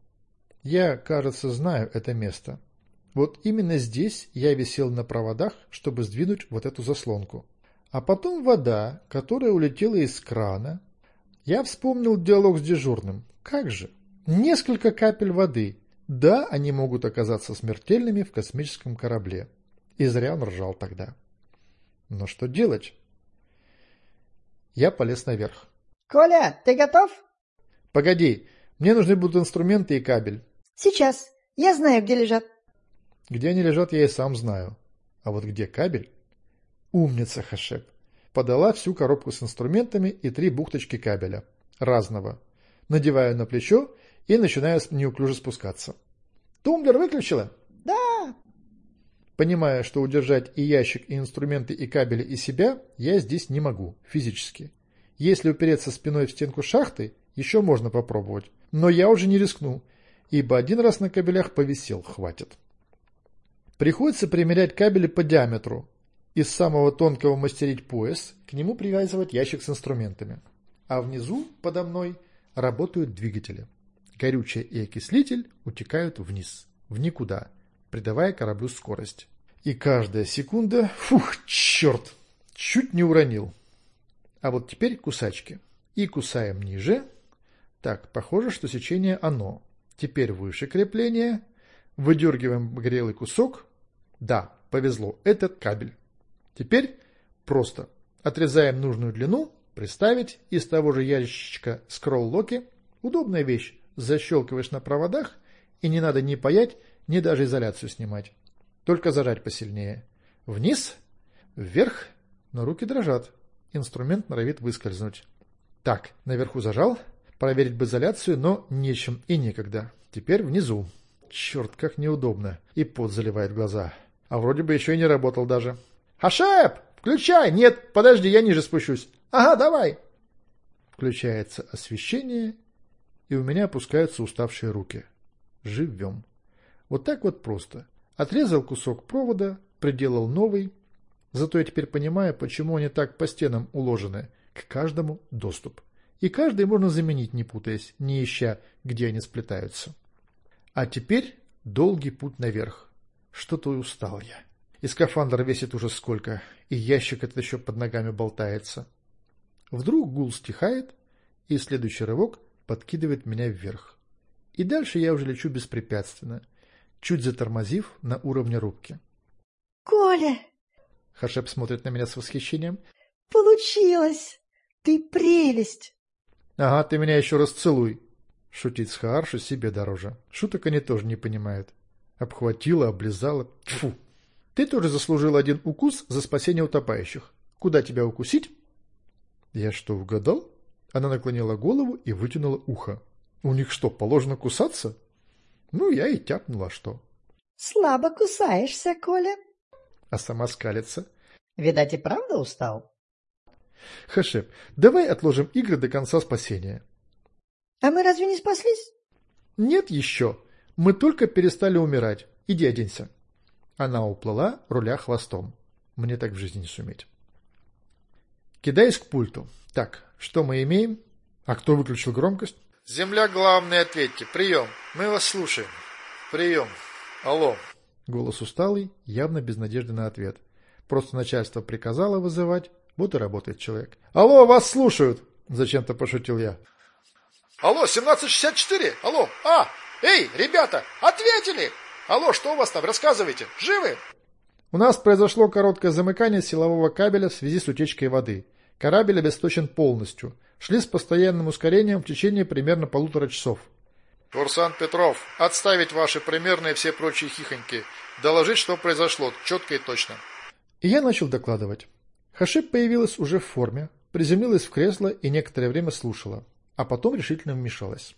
Я, кажется, знаю это место. Вот именно здесь я висел на проводах, чтобы сдвинуть вот эту заслонку. А потом вода, которая улетела из крана. Я вспомнил диалог с дежурным. Как же? Несколько капель воды. Да, они могут оказаться смертельными в космическом корабле. И зря он ржал тогда. Но что делать? Я полез наверх. «Коля, ты готов?» «Погоди, мне нужны будут инструменты и кабель». «Сейчас. Я знаю, где лежат». Где они лежат, я и сам знаю. А вот где кабель? Умница, Хашеп. Подала всю коробку с инструментами и три бухточки кабеля. Разного. Надеваю на плечо и начинаю неуклюже спускаться. Тумблер выключила? Да. Понимая, что удержать и ящик, и инструменты, и кабели, и себя, я здесь не могу, физически. Если упереться спиной в стенку шахты, еще можно попробовать. Но я уже не рискну, ибо один раз на кабелях повисел, хватит. Приходится примерять кабели по диаметру. Из самого тонкого мастерить пояс, к нему привязывать ящик с инструментами. А внизу, подо мной, работают двигатели. Горючее и окислитель утекают вниз, в никуда, придавая кораблю скорость. И каждая секунда... Фух, черт! Чуть не уронил. А вот теперь кусачки. И кусаем ниже. Так, похоже, что сечение оно. Теперь выше крепления. Выдергиваем горелый кусок. Да, повезло, этот кабель. Теперь просто отрезаем нужную длину, приставить из того же ящичка скролл-локи. Удобная вещь. Защелкиваешь на проводах, и не надо ни паять, ни даже изоляцию снимать. Только зажать посильнее. Вниз, вверх, но руки дрожат. Инструмент норовит выскользнуть. Так, наверху зажал. Проверить бы изоляцию, но нечем и некогда. Теперь внизу. Черт, как неудобно. И пот заливает глаза. А вроде бы еще и не работал даже. «Хашеп! Включай! Нет, подожди, я ниже спущусь. Ага, давай!» Включается освещение, и у меня опускаются уставшие руки. Живем. Вот так вот просто. Отрезал кусок провода, приделал новый. Зато я теперь понимаю, почему они так по стенам уложены. К каждому доступ. И каждый можно заменить, не путаясь, не ища, где они сплетаются. А теперь долгий путь наверх. Что-то устал я. И скафандр весит уже сколько, и ящик этот еще под ногами болтается. Вдруг гул стихает, и следующий рывок подкидывает меня вверх. И дальше я уже лечу беспрепятственно, чуть затормозив на уровне рубки. «Коля!» Хашеп смотрит на меня с восхищением. «Получилось! Ты прелесть!» «Ага, ты меня еще раз целуй!» Шутить с Хаарши себе дороже. Шуток они тоже не понимают. Обхватила, облизала. Тьфу! Ты тоже заслужил один укус за спасение утопающих. Куда тебя укусить? Я что, угадал? Она наклонила голову и вытянула ухо. У них что, положено кусаться? Ну, я и тяпнула, что. Слабо кусаешься, Коля. А сама скалится. Видать, и правда устал? Хашеп, давай отложим игры до конца спасения. А мы разве не спаслись? Нет еще. Мы только перестали умирать. Иди оденься. Она уплыла, руля хвостом. Мне так в жизни не суметь. Кидаюсь к пульту. Так, что мы имеем? А кто выключил громкость? Земля, главные ответьте. Прием. Мы вас слушаем. Прием. Алло. Голос усталый, явно без надежды на ответ. Просто начальство приказало вызывать, вот и работает человек. «Алло, вас слушают!» – зачем-то пошутил я. «Алло, 1764! Алло! А! Эй, ребята, ответили! Алло, что у вас там? Рассказывайте! Живы?» У нас произошло короткое замыкание силового кабеля в связи с утечкой воды. Корабль обесточен полностью. Шли с постоянным ускорением в течение примерно полутора часов. «Курсант Петров, отставить ваши примерные все прочие хихоньки. Доложить, что произошло, четко и точно». И я начал докладывать. Хашип появилась уже в форме, приземлилась в кресло и некоторое время слушала, а потом решительно вмешалась.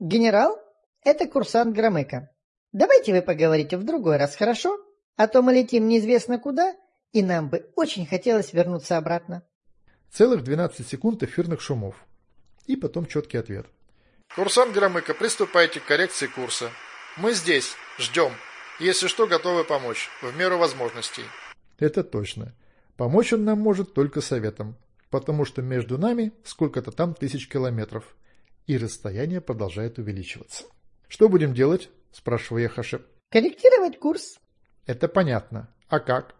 «Генерал, это курсант Громыка. Давайте вы поговорите в другой раз, хорошо? А то мы летим неизвестно куда, и нам бы очень хотелось вернуться обратно». Целых 12 секунд эфирных шумов. И потом четкий ответ. «Курсант Громыка, приступайте к коррекции курса. Мы здесь, ждем. Если что, готовы помочь, в меру возможностей». Это точно. Помочь он нам может только советом, потому что между нами сколько-то там тысяч километров, и расстояние продолжает увеличиваться. «Что будем делать?» – спрашиваю я Хашеп. «Корректировать курс». «Это понятно. А как?»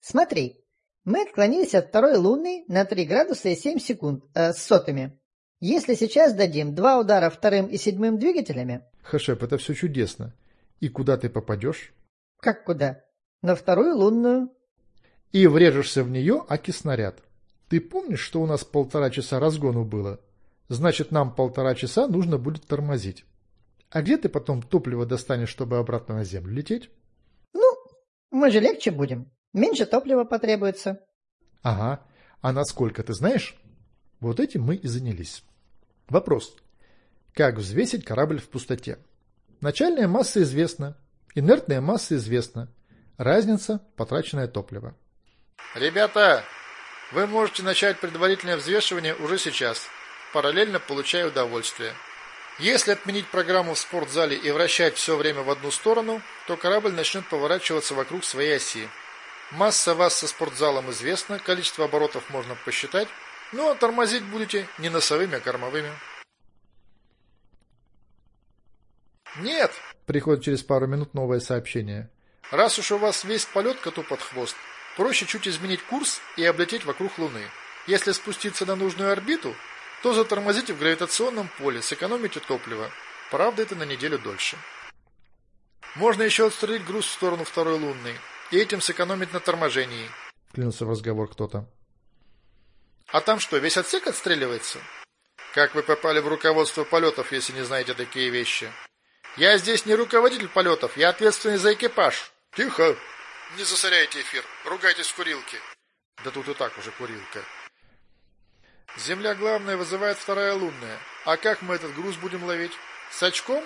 «Смотри, мы отклонились от второй лунной на 3 градуса и 7 секунд э, с сотами. Если сейчас дадим два удара вторым и седьмым двигателями...» «Хашеп, это все чудесно. И куда ты попадешь?» «Как куда? На вторую лунную» и врежешься в нее, аки снаряд. Ты помнишь, что у нас полтора часа разгону было? Значит, нам полтора часа нужно будет тормозить. А где ты потом топливо достанешь, чтобы обратно на землю лететь? Ну, мы же легче будем. Меньше топлива потребуется. Ага. А насколько, ты знаешь? Вот этим мы и занялись. Вопрос. Как взвесить корабль в пустоте? Начальная масса известна. Инертная масса известна. Разница – потраченное топливо. Ребята, вы можете начать предварительное взвешивание уже сейчас, параллельно получая удовольствие. Если отменить программу в спортзале и вращать все время в одну сторону, то корабль начнет поворачиваться вокруг своей оси. Масса вас со спортзалом известна, количество оборотов можно посчитать, но тормозить будете не носовыми, а кормовыми. Нет! Приходит через пару минут новое сообщение. Раз уж у вас весь полет коту под хвост, Проще чуть изменить курс и облететь вокруг Луны. Если спуститься на нужную орбиту, то затормозите в гравитационном поле, сэкономите топливо. Правда, это на неделю дольше. Можно еще отстрелить груз в сторону второй лунной, и этим сэкономить на торможении. Вклинился в разговор кто-то. А там что, весь отсек отстреливается? Как вы попали в руководство полетов, если не знаете такие вещи? Я здесь не руководитель полетов, я ответственный за экипаж. Тихо! Не засоряйте эфир, ругайтесь в курилке. Да тут и так уже курилка. Земля главная вызывает вторая лунная. А как мы этот груз будем ловить? С очком?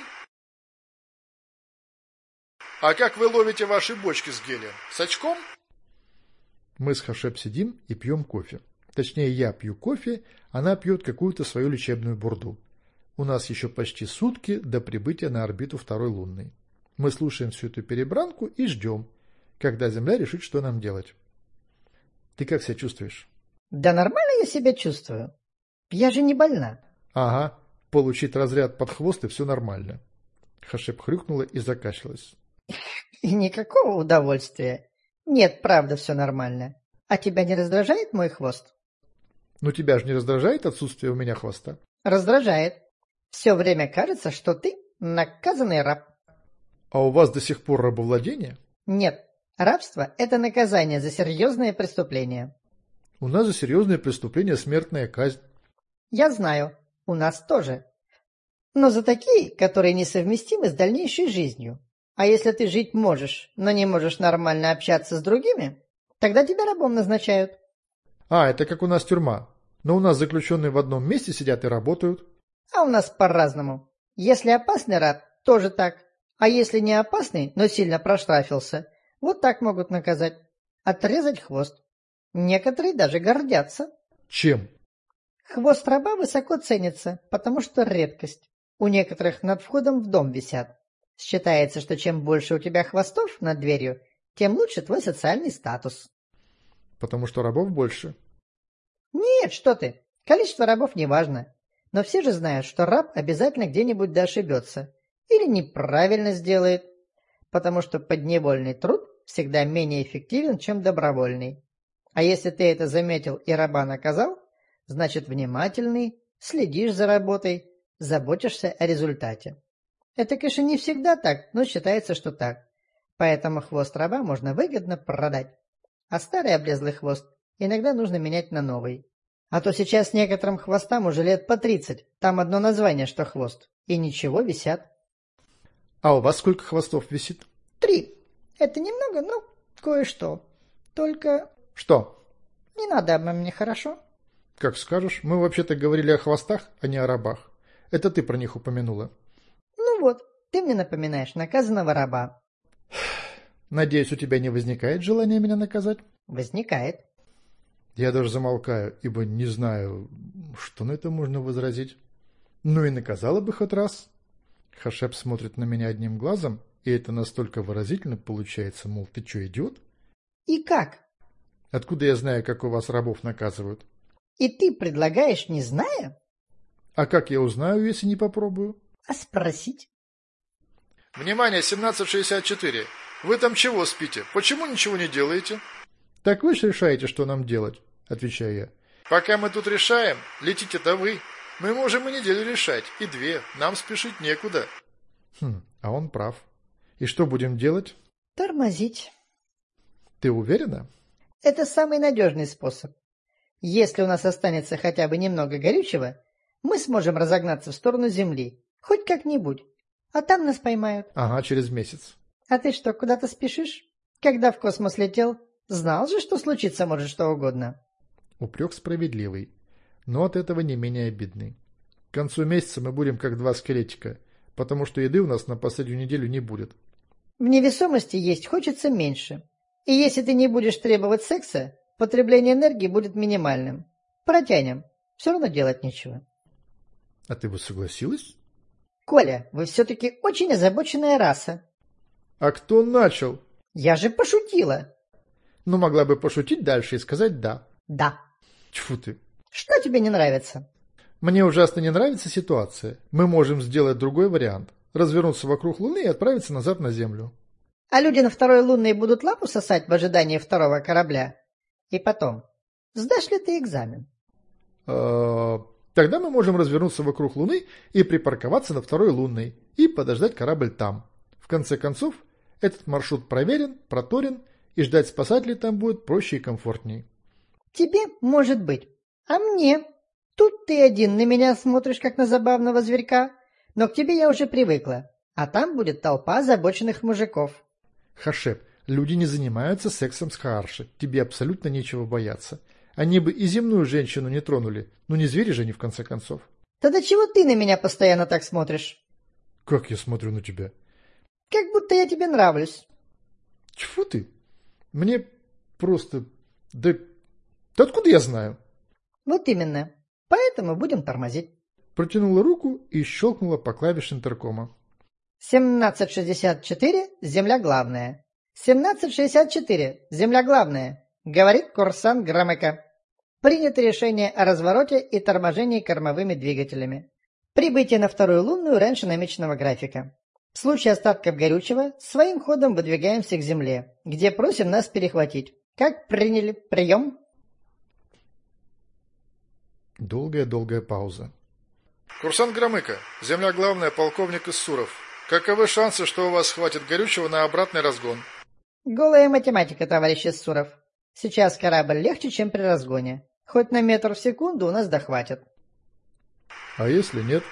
А как вы ловите ваши бочки с гелием? С очком? Мы с Хашеп сидим и пьем кофе. Точнее, я пью кофе, она пьет какую-то свою лечебную бурду. У нас еще почти сутки до прибытия на орбиту второй лунной. Мы слушаем всю эту перебранку и ждем, когда Земля решит, что нам делать. Ты как себя чувствуешь? Да нормально я себя чувствую. Я же не больна. Ага, получить разряд под хвост и все нормально. Хашеп хрюкнула и закашлялась. И никакого удовольствия. Нет, правда, все нормально. А тебя не раздражает мой хвост? Ну тебя же не раздражает отсутствие у меня хвоста? Раздражает. Все время кажется, что ты наказанный раб. А у вас до сих пор рабовладение? Нет, рабство – это наказание за серьезные преступления. У нас за серьезные преступления смертная казнь. Я знаю, у нас тоже. Но за такие, которые несовместимы с дальнейшей жизнью. А если ты жить можешь, но не можешь нормально общаться с другими, тогда тебя рабом назначают. А, это как у нас тюрьма. Но у нас заключенные в одном месте сидят и работают. А у нас по-разному. Если опасный раб, тоже так. А если не опасный, но сильно проштрафился, вот так могут наказать. Отрезать хвост. Некоторые даже гордятся. Чем? Хвост раба высоко ценится, потому что редкость. У некоторых над входом в дом висят. Считается, что чем больше у тебя хвостов над дверью, тем лучше твой социальный статус. Потому что рабов больше. Нет, что ты. Количество рабов не важно. Но все же знают, что раб обязательно где-нибудь да ошибется. Или неправильно сделает. Потому что подневольный труд всегда менее эффективен, чем добровольный. А если ты это заметил и раба наказал, значит внимательный, следишь за работой, заботишься о результате. Это, конечно, не всегда так, но считается, что так. Поэтому хвост раба можно выгодно продать. А старый облезлый хвост иногда нужно менять на новый. А то сейчас некоторым хвостам уже лет по тридцать. Там одно название, что хвост. И ничего, висят. А у вас сколько хвостов висит? Три. Это немного, но кое-что. Только... Что? Не надо обо мне, хорошо? Как скажешь. Мы вообще-то говорили о хвостах, а не о рабах. Это ты про них упомянула. Ну вот, ты мне напоминаешь наказанного раба. Надеюсь, у тебя не возникает желания меня наказать? Возникает. Я даже замолкаю, ибо не знаю, что на это можно возразить. Ну и наказала бы хоть раз. Хашеп смотрит на меня одним глазом, и это настолько выразительно получается, мол, ты что, идиот? И как? Откуда я знаю, как у вас рабов наказывают? И ты предлагаешь, не зная? А как я узнаю, если не попробую? А спросить? Внимание, 1764. Вы там чего спите? Почему ничего не делаете? Так вы же решаете, что нам делать, отвечаю я. Пока мы тут решаем, летите-то вы. Мы можем и неделю решать, и две. Нам спешить некуда. Хм, а он прав. И что будем делать? Тормозить. Ты уверена? Это самый надежный способ. Если у нас останется хотя бы немного горючего, мы сможем разогнаться в сторону Земли. Хоть как-нибудь. А там нас поймают. Ага, через месяц. А ты что, куда-то спешишь? Когда в космос летел, знал же, что случиться может что угодно. Упрек справедливый, но от этого не менее обидный. К концу месяца мы будем как два скелетика, потому что еды у нас на последнюю неделю не будет. В невесомости есть хочется меньше. И если ты не будешь требовать секса, потребление энергии будет минимальным. Протянем. Все равно делать нечего. А ты бы согласилась? Коля, вы все-таки очень озабоченная раса. А кто начал? Я же пошутила. Ну, могла бы пошутить дальше и сказать «да». Да. Тьфу ты. Что тебе не нравится? Мне ужасно не нравится ситуация. Мы можем сделать другой вариант. Развернуться вокруг Луны и отправиться назад на Землю. А люди на второй лунной будут лапу сосать в ожидании второго корабля? И потом, сдашь ли ты экзамен? Э, Тогда мы можем развернуться вокруг Луны и припарковаться на второй лунной, и подождать корабль там. В конце концов, этот маршрут проверен, проторен, и ждать спасателей там будет проще и комфортнее. Тебе может быть. А мне? Тут ты один на меня смотришь, как на забавного зверька. Но к тебе я уже привыкла. А там будет толпа озабоченных мужиков. Хашеп, люди не занимаются сексом с Хаарши. Тебе абсолютно нечего бояться. Они бы и земную женщину не тронули. Ну не звери же они в конце концов. Тогда чего ты на меня постоянно так смотришь? Как я смотрю на тебя? Как будто я тебе нравлюсь. Тьфу ты. Мне просто... Да... да откуда я знаю? Вот именно. Поэтому будем тормозить. Протянула руку и щелкнула по клавише интеркома. 1764, земля главная. 1764, земля главная, говорит курсант Громыка. Принято решение о развороте и торможении кормовыми двигателями. Прибытие на вторую лунную раньше намеченного графика. В случае остатков горючего своим ходом выдвигаемся к Земле, где просим нас перехватить. Как приняли прием? Долгая-долгая пауза. Курсант Громыка, земля главная, полковник Иссуров. Каковы шансы, что у вас хватит горючего на обратный разгон? Голая математика, товарищ Иссуров. Сейчас корабль легче, чем при разгоне. Хоть на метр в секунду у нас дохватит. А если нет?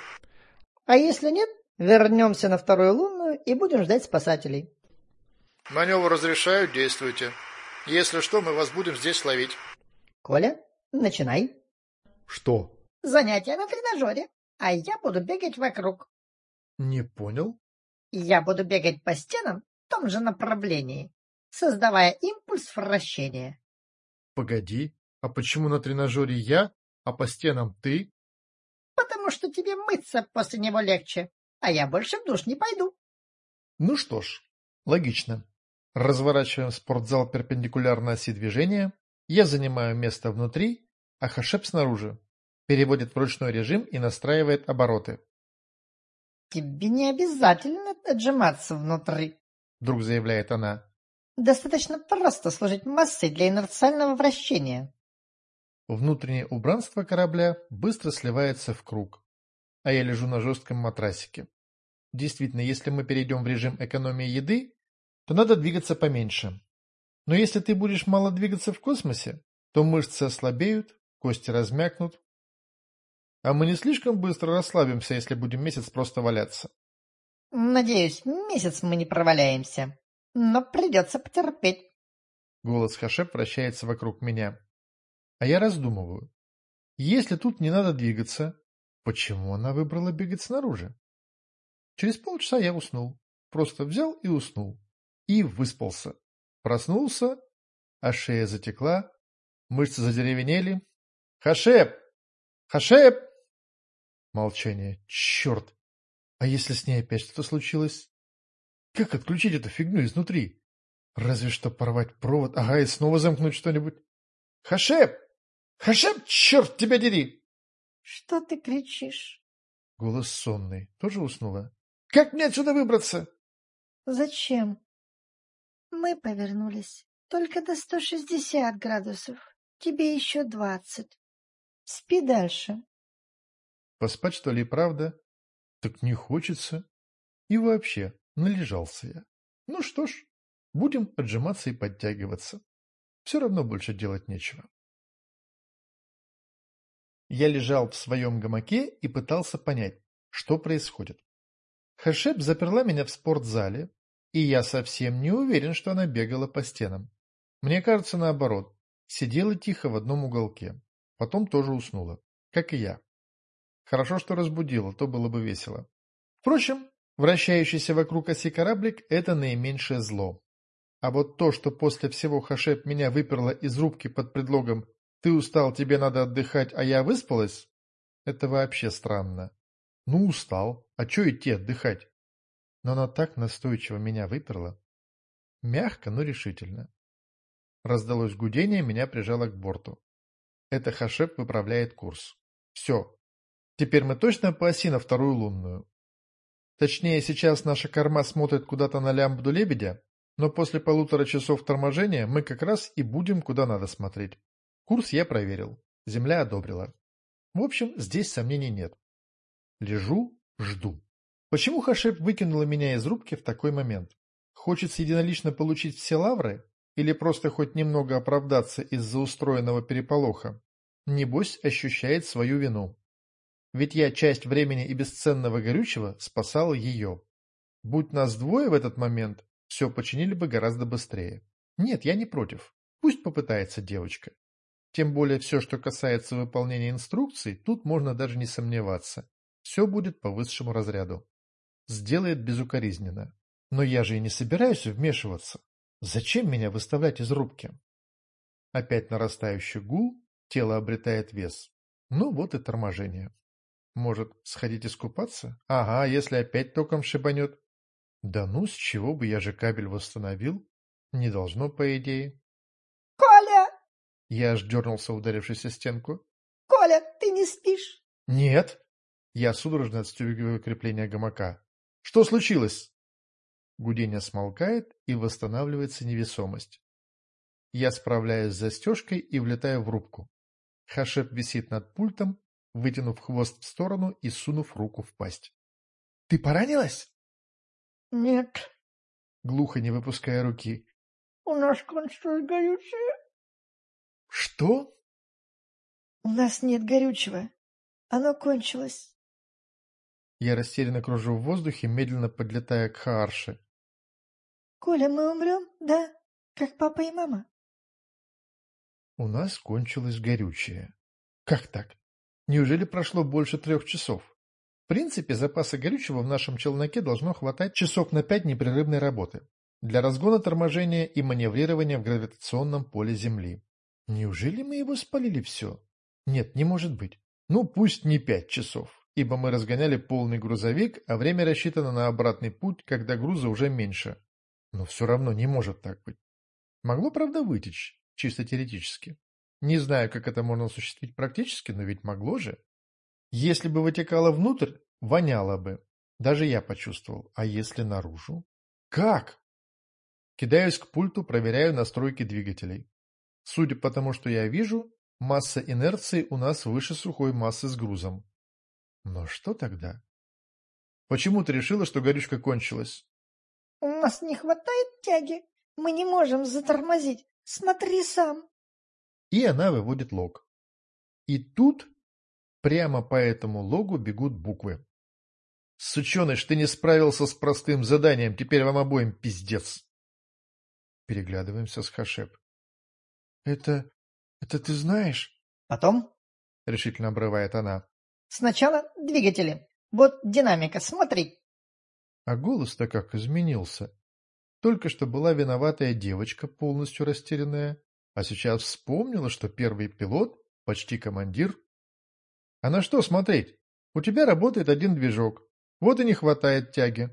А если нет, вернемся на вторую лунную и будем ждать спасателей. Маневр разрешаю, действуйте. Если что, мы вас будем здесь ловить. Коля, начинай. Что? Занятия на тренажере, а я буду бегать вокруг. Не понял. Я буду бегать по стенам в том же направлении, создавая импульс вращения. Погоди, а почему на тренажере я, а по стенам ты? Потому что тебе мыться после него легче, а я больше в душ не пойду. Ну что ж, логично. Разворачиваем спортзал перпендикулярно оси движения, я занимаю место внутри, а Хашеп снаружи. Переводит в ручной режим и настраивает обороты. Тебе не обязательно отжиматься внутри, вдруг заявляет она. Достаточно просто служить массой для инерциального вращения. Внутреннее убранство корабля быстро сливается в круг, а я лежу на жестком матрасике. Действительно, если мы перейдем в режим экономии еды, то надо двигаться поменьше. Но если ты будешь мало двигаться в космосе, то мышцы ослабеют, кости размякнут. А мы не слишком быстро расслабимся, если будем месяц просто валяться. Надеюсь, месяц мы не проваляемся, но придется потерпеть. Голос Хашеп вращается вокруг меня. А я раздумываю. Если тут не надо двигаться, почему она выбрала бегать снаружи? Через полчаса я уснул. Просто взял и уснул. И выспался. Проснулся, а шея затекла, мышцы задеревенели. «Хашеп! Хашеп!» Молчание. «Черт! А если с ней опять что-то случилось? Как отключить эту фигню изнутри? Разве что порвать провод, ага, и снова замкнуть что-нибудь. Хашеп! Хашеп, черт тебя дери! Что ты кричишь? Голос сонный. Тоже уснула? Как мне отсюда выбраться? Зачем? Мы повернулись только до 160 градусов. Тебе еще двадцать. Спи дальше. Поспать, что ли, правда? Так не хочется. И вообще, належался я. Ну что ж, будем отжиматься и подтягиваться. Все равно больше делать нечего. Я лежал в своем гамаке и пытался понять, что происходит. Хашеп заперла меня в спортзале, и я совсем не уверен, что она бегала по стенам. Мне кажется, наоборот, сидела тихо в одном уголке, потом тоже уснула, как и я. Хорошо, что разбудила, то было бы весело. Впрочем, вращающийся вокруг оси кораблик – это наименьшее зло. А вот то, что после всего Хашеп меня выперла из рубки под предлогом «ты устал, тебе надо отдыхать, а я выспалась» – это вообще странно. Ну, устал, а чё идти отдыхать? Но она так настойчиво меня выперла. Мягко, но решительно. Раздалось гудение, меня прижало к борту. Это Хашеп выправляет курс. Все. Теперь мы точно по оси на вторую лунную. Точнее, сейчас наша корма смотрит куда-то на лямбду лебедя, но после полутора часов торможения мы как раз и будем куда надо смотреть. Курс я проверил. Земля одобрила. В общем, здесь сомнений нет. Лежу, жду. Почему Хашеп выкинула меня из рубки в такой момент? Хочется единолично получить все лавры? Или просто хоть немного оправдаться из-за устроенного переполоха? Небось, ощущает свою вину. Ведь я часть времени и бесценного горючего спасал ее. Будь нас двое в этот момент, все починили бы гораздо быстрее. Нет, я не против. Пусть попытается девочка. Тем более все, что касается выполнения инструкций, тут можно даже не сомневаться. Все будет по высшему разряду. Сделает безукоризненно. Но я же и не собираюсь вмешиваться. Зачем меня выставлять из рубки? Опять нарастающий гул, тело обретает вес. Ну вот и торможение. Может, сходить искупаться? Ага, если опять током шибанет. Да ну, с чего бы я же кабель восстановил? Не должно, по идее. «Коля!» Я аж дернулся, ударившись о стенку. «Коля, ты не спишь?» «Нет!» Я судорожно отстегиваю крепление гамака. «Что случилось?» Гудение смолкает и восстанавливается невесомость. Я справляюсь с застежкой и влетаю в рубку. Хашеп висит над пультом, вытянув хвост в сторону и сунув руку в пасть. — Ты поранилась? — Нет. Глухо не выпуская руки. — У нас кончилось горючее. — Что? — У нас нет горючего. Оно кончилось. Я растерянно кружу в воздухе, медленно подлетая к Хаарше. — Коля, мы умрем, да? Как папа и мама? У нас кончилось горючее. Как так? Неужели прошло больше трех часов? В принципе, запаса горючего в нашем челноке должно хватать часов на пять непрерывной работы для разгона торможения и маневрирования в гравитационном поле Земли. Неужели мы его спалили все? Нет, не может быть. Ну, пусть не пять часов, ибо мы разгоняли полный грузовик, а время рассчитано на обратный путь, когда груза уже меньше. Но все равно не может так быть. Могло, правда, вытечь, чисто теоретически. Не знаю, как это можно осуществить практически, но ведь могло же. Если бы вытекало внутрь, воняло бы. Даже я почувствовал. А если наружу? Как? Кидаюсь к пульту, проверяю настройки двигателей. Судя по тому, что я вижу, масса инерции у нас выше сухой массы с грузом. Но что тогда? Почему ты решила, что горючка кончилась? У нас не хватает тяги. Мы не можем затормозить. Смотри сам и она выводит лог. И тут прямо по этому логу бегут буквы. «Сученыш, ты не справился с простым заданием, теперь вам обоим пиздец!» Переглядываемся с Хашеп. «Это... это ты знаешь?» «Потом?» — решительно обрывает она. «Сначала двигатели. Вот динамика, смотри!» А голос-то как изменился. Только что была виноватая девочка, полностью растерянная, а сейчас вспомнила, что первый пилот — почти командир. А на что смотреть? У тебя работает один движок. Вот и не хватает тяги.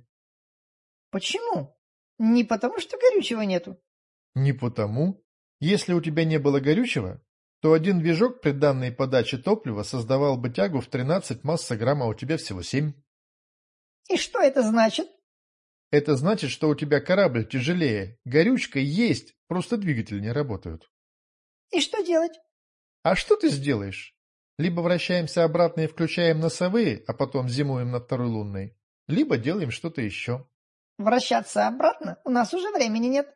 Почему? Не потому, что горючего нету. Не потому. Если у тебя не было горючего, то один движок при данной подаче топлива создавал бы тягу в 13 массограмм, а у тебя всего 7. И что это значит? Это значит, что у тебя корабль тяжелее, горючка есть, просто двигатели не работают. И что делать? А что ты сделаешь? Либо вращаемся обратно и включаем носовые, а потом зимуем на второй лунной, либо делаем что-то еще. Вращаться обратно у нас уже времени нет.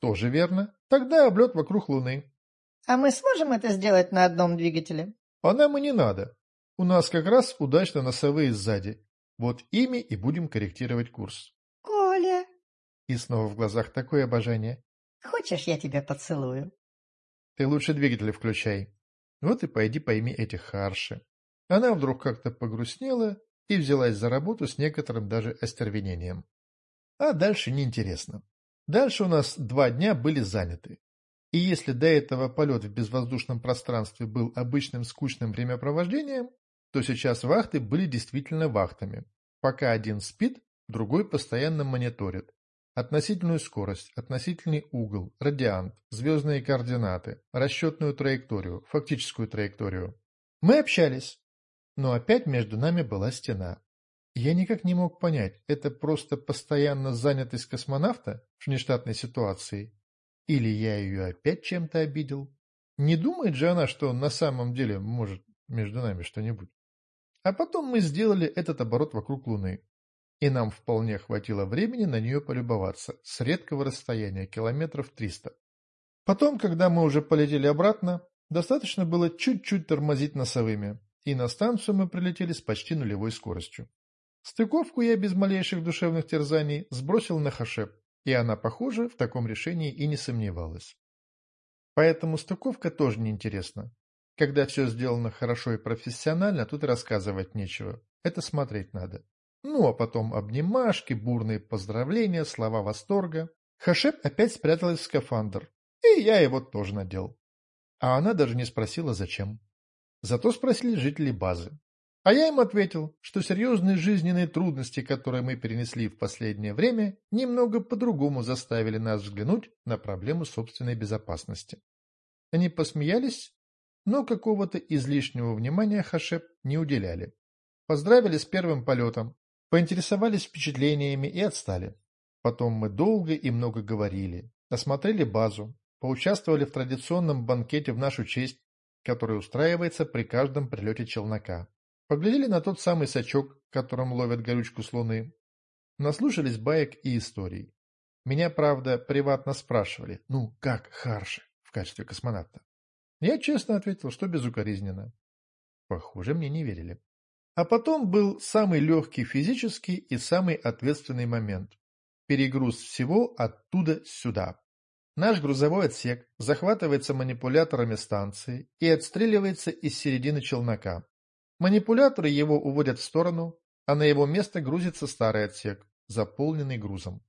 Тоже верно. Тогда облет вокруг Луны. А мы сможем это сделать на одном двигателе? А нам и не надо. У нас как раз удачно носовые сзади. Вот ими и будем корректировать курс. Коля! И снова в глазах такое обожание. Хочешь, я тебя поцелую? Ты лучше двигатели включай. Вот и пойди пойми этих харши. Она вдруг как-то погрустнела и взялась за работу с некоторым даже остервенением. А дальше неинтересно. Дальше у нас два дня были заняты. И если до этого полет в безвоздушном пространстве был обычным скучным времяпровождением, то сейчас вахты были действительно вахтами. Пока один спит, другой постоянно мониторит. Относительную скорость, относительный угол, радиант, звездные координаты, расчетную траекторию, фактическую траекторию. Мы общались, но опять между нами была стена. Я никак не мог понять, это просто постоянно занятость космонавта в внештатной ситуации, или я ее опять чем-то обидел. Не думает же она, что на самом деле может между нами что-нибудь. А потом мы сделали этот оборот вокруг Луны. И нам вполне хватило времени на нее полюбоваться с редкого расстояния, километров триста. Потом, когда мы уже полетели обратно, достаточно было чуть-чуть тормозить носовыми, и на станцию мы прилетели с почти нулевой скоростью. Стыковку я без малейших душевных терзаний сбросил на Хашеп, и она, похоже, в таком решении и не сомневалась. Поэтому стыковка тоже неинтересна. Когда все сделано хорошо и профессионально, тут рассказывать нечего. Это смотреть надо. Ну, а потом обнимашки, бурные поздравления, слова восторга. Хашеп опять спряталась в скафандр, и я его тоже надел. А она даже не спросила, зачем. Зато спросили жители базы. А я им ответил, что серьезные жизненные трудности, которые мы перенесли в последнее время, немного по-другому заставили нас взглянуть на проблему собственной безопасности. Они посмеялись, но какого-то излишнего внимания Хашеп не уделяли. Поздравили с первым полетом, поинтересовались впечатлениями и отстали. Потом мы долго и много говорили, осмотрели базу, поучаствовали в традиционном банкете в нашу честь, который устраивается при каждом прилете челнока. Поглядели на тот самый сачок, которым ловят горючку с луны. Наслушались баек и историй. Меня, правда, приватно спрашивали, ну, как Харши в качестве космонавта. Я честно ответил, что безукоризненно. Похоже, мне не верили. А потом был самый легкий физический и самый ответственный момент. Перегруз всего оттуда сюда. Наш грузовой отсек захватывается манипуляторами станции и отстреливается из середины челнока. Манипуляторы его уводят в сторону, а на его место грузится старый отсек, заполненный грузом.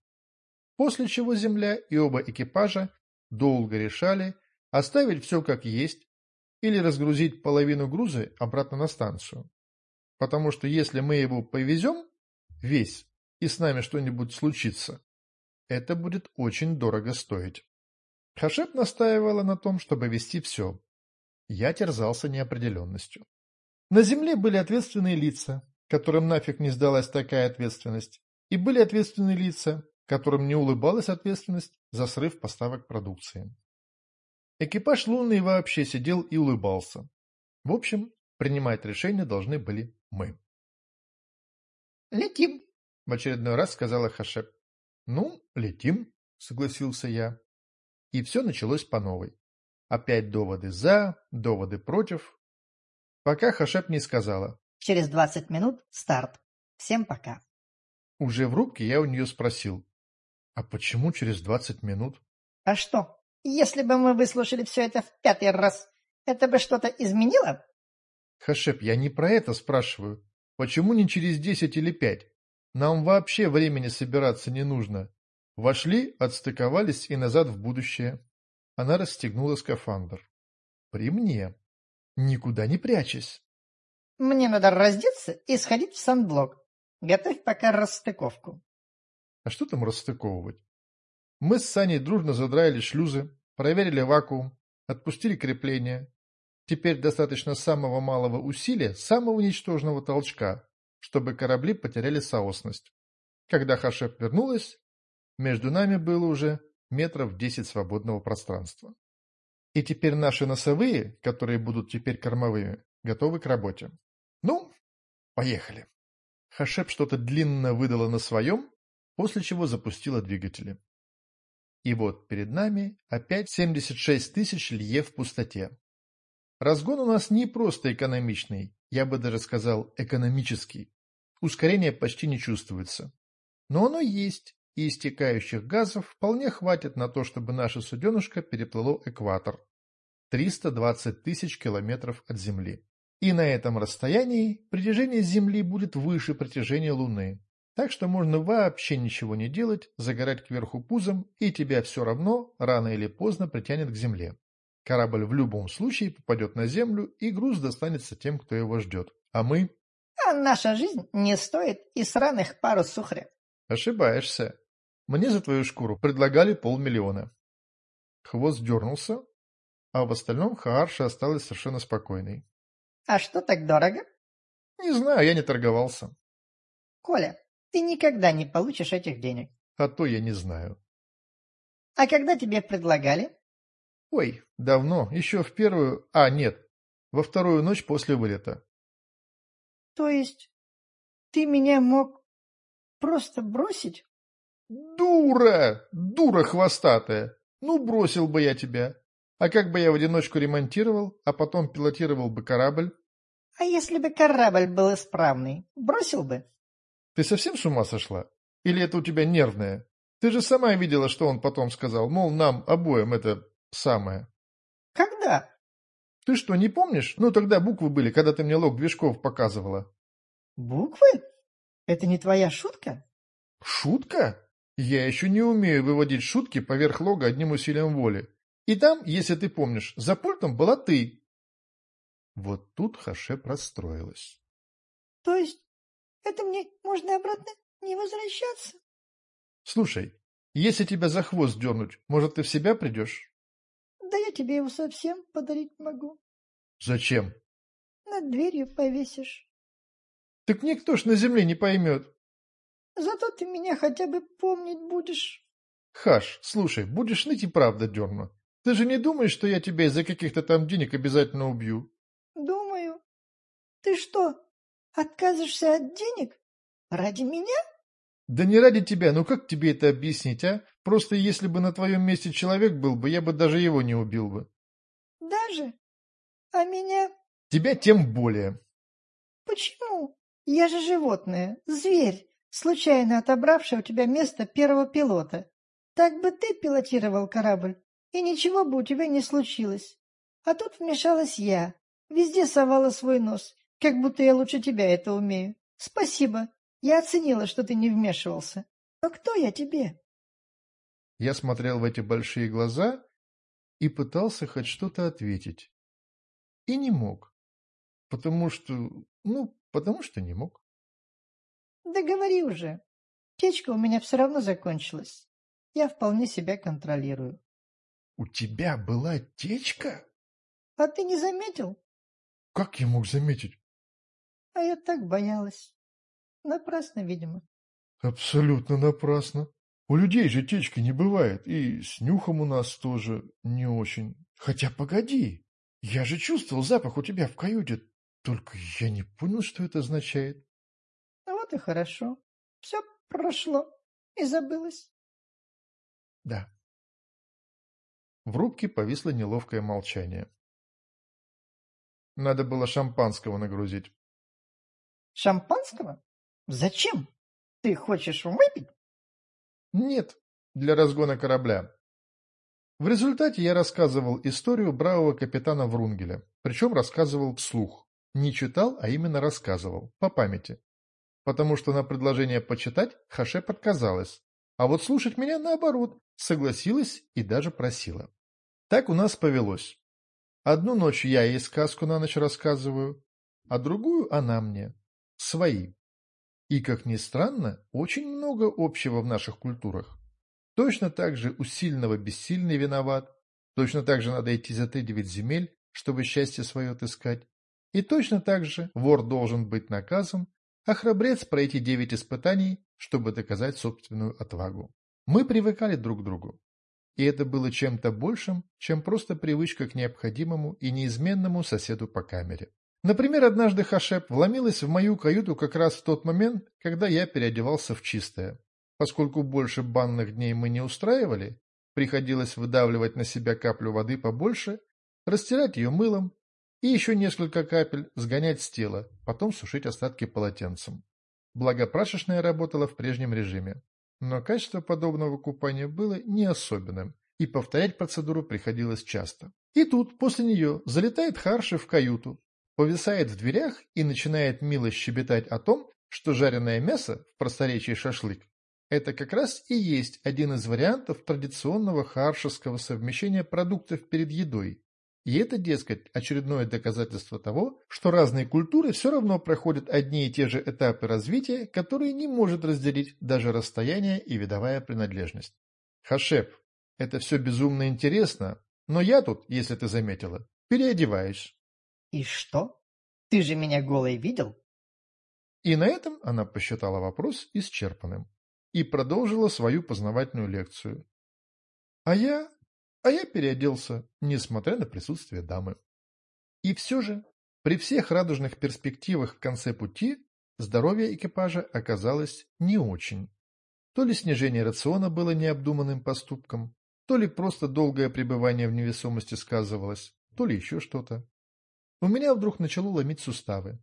После чего Земля и оба экипажа долго решали, оставить все как есть или разгрузить половину груза обратно на станцию. Потому что если мы его повезем весь и с нами что-нибудь случится, это будет очень дорого стоить. Хашеп настаивала на том, чтобы вести все. Я терзался неопределенностью. На земле были ответственные лица, которым нафиг не сдалась такая ответственность, и были ответственные лица, которым не улыбалась ответственность за срыв поставок продукции. Экипаж лунный вообще сидел и улыбался. В общем, принимать решения должны были мы. «Летим», — в очередной раз сказала Хашеп. «Ну, летим», — согласился я. И все началось по новой. Опять доводы «за», доводы «против». Пока Хашеп не сказала. «Через двадцать минут старт. Всем пока». Уже в рубке я у нее спросил. «А почему через двадцать минут?» «А что, если бы мы выслушали все это в пятый раз, это бы что-то изменило?» «Хашеп, я не про это спрашиваю. Почему не через десять или пять? Нам вообще времени собираться не нужно. Вошли, отстыковались и назад в будущее. Она расстегнула скафандр. При мне. Никуда не прячась. Мне надо раздеться и сходить в санблок. Готовь пока расстыковку. А что там расстыковывать? Мы с Саней дружно задраили шлюзы, проверили вакуум, отпустили крепление. Теперь достаточно самого малого усилия, самого ничтожного толчка, чтобы корабли потеряли соосность. Когда Хашеп вернулась, между нами было уже метров десять свободного пространства. И теперь наши носовые, которые будут теперь кормовыми, готовы к работе. Ну, поехали. Хашеп что-то длинно выдала на своем, после чего запустила двигатели. И вот перед нами опять 76 тысяч лье в пустоте. Разгон у нас не просто экономичный, я бы даже сказал экономический. Ускорение почти не чувствуется. Но оно есть, и истекающих газов вполне хватит на то, чтобы наше суденышко переплыло экватор. 320 тысяч километров от Земли. И на этом расстоянии притяжение Земли будет выше притяжения Луны. Так что можно вообще ничего не делать, загорать кверху пузом, и тебя все равно рано или поздно притянет к Земле. Корабль в любом случае попадет на Землю, и груз достанется тем, кто его ждет. А мы... А наша жизнь не стоит и сраных пару сухаря. Ошибаешься. Мне за твою шкуру предлагали полмиллиона. Хвост дернулся, а в остальном Хаарша осталась совершенно спокойной. — А что так дорого? — Не знаю, я не торговался. — Коля, ты никогда не получишь этих денег. — А то я не знаю. — А когда тебе предлагали? — Ой, давно, еще в первую... А, нет, во вторую ночь после вылета. То есть ты меня мог просто бросить? Дура! Дура хвостатая! Ну, бросил бы я тебя. А как бы я в одиночку ремонтировал, а потом пилотировал бы корабль? А если бы корабль был исправный, бросил бы? Ты совсем с ума сошла? Или это у тебя нервное? Ты же сама видела, что он потом сказал, мол, нам обоим это самое. Когда? Ты что, не помнишь? Ну, тогда буквы были, когда ты мне лог движков показывала. Буквы? Это не твоя шутка? Шутка? Я еще не умею выводить шутки поверх лога одним усилием воли. И там, если ты помнишь, за пультом была ты. Вот тут Хашеп расстроилась. То есть это мне можно обратно не возвращаться? Слушай, если тебя за хвост дернуть, может, ты в себя придешь? Да я тебе его совсем подарить могу. Зачем? Над дверью повесишь. Так никто ж на земле не поймет. Зато ты меня хотя бы помнить будешь. Хаш, слушай, будешь ныть и правда дерну. Ты же не думаешь, что я тебя из-за каких-то там денег обязательно убью? Думаю. Ты что, отказываешься от денег? Ради меня? Да не ради тебя, ну как тебе это объяснить, а? Просто если бы на твоем месте человек был бы, я бы даже его не убил бы. Даже? А меня? Тебя тем более. Почему? Я же животное, зверь, случайно отобравший у тебя место первого пилота. Так бы ты пилотировал корабль, и ничего бы у тебя не случилось. А тут вмешалась я, везде совала свой нос, как будто я лучше тебя это умею. Спасибо, я оценила, что ты не вмешивался. Но кто я тебе? Я смотрел в эти большие глаза и пытался хоть что-то ответить. И не мог. Потому что... Ну, потому что не мог. Да говори уже. Течка у меня все равно закончилась. Я вполне себя контролирую. У тебя была течка? А ты не заметил? Как я мог заметить? А я так боялась. Напрасно, видимо. Абсолютно напрасно. У людей же течки не бывает, и с нюхом у нас тоже не очень. Хотя погоди, я же чувствовал запах у тебя в каюте, только я не понял, что это означает. Вот и хорошо. Все прошло и забылось. Да. В рубке повисло неловкое молчание. Надо было шампанского нагрузить. Шампанского? Зачем? Ты хочешь выпить? Нет, для разгона корабля. В результате я рассказывал историю бравого капитана Врунгеля, причем рассказывал вслух. Не читал, а именно рассказывал, по памяти. Потому что на предложение почитать Хашеп отказалась, а вот слушать меня, наоборот, согласилась и даже просила. Так у нас повелось. Одну ночь я ей сказку на ночь рассказываю, а другую она мне. Свои. И, как ни странно, очень много общего в наших культурах. Точно так же у сильного бессильный виноват, точно так же надо идти за девять земель, чтобы счастье свое отыскать, и точно так же вор должен быть наказан, а храбрец пройти девять испытаний, чтобы доказать собственную отвагу. Мы привыкали друг к другу. И это было чем-то большим, чем просто привычка к необходимому и неизменному соседу по камере. Например, однажды Хашеп вломилась в мою каюту как раз в тот момент, когда я переодевался в чистое. Поскольку больше банных дней мы не устраивали, приходилось выдавливать на себя каплю воды побольше, растирать ее мылом и еще несколько капель сгонять с тела, потом сушить остатки полотенцем. Благо прачечная работала в прежнем режиме. Но качество подобного купания было не особенным, и повторять процедуру приходилось часто. И тут, после нее, залетает Харши в каюту, повисает в дверях и начинает мило щебетать о том, что жареное мясо, в просторечии шашлык, это как раз и есть один из вариантов традиционного харшеского совмещения продуктов перед едой. И это, дескать, очередное доказательство того, что разные культуры все равно проходят одни и те же этапы развития, которые не может разделить даже расстояние и видовая принадлежность. Хашеп, это все безумно интересно, но я тут, если ты заметила, переодеваюсь. И что? Ты же меня голой видел? И на этом она посчитала вопрос исчерпанным и продолжила свою познавательную лекцию. А я... а я переоделся, несмотря на присутствие дамы. И все же, при всех радужных перспективах в конце пути, здоровье экипажа оказалось не очень. То ли снижение рациона было необдуманным поступком, то ли просто долгое пребывание в невесомости сказывалось, то ли еще что-то. У меня вдруг начало ломить суставы.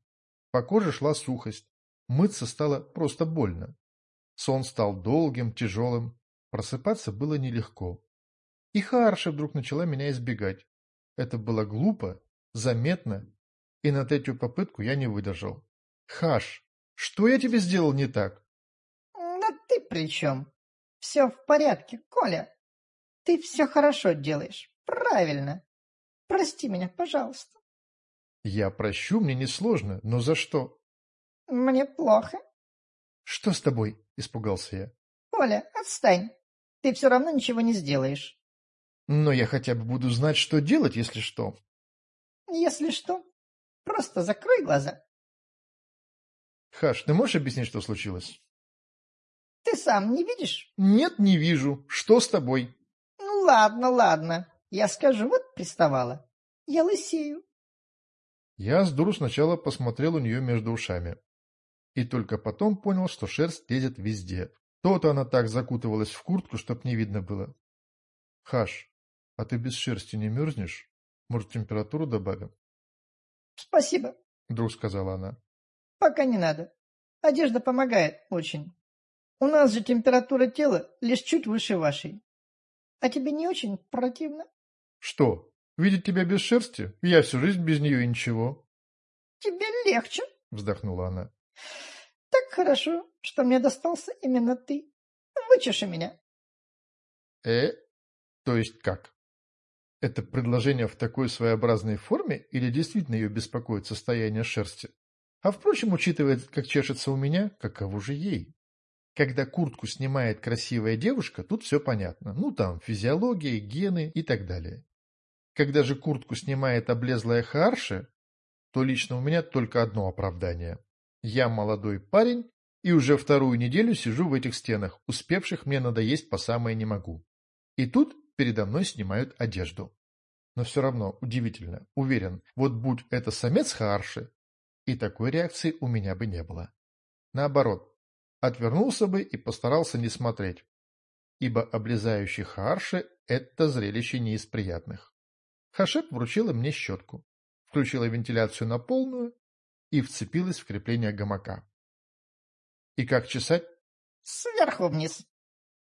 По коже шла сухость. Мыться стало просто больно. Сон стал долгим, тяжелым. Просыпаться было нелегко. И Харша вдруг начала меня избегать. Это было глупо, заметно, и на третью попытку я не выдержал. «Хаш, что я тебе сделал не так?» «Да ты при чем? Все в порядке, Коля. Ты все хорошо делаешь, правильно. Прости меня, пожалуйста». «Я прощу, мне несложно, но за что?» «Мне плохо». «Что с тобой?» – испугался я. «Коля, отстань. Ты все равно ничего не сделаешь». «Но я хотя бы буду знать, что делать, если что». «Если что, просто закрой глаза». «Хаш, ты можешь объяснить, что случилось?» «Ты сам не видишь?» «Нет, не вижу. Что с тобой?» «Ну ладно, ладно. Я скажу, вот приставала. Я лысею». Я с дуру сначала посмотрел у нее между ушами. И только потом понял, что шерсть лезет везде. То-то она так закутывалась в куртку, чтоб не видно было. Хаш, а ты без шерсти не мерзнешь? Может, температуру добавим? Спасибо, вдруг сказала она. Пока не надо. Одежда помогает очень. У нас же температура тела лишь чуть выше вашей. А тебе не очень противно? Что, видеть тебя без шерсти? Я всю жизнь без нее ничего. Тебе легче, вздохнула она. Так хорошо, что мне достался именно ты. Вычеши меня. Э? То есть как? Это предложение в такой своеобразной форме или действительно ее беспокоит состояние шерсти? А впрочем, учитывая, как чешется у меня, каково же ей? Когда куртку снимает красивая девушка, тут все понятно. Ну там физиология, гены и так далее. Когда же куртку снимает облезлая харша, то лично у меня только одно оправдание. Я молодой парень и уже вторую неделю сижу в этих стенах, успевших мне надоесть по самое не могу. И тут передо мной снимают одежду. Но все равно удивительно, уверен, вот будь это самец Хаарши, и такой реакции у меня бы не было. Наоборот, отвернулся бы и постарался не смотреть, ибо облезающий Хаарши – это зрелище не из приятных. Хашеп вручила мне щетку, включила вентиляцию на полную и вцепилась в крепление гамака. И как чесать? Сверху вниз.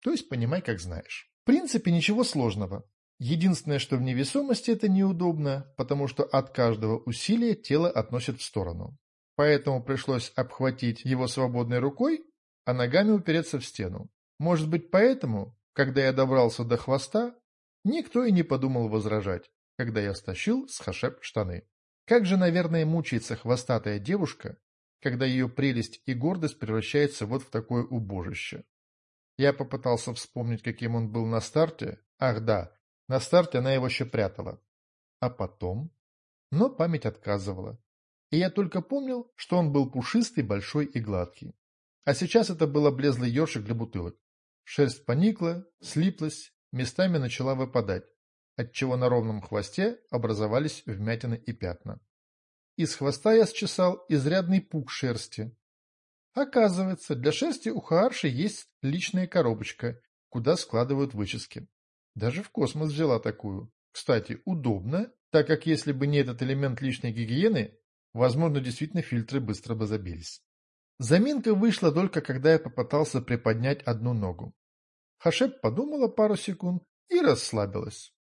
То есть понимай, как знаешь. В принципе, ничего сложного. Единственное, что в невесомости это неудобно, потому что от каждого усилия тело относит в сторону. Поэтому пришлось обхватить его свободной рукой, а ногами упереться в стену. Может быть, поэтому, когда я добрался до хвоста, никто и не подумал возражать, когда я стащил с хашеп штаны. Как же, наверное, мучается хвостатая девушка, когда ее прелесть и гордость превращаются вот в такое убожище. Я попытался вспомнить, каким он был на старте. Ах да, на старте она его еще прятала. А потом? Но память отказывала. И я только помнил, что он был пушистый, большой и гладкий. А сейчас это был облезлый ёршик для бутылок. Шерсть поникла, слиплась, местами начала выпадать, отчего на ровном хвосте образовались вмятины и пятна. Из хвоста я счесал изрядный пук шерсти. Оказывается, для шерсти у Хаарши есть личная коробочка, куда складывают вычески. Даже в космос взяла такую. Кстати, удобно, так как если бы не этот элемент личной гигиены, возможно, действительно фильтры быстро бы забились. Заминка вышла только когда я попытался приподнять одну ногу. Хашеп подумала пару секунд и расслабилась.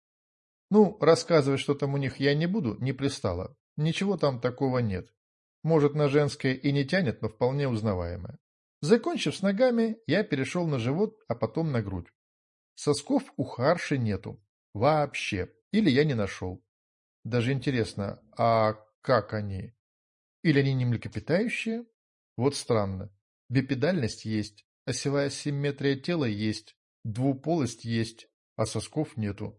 Ну, рассказывать, что там у них я не буду, не пристала. Ничего там такого нет. Может, на женское и не тянет, но вполне узнаваемое. Закончив с ногами, я перешел на живот, а потом на грудь. Сосков у Харши нету. Вообще. Или я не нашел. Даже интересно, а как они? Или они не млекопитающие? Вот странно. Бипедальность есть, осевая симметрия тела есть, двуполость есть, а сосков нету.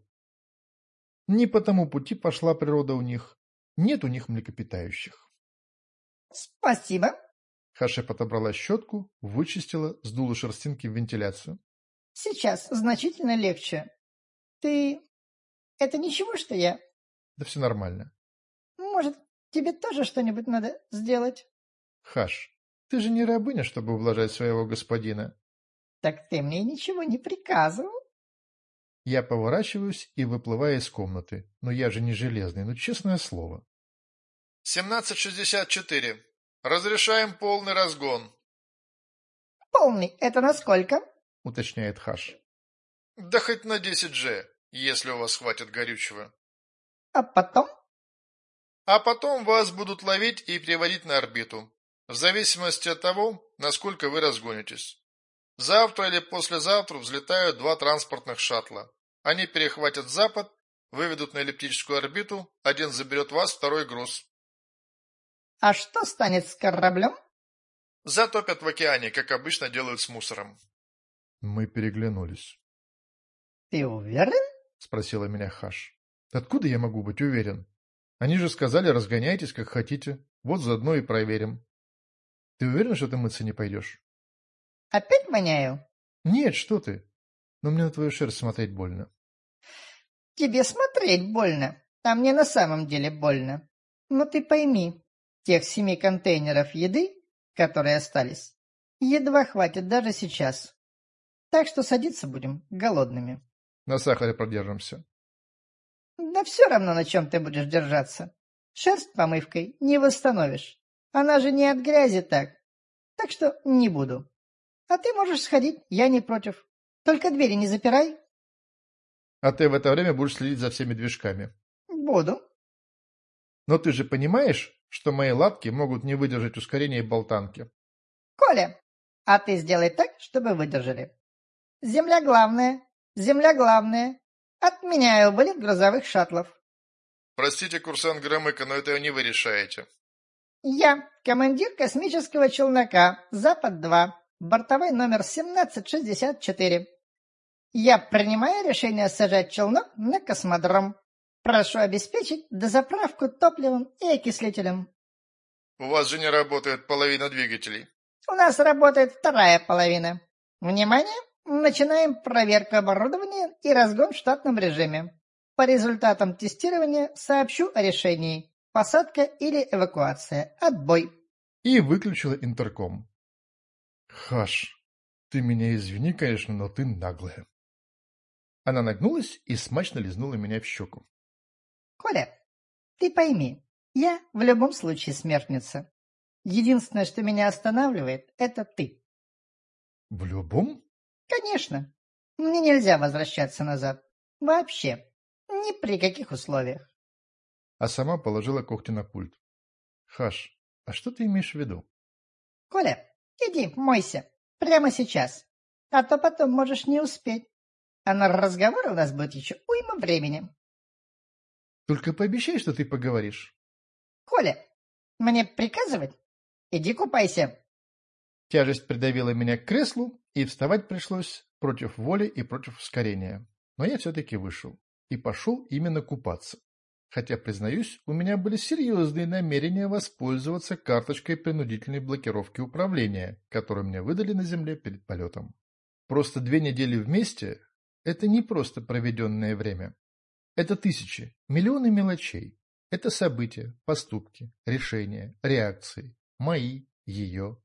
Не по тому пути пошла природа у них. Нет у них млекопитающих. Спасибо. Хаша отобрала щетку, вычистила, сдула шерстинки в вентиляцию. Сейчас значительно легче. Ты... Это ничего, что я... Да все нормально. Может, тебе тоже что-нибудь надо сделать? Хаш, ты же не рабыня, чтобы ублажать своего господина. Так ты мне ничего не приказывал. Я поворачиваюсь и выплываю из комнаты. Но я же не железный, ну честное слово. 1764. Разрешаем полный разгон. Полный — это насколько? Уточняет Хаш. Да хоть на 10 же, если у вас хватит горючего. А потом? А потом вас будут ловить и переводить на орбиту, в зависимости от того, насколько вы разгонитесь. Завтра или послезавтра взлетают два транспортных шаттла. Они перехватят запад, выведут на эллиптическую орбиту, один заберет вас, второй груз. А что станет с кораблем? Затопят в океане, как обычно делают с мусором. Мы переглянулись. Ты уверен? Спросила меня Хаш. Откуда я могу быть уверен? Они же сказали, разгоняйтесь, как хотите. Вот заодно и проверим. Ты уверен, что ты мыться не пойдешь? Опять воняю? Нет, что ты. Но мне на твою шерсть смотреть больно. Тебе смотреть больно, а мне на самом деле больно. Но ты пойми, тех семи контейнеров еды, которые остались, едва хватит даже сейчас. Так что садиться будем голодными. На сахаре продержимся. Да все равно, на чем ты будешь держаться. Шерсть помывкой не восстановишь. Она же не от грязи так. Так что не буду. А ты можешь сходить, я не против. Только двери не запирай. А ты в это время будешь следить за всеми движками. Буду. Но ты же понимаешь, что мои лапки могут не выдержать ускорения болтанки. Коля, а ты сделай так, чтобы выдержали. Земля главная, земля главная. Отменяю вылет грузовых шаттлов. Простите, курсант Громыко, но это не вы решаете. Я, командир космического челнока «Запад-2», бортовой номер 1764. Я принимаю решение сажать челнок на космодром. Прошу обеспечить дозаправку топливом и окислителем. У вас же не работает половина двигателей. У нас работает вторая половина. Внимание! Начинаем проверку оборудования и разгон в штатном режиме. По результатам тестирования сообщу о решении. Посадка или эвакуация. Отбой. И выключила интерком. Хаш, ты меня извини, конечно, но ты наглая. Она нагнулась и смачно лизнула меня в щеку. Коля, ты пойми, я в любом случае смертница. Единственное, что меня останавливает, это ты. В любом? Конечно. Мне нельзя возвращаться назад. Вообще. Ни при каких условиях. А сама положила когти на пульт. Хаш, а что ты имеешь в виду? Коля, иди, мойся. Прямо сейчас. А то потом можешь не успеть. А на разговор у нас будет еще уйма времени. Только пообещай, что ты поговоришь. Коля, мне приказывать? Иди купайся. Тяжесть придавила меня к креслу, и вставать пришлось против воли и против ускорения. Но я все-таки вышел и пошел именно купаться. Хотя, признаюсь, у меня были серьезные намерения воспользоваться карточкой принудительной блокировки управления, которую мне выдали на земле перед полетом. Просто две недели вместе – это не просто проведенное время. Это тысячи, миллионы мелочей. Это события, поступки, решения, реакции. Мои, ее.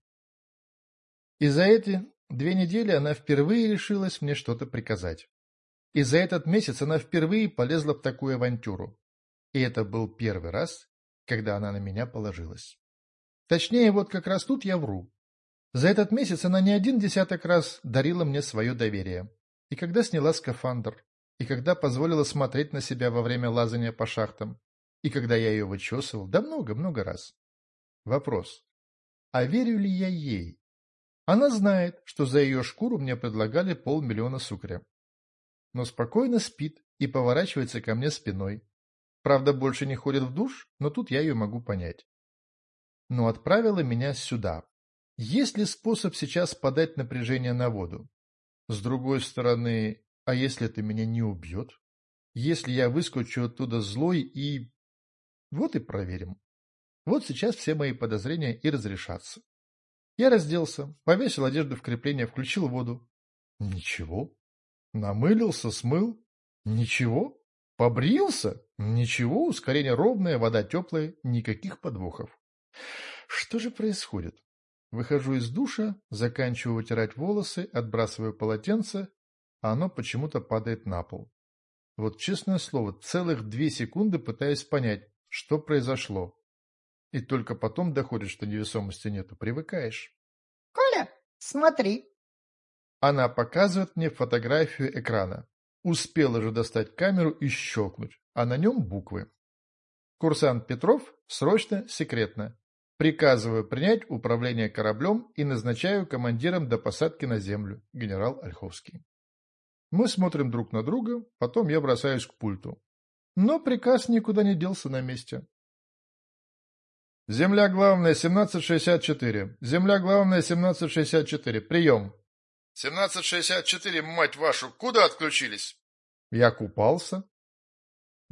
И за эти две недели она впервые решилась мне что-то приказать. И за этот месяц она впервые полезла в такую авантюру. И это был первый раз, когда она на меня положилась. Точнее, вот как раз тут я вру. За этот месяц она не один десяток раз дарила мне свое доверие. И когда сняла скафандр, и когда позволила смотреть на себя во время лазания по шахтам, и когда я ее вычесывал, да много-много раз. Вопрос. А верю ли я ей? Она знает, что за ее шкуру мне предлагали полмиллиона сукря но спокойно спит и поворачивается ко мне спиной. Правда, больше не ходит в душ, но тут я ее могу понять. Но отправила меня сюда. Есть ли способ сейчас подать напряжение на воду? С другой стороны, а если это меня не убьет? Если я выскочу оттуда злой и... Вот и проверим. Вот сейчас все мои подозрения и разрешатся. Я разделся, повесил одежду в крепление, включил воду. Ничего. Намылился, смыл. Ничего. Побрился? Ничего, ускорение ровное, вода теплая, никаких подвохов. Что же происходит? Выхожу из душа, заканчиваю вытирать волосы, отбрасываю полотенце, а оно почему-то падает на пол. Вот честное слово, целых две секунды пытаюсь понять, что произошло. И только потом доходит, что невесомости нету, привыкаешь. «Коля, смотри!» Она показывает мне фотографию экрана. Успела же достать камеру и щелкнуть, а на нем буквы. Курсант Петров, срочно, секретно. Приказываю принять управление кораблем и назначаю командиром до посадки на землю, генерал Ольховский. Мы смотрим друг на друга, потом я бросаюсь к пульту. Но приказ никуда не делся на месте. Земля главная, 1764. Земля главная, 1764. Прием. 1764, мать вашу, куда отключились? Я купался.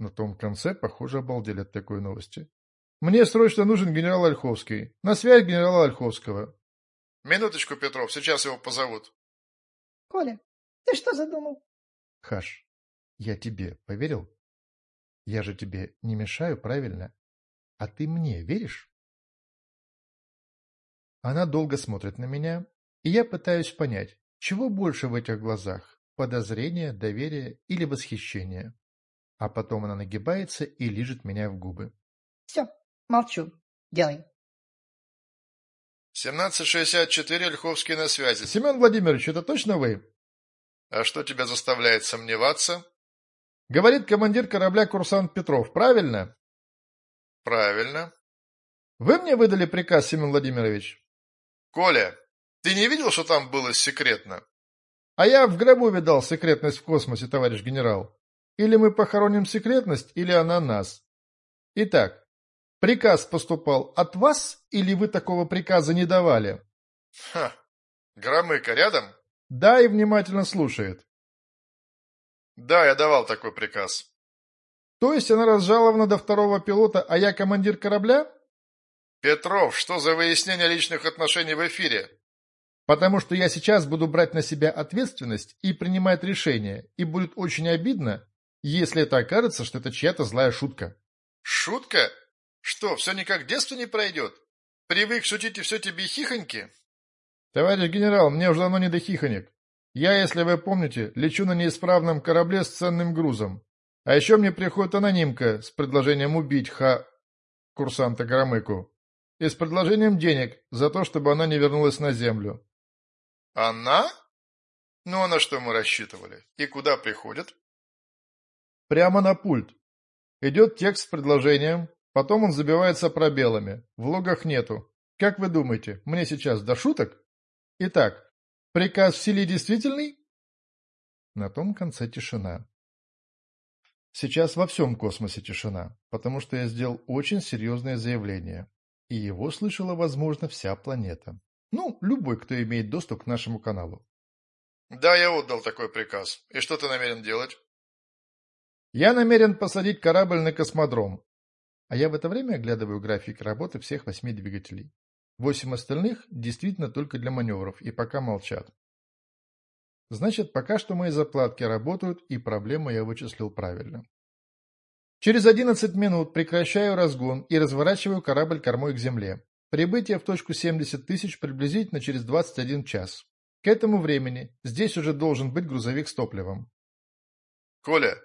На том конце, похоже, обалдели от такой новости. Мне срочно нужен генерал Ольховский. На связь генерала Ольховского. Минуточку, Петров, сейчас его позовут. Коля, ты что задумал? Хаш, я тебе поверил? Я же тебе не мешаю, правильно? А ты мне веришь? Она долго смотрит на меня, и я пытаюсь понять, чего больше в этих глазах – подозрение, доверие или восхищение? А потом она нагибается и лижет меня в губы. Все, молчу. Делай. 1764, Ольховский на связи. Семен Владимирович, это точно вы? А что тебя заставляет сомневаться? Говорит командир корабля курсант Петров, правильно? Правильно. Вы мне выдали приказ, Семен Владимирович? Коля, ты не видел, что там было секретно? А я в гробу видал секретность в космосе, товарищ генерал. Или мы похороним секретность, или она нас. Итак, приказ поступал от вас, или вы такого приказа не давали? Ха, Громыко рядом? Да, и внимательно слушает. Да, я давал такой приказ. То есть она разжалована до второго пилота, а я командир корабля? Петров, что за выяснение личных отношений в эфире? Потому что я сейчас буду брать на себя ответственность и принимать решения, и будет очень обидно, если это окажется, что это чья-то злая шутка. Шутка? Что, все никак в детстве не пройдет? Привык шутить и все тебе хихоньки? Товарищ генерал, мне уже давно не до хихонек. Я, если вы помните, лечу на неисправном корабле с ценным грузом. А еще мне приходит анонимка с предложением убить ха... курсанта Громыку. И с предложением денег за то, чтобы она не вернулась на землю. Она? Ну, а на что мы рассчитывали? И куда приходит? Прямо на пульт. Идет текст с предложением, потом он забивается пробелами. В логах нету. Как вы думаете, мне сейчас до шуток? Итак, приказ в силе действительный? На том конце тишина. Сейчас во всем космосе тишина, потому что я сделал очень серьезное заявление. И его слышала, возможно, вся планета. Ну, любой, кто имеет доступ к нашему каналу. Да, я отдал такой приказ. И что ты намерен делать? Я намерен посадить корабль на космодром. А я в это время оглядываю график работы всех восьми двигателей. Восемь остальных действительно только для маневров и пока молчат. Значит, пока что мои заплатки работают, и проблему я вычислил правильно. Через 11 минут прекращаю разгон и разворачиваю корабль кормой к земле. Прибытие в точку 70 тысяч приблизительно через 21 час. К этому времени здесь уже должен быть грузовик с топливом. Коля,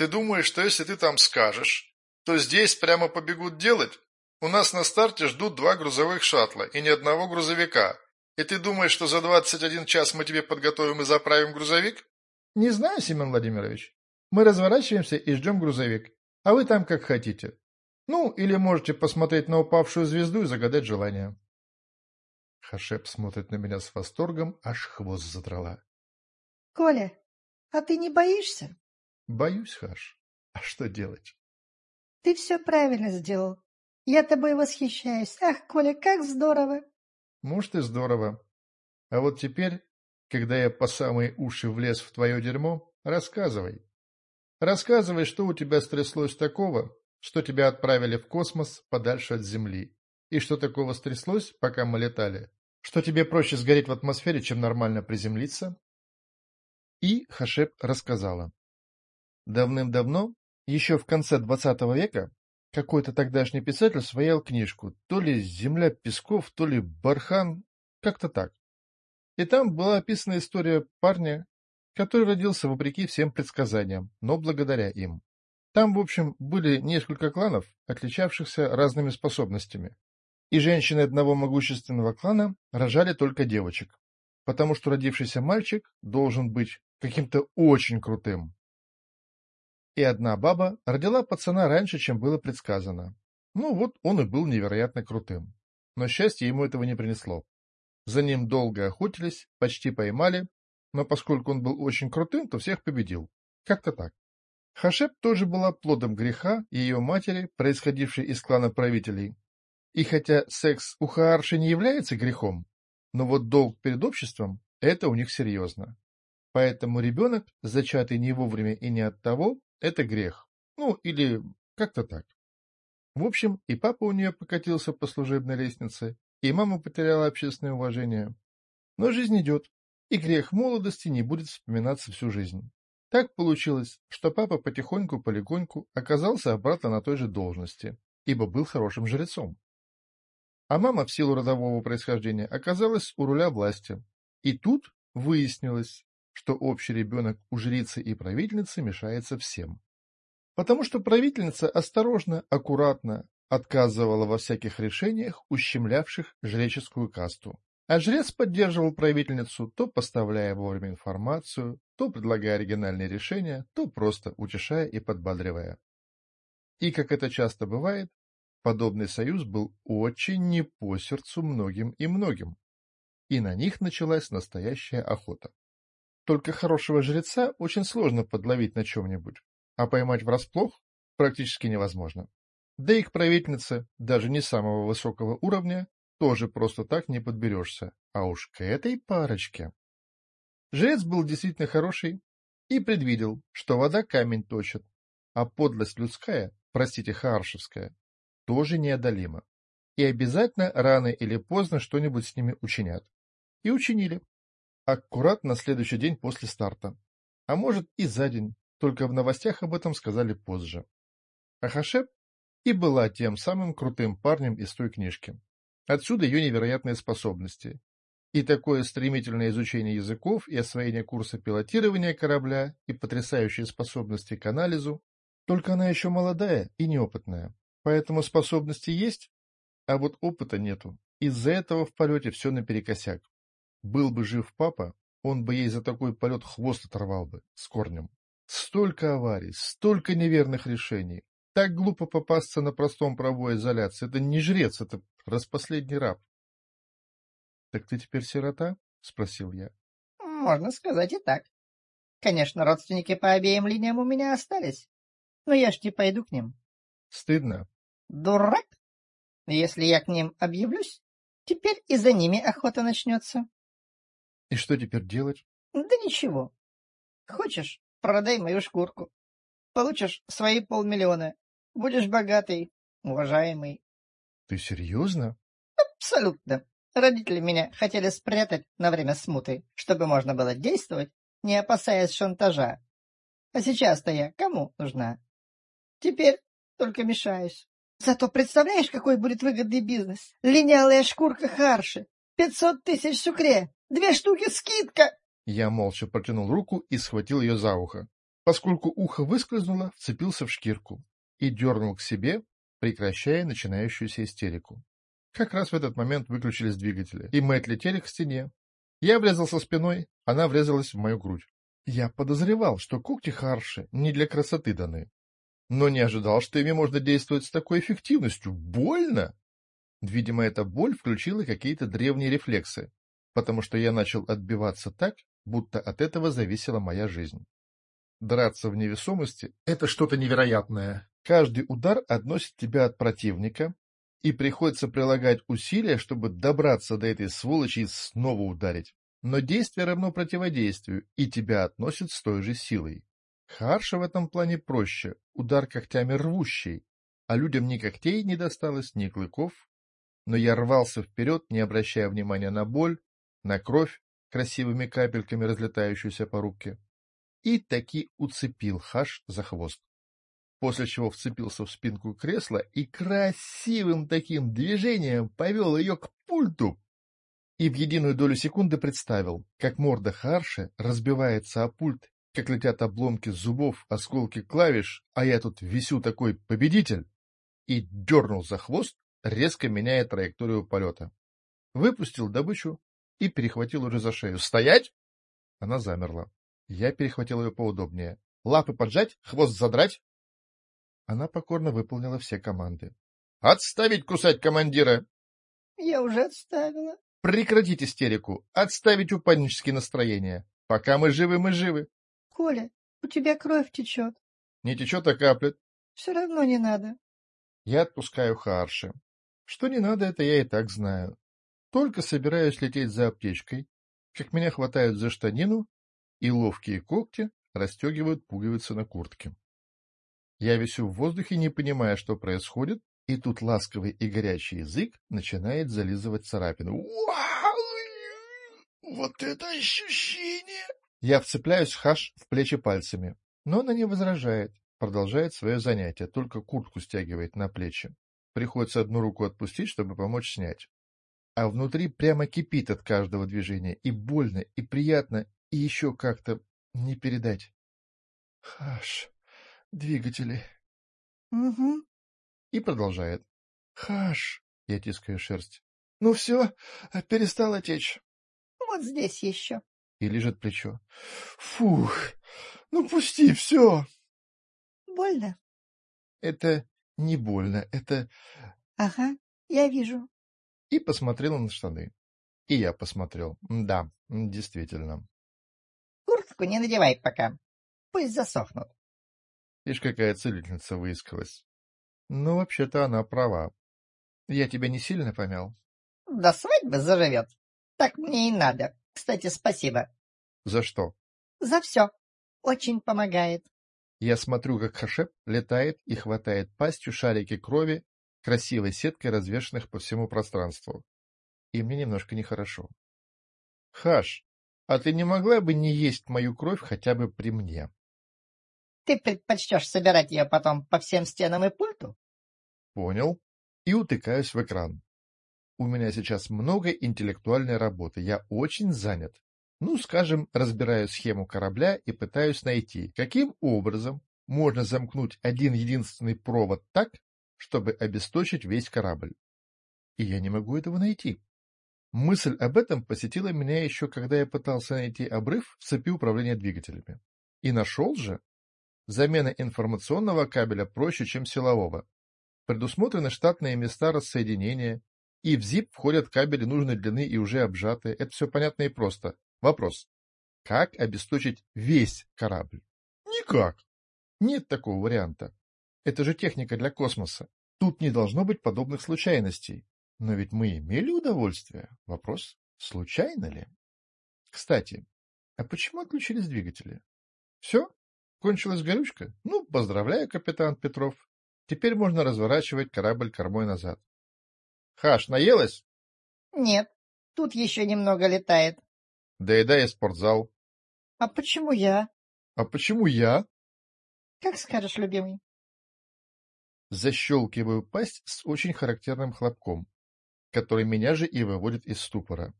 ты думаешь, что если ты там скажешь, то здесь прямо побегут делать? У нас на старте ждут два грузовых шаттла и ни одного грузовика. И ты думаешь, что за 21 час мы тебе подготовим и заправим грузовик? Не знаю, Семен Владимирович. Мы разворачиваемся и ждем грузовик. А вы там как хотите. Ну, или можете посмотреть на упавшую звезду и загадать желание. Хашеп смотрит на меня с восторгом, аж хвост задрала. — Коля, а ты не боишься? — Боюсь, Хаш. А что делать? — Ты все правильно сделал. Я тобой восхищаюсь. Ах, Коля, как здорово! Может, и здорово. А вот теперь, когда я по самые уши влез в твое дерьмо, рассказывай. Рассказывай, что у тебя стряслось такого, что тебя отправили в космос подальше от Земли. И что такого стряслось, пока мы летали, что тебе проще сгореть в атмосфере, чем нормально приземлиться? И Хашеп рассказала. Давным-давно Еще в конце XX века какой-то тогдашний писатель своял книжку, то ли «Земля песков», то ли «Бархан», как-то так. И там была описана история парня, который родился вопреки всем предсказаниям, но благодаря им. Там, в общем, были несколько кланов, отличавшихся разными способностями. И женщины одного могущественного клана рожали только девочек, потому что родившийся мальчик должен быть каким-то очень крутым. И одна баба родила пацана раньше, чем было предсказано. Ну вот он и был невероятно крутым. Но счастье ему этого не принесло. За ним долго охотились, почти поймали, но поскольку он был очень крутым, то всех победил. Как-то так. Хашеп тоже была плодом греха ее матери, происходившей из клана правителей. И хотя секс у Хаарши не является грехом, но вот долг перед обществом – это у них серьезно. Поэтому ребенок, зачатый не вовремя и не от того, это грех. Ну, или как-то так. В общем, и папа у нее покатился по служебной лестнице, и мама потеряла общественное уважение. Но жизнь идет, и грех молодости не будет вспоминаться всю жизнь. Так получилось, что папа потихоньку-полегоньку оказался обратно на той же должности, ибо был хорошим жрецом. А мама в силу родового происхождения оказалась у руля власти. И тут выяснилось, что общий ребенок у жрицы и правительницы мешается всем. Потому что правительница осторожно, аккуратно отказывала во всяких решениях, ущемлявших жреческую касту. А жрец поддерживал правительницу, то поставляя вовремя информацию, то предлагая оригинальные решения, то просто утешая и подбадривая. И, как это часто бывает, подобный союз был очень не по сердцу многим и многим. И на них началась настоящая охота. Только хорошего жреца очень сложно подловить на чем-нибудь, а поймать врасплох практически невозможно. Да и к правительнице, даже не самого высокого уровня, тоже просто так не подберешься. А уж к этой парочке. Жрец был действительно хороший и предвидел, что вода камень точит, а подлость людская, простите, харшевская, тоже неодолима. И обязательно рано или поздно что-нибудь с ними учинят. И учинили. Аккурат на следующий день после старта. А может и за день, только в новостях об этом сказали позже. А Хашеп и была тем самым крутым парнем из той книжки. Отсюда ее невероятные способности. И такое стремительное изучение языков и освоение курса пилотирования корабля и потрясающие способности к анализу. Только она еще молодая и неопытная. Поэтому способности есть, а вот опыта нету. Из-за этого в полете все наперекосяк. Был бы жив папа, он бы ей за такой полет хвост оторвал бы, с корнем. Столько аварий, столько неверных решений. Так глупо попасться на простом правовой изоляции. Это не жрец, это распоследний раб. — Так ты теперь сирота? — спросил я. — Можно сказать и так. Конечно, родственники по обеим линиям у меня остались, но я ж не пойду к ним. — Стыдно. — Дурак! Если я к ним объявлюсь, теперь и за ними охота начнется. И что теперь делать? Да ничего. Хочешь, продай мою шкурку. Получишь свои полмиллиона. Будешь богатый, уважаемый. Ты серьезно? Абсолютно. Родители меня хотели спрятать на время смуты, чтобы можно было действовать, не опасаясь шантажа. А сейчас-то я кому нужна? Теперь только мешаюсь. Зато представляешь, какой будет выгодный бизнес? Линялая шкурка Харши. Пятьсот тысяч сукре. Две штуки скидка!» Я молча протянул руку и схватил ее за ухо. Поскольку ухо выскользнуло, вцепился в шкирку и дернул к себе, прекращая начинающуюся истерику. Как раз в этот момент выключились двигатели, и мы отлетели к стене. Я врезался спиной, она врезалась в мою грудь. Я подозревал, что когти Харши не для красоты даны, но не ожидал, что ими можно действовать с такой эффективностью. Больно! Видимо, эта боль включила какие-то древние рефлексы, потому что я начал отбиваться так, будто от этого зависела моя жизнь. Драться в невесомости — это что-то невероятное. Каждый удар относит тебя от противника, и приходится прилагать усилия, чтобы добраться до этой сволочи и снова ударить. Но действие равно противодействию, и тебя относят с той же силой. Харша в этом плане проще, удар когтями рвущий, а людям ни когтей не досталось, ни клыков. Но я рвался вперед, не обращая внимания на боль, на кровь, красивыми капельками разлетающуюся по руке, и таки уцепил Хаш за хвост. после чего вцепился в спинку кресла и красивым таким движением повел ее к пульту. И в единую долю секунды представил, как морда Харши разбивается о пульт, как летят обломки зубов, осколки клавиш, а я тут висю такой победитель, и дернул за хвост, резко меняя траекторию полета. Выпустил добычу и перехватил уже за шею. «Стоять!» Она замерла. Я перехватил ее поудобнее. «Лапы поджать, хвост задрать!» Она покорно выполнила все команды. «Отставить кусать командира!» «Я уже отставила». «Прекратить истерику! Отставить упаднические настроения! Пока мы живы, мы живы!» «Коля, у тебя кровь течет». «Не течет, а каплет». «Все равно не надо». Я отпускаю Харши. Что не надо, это я и так знаю. Только собираюсь лететь за аптечкой, как меня хватают за штанину, и ловкие когти расстегивают пуговицы на куртке. Я висю в воздухе, не понимая, что происходит, и тут ласковый и горячий язык начинает зализывать царапину. Вот это ощущение! Я вцепляюсь хаш в плечи пальцами, но она не возражает, продолжает свое занятие, только куртку стягивает на плечи. Приходится одну руку отпустить, чтобы помочь снять а внутри прямо кипит от каждого движения, и больно, и приятно, и еще как-то не передать. Хаш, двигатели. Угу. И продолжает. Хаш, я тискаю шерсть. Ну все, перестала течь. Вот здесь еще. И лежит плечо. Фух, ну пусти, все. Больно? Это не больно, это... Ага, я вижу и посмотрела на штаны. И я посмотрел. Да, действительно. Куртку не надевай пока. Пусть засохнут. Ишь, какая целительница выискалась. Ну, вообще-то она права. Я тебя не сильно помял? До свадьбы заживет. Так мне и надо. Кстати, спасибо. За что? За все. Очень помогает. Я смотрю, как Хашеп летает и хватает пастью шарики крови красивой сеткой, развешанных по всему пространству. И мне немножко нехорошо. — Хаш, а ты не могла бы не есть мою кровь хотя бы при мне? — Ты предпочтешь собирать ее потом по всем стенам и пульту? — Понял. И утыкаюсь в экран. У меня сейчас много интеллектуальной работы, я очень занят. Ну, скажем, разбираю схему корабля и пытаюсь найти, каким образом можно замкнуть один единственный провод так, чтобы обесточить весь корабль. И я не могу этого найти. Мысль об этом посетила меня еще, когда я пытался найти обрыв в цепи управления двигателями. И нашел же. Замена информационного кабеля проще, чем силового. Предусмотрены штатные места рассоединения, и в ZIP входят кабели нужной длины и уже обжатые. Это все понятно и просто. Вопрос. Как обесточить весь корабль? Никак. Нет такого варианта. Это же техника для космоса. Тут не должно быть подобных случайностей. Но ведь мы имели удовольствие. Вопрос, случайно ли? Кстати, а почему отключились двигатели? Все? Кончилась горючка? Ну, поздравляю, капитан Петров. Теперь можно разворачивать корабль кормой назад. Хаш, наелась? Нет, тут еще немного летает. Доедай спортзал. А почему я? А почему я? Как скажешь, любимый защелкиваю пасть с очень характерным хлопком, который меня же и выводит из ступора.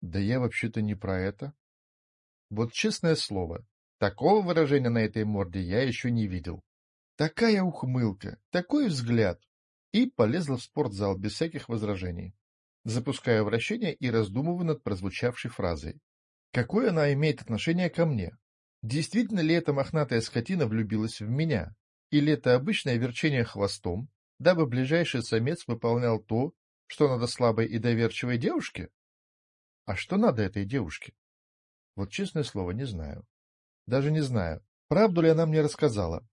Да я вообще-то не про это. Вот честное слово, такого выражения на этой морде я еще не видел. Такая ухмылка, такой взгляд. И полезла в спортзал без всяких возражений. Запускаю вращение и раздумываю над прозвучавшей фразой. Какое она имеет отношение ко мне? Действительно ли эта мохнатая скотина влюбилась в меня? Или это обычное верчение хвостом, дабы ближайший самец выполнял то, что надо слабой и доверчивой девушке? А что надо этой девушке? Вот честное слово, не знаю. Даже не знаю, правду ли она мне рассказала.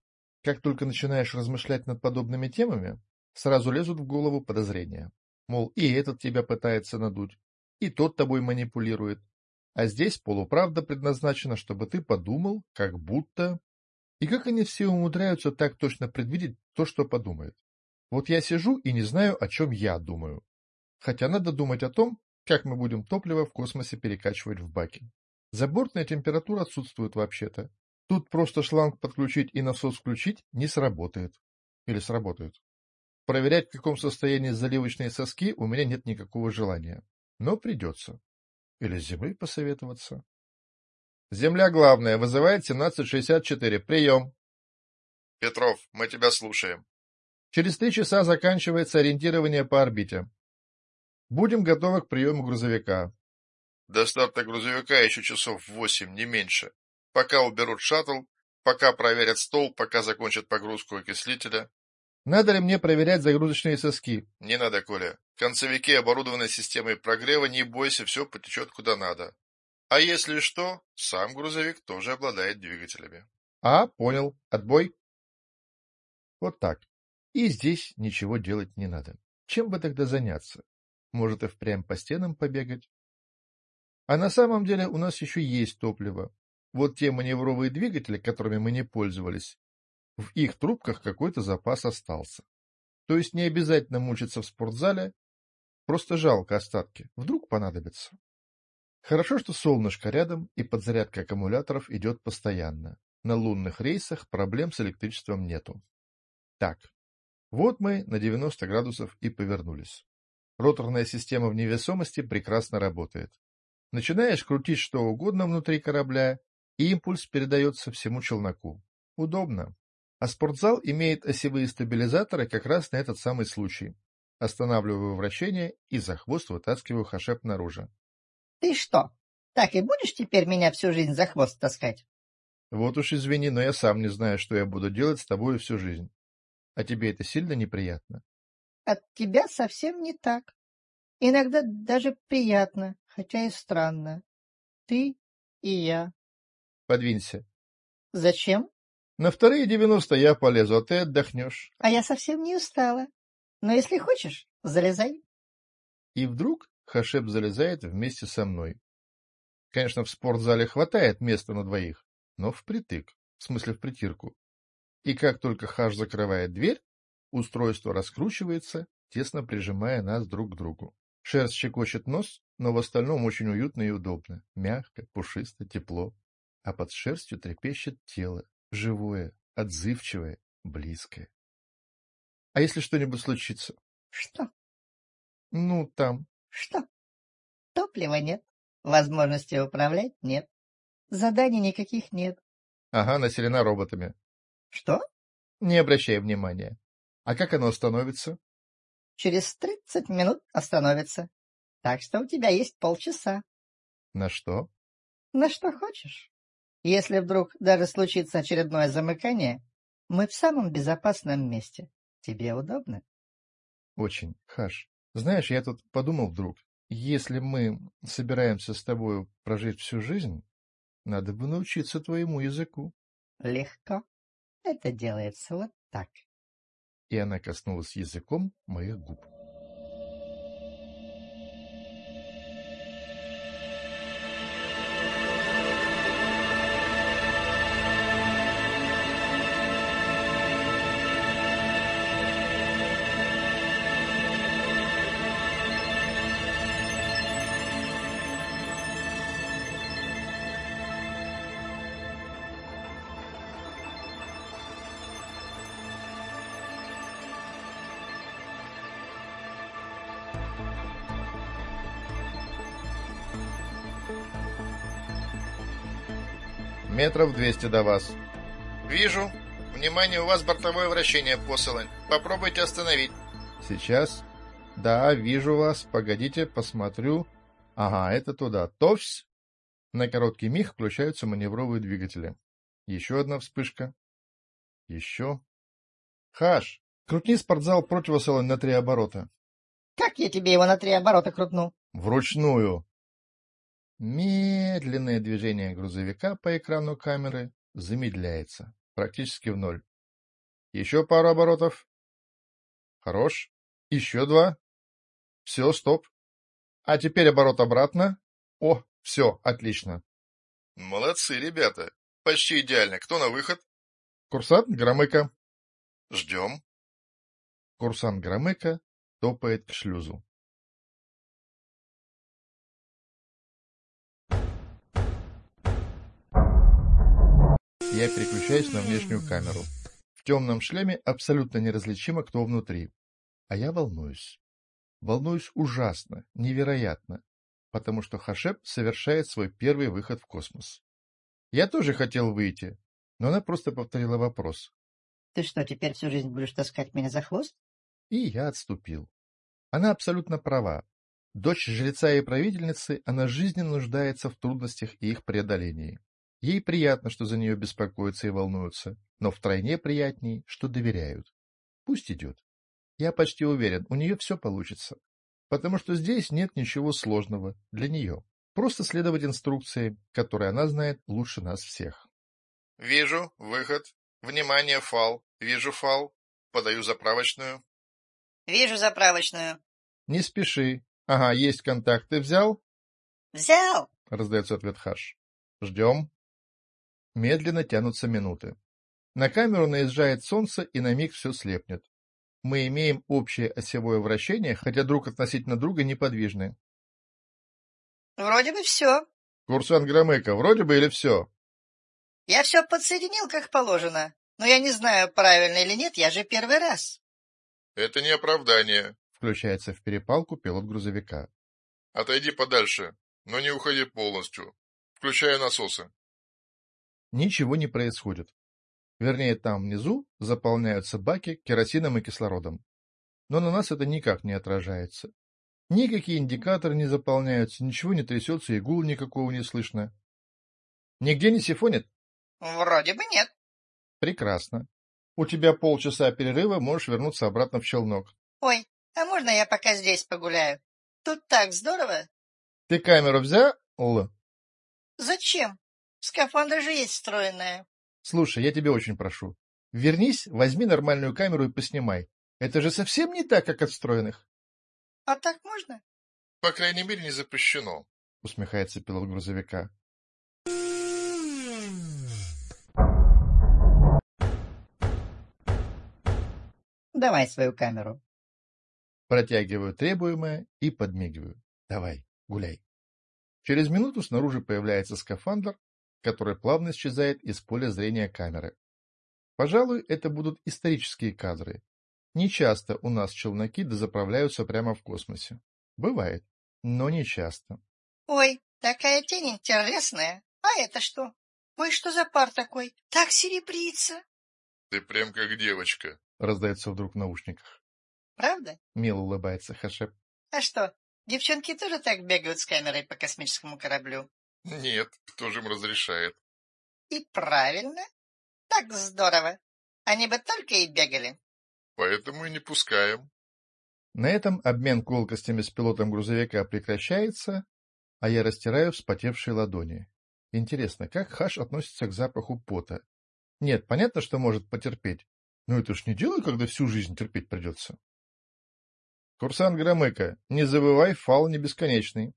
Как только начинаешь размышлять над подобными темами, сразу лезут в голову подозрения. Мол, и этот тебя пытается надуть, и тот тобой манипулирует. А здесь полуправда предназначена, чтобы ты подумал, как будто... И как они все умудряются так точно предвидеть то, что подумают? Вот я сижу и не знаю, о чем я думаю. Хотя надо думать о том, как мы будем топливо в космосе перекачивать в баки. Забортная температура отсутствует вообще-то. Тут просто шланг подключить и насос включить не сработает. Или сработают. Проверять, в каком состоянии заливочные соски, у меня нет никакого желания. Но придется. Или с землей посоветоваться. Земля главная, вызывает 1764. Прием. Петров, мы тебя слушаем. Через три часа заканчивается ориентирование по орбите. Будем готовы к приему грузовика. До старта грузовика еще часов восемь, не меньше. Пока уберут шаттл, пока проверят стол, пока закончат погрузку окислителя. Надо ли мне проверять загрузочные соски? Не надо, Коля. Концевики оборудованы системой прогрева, не бойся, все потечет куда надо. А если что, сам грузовик тоже обладает двигателями. А, понял. Отбой. Вот так. И здесь ничего делать не надо. Чем бы тогда заняться? Может, и впрямь по стенам побегать? А на самом деле у нас еще есть топливо. Вот те маневровые двигатели, которыми мы не пользовались, в их трубках какой-то запас остался. То есть не обязательно мучиться в спортзале, просто жалко остатки, вдруг понадобится. Хорошо, что солнышко рядом, и подзарядка аккумуляторов идет постоянно. На лунных рейсах проблем с электричеством нету. Так, вот мы на 90 градусов и повернулись. Роторная система в невесомости прекрасно работает. Начинаешь крутить что угодно внутри корабля, и импульс передается всему челноку. Удобно. А спортзал имеет осевые стабилизаторы как раз на этот самый случай. Останавливаю вращение и за хвост вытаскиваю хашеп наружу. — Ты что, так и будешь теперь меня всю жизнь за хвост таскать? — Вот уж извини, но я сам не знаю, что я буду делать с тобой всю жизнь. А тебе это сильно неприятно? — От тебя совсем не так. Иногда даже приятно, хотя и странно. Ты и я. Подвинься. — Зачем? — На вторые девяносто я полезу, а ты отдохнешь. — А я совсем не устала. Но если хочешь, залезай. И вдруг Хашеп залезает вместе со мной. Конечно, в спортзале хватает места на двоих, но впритык, в смысле в притирку. И как только Хаш закрывает дверь, устройство раскручивается, тесно прижимая нас друг к другу. Шерсть щекочет нос, но в остальном очень уютно и удобно. Мягко, пушисто, тепло. А под шерстью трепещет тело, живое, отзывчивое, близкое. А если что-нибудь случится? Что? Ну, там. Что? Топлива нет, возможности управлять нет, заданий никаких нет. Ага, населена роботами. Что? Не обращай внимания. А как оно остановится? Через тридцать минут остановится. Так что у тебя есть полчаса. На что? На что хочешь. Если вдруг даже случится очередное замыкание, мы в самом безопасном месте. Тебе удобно? Очень, Хаш. Знаешь, я тут подумал вдруг, если мы собираемся с тобой прожить всю жизнь, надо бы научиться твоему языку. Легко. Это делается вот так. И она коснулась языком моих губ. Метров двести до вас. Вижу. Внимание, у вас бортовое вращение, посылань. Попробуйте остановить. Сейчас. Да, вижу вас. Погодите, посмотрю. Ага, это туда. Товсь. На короткий миг включаются маневровые двигатели. Еще одна вспышка. Еще. Хаш, крутни спортзал противосолонь на три оборота. Как я тебе его на три оборота крутну? Вручную. Медленное движение грузовика по экрану камеры замедляется, практически в ноль. Еще пару оборотов. Хорош. Еще два. Все, стоп. А теперь оборот обратно. О, все, отлично. Молодцы, ребята. Почти идеально. Кто на выход? Курсант Громыко. Ждем. Курсант Громыко топает к шлюзу. Я переключаюсь на внешнюю камеру. В темном шлеме абсолютно неразличимо, кто внутри. А я волнуюсь. Волнуюсь ужасно, невероятно, потому что Хашеп совершает свой первый выход в космос. Я тоже хотел выйти, но она просто повторила вопрос. — Ты что, теперь всю жизнь будешь таскать меня за хвост? И я отступил. Она абсолютно права. Дочь жреца и правительницы, она жизненно нуждается в трудностях и их преодолении. Ей приятно, что за нее беспокоятся и волнуются, но втройне приятней, что доверяют. Пусть идет. Я почти уверен, у нее все получится. Потому что здесь нет ничего сложного для нее. Просто следовать инструкции, которые она знает лучше нас всех. Вижу, выход. Внимание, фал. Вижу фал. Подаю заправочную. Вижу заправочную. Не спеши. Ага, есть контакты. Взял? Взял. Раздается ответ Хаш. Ждем. Медленно тянутся минуты. На камеру наезжает солнце, и на миг все слепнет. Мы имеем общее осевое вращение, хотя друг относительно друга неподвижны. Вроде бы все. Курсант Громыко, вроде бы или все? Я все подсоединил, как положено. Но я не знаю, правильно или нет, я же первый раз. Это не оправдание. Включается в перепалку пилот грузовика. Отойди подальше, но не уходи полностью. Включая насосы ничего не происходит. Вернее, там внизу заполняются баки керосином и кислородом. Но на нас это никак не отражается. Никакие индикаторы не заполняются, ничего не трясется, и гул никакого не слышно. Нигде не сифонит? Вроде бы нет. Прекрасно. У тебя полчаса перерыва, можешь вернуться обратно в челнок. Ой, а можно я пока здесь погуляю? Тут так здорово. Ты камеру взял? Зачем? Скафандр же есть встроенная. Слушай, я тебя очень прошу. Вернись, возьми нормальную камеру и поснимай. Это же совсем не так, как от встроенных. — А так можно? — По крайней мере, не запрещено, — усмехается пилот грузовика. — Давай свою камеру. Протягиваю требуемое и подмигиваю. Давай, гуляй. Через минуту снаружи появляется скафандр, который плавно исчезает из поля зрения камеры. Пожалуй, это будут исторические кадры. Не часто у нас челноки дозаправляются прямо в космосе. Бывает, но не часто. Ой, такая тень интересная. А это что? Ой, что за пар такой? Так серебрится. Ты прям как девочка. Раздается вдруг в наушниках. Правда? Мило улыбается Хашеп. А что, девчонки тоже так бегают с камерой по космическому кораблю? Нет, кто же им разрешает? И правильно. Так здорово. Они бы только и бегали. Поэтому и не пускаем. На этом обмен колкостями с пилотом грузовика прекращается, а я растираю вспотевшие ладони. Интересно, как Хаш относится к запаху пота? Нет, понятно, что может потерпеть, но это ж не дело, когда всю жизнь терпеть придется. Курсант Громыко, не забывай, фал не бесконечный.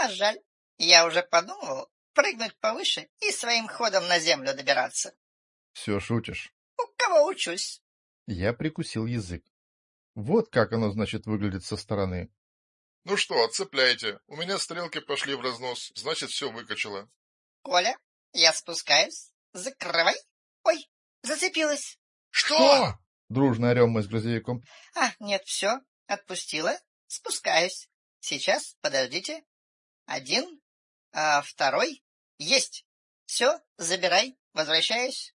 А жаль. Я уже подумывал прыгнуть повыше и своим ходом на землю добираться. Все шутишь. У кого учусь? Я прикусил язык. Вот как оно, значит, выглядит со стороны. Ну что, отцепляйте. У меня стрелки пошли в разнос, значит, все выкачало. Коля, я спускаюсь. Закрывай. Ой, зацепилась. Что? Дружно орем мы с грузовиком. А, нет, все, отпустила. Спускаюсь. Сейчас, подождите. Один, а второй? Есть. Все, забирай, возвращаюсь.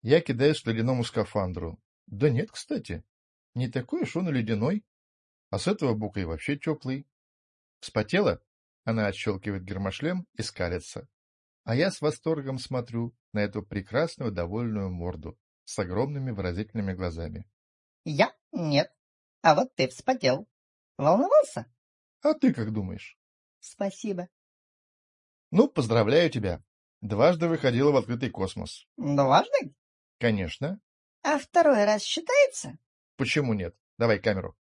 Я кидаюсь к ледяному скафандру. Да нет, кстати. Не такой уж он и ледяной. А с этого бока и вообще теплый. Вспотела? Она отщелкивает гермошлем и скалится. А я с восторгом смотрю на эту прекрасную довольную морду с огромными выразительными глазами. Я? Нет. А вот ты вспотел. Волновался? А ты как думаешь? Спасибо. Ну, поздравляю тебя. Дважды выходила в открытый космос. Дважды? Конечно. А второй раз считается? Почему нет? Давай камеру.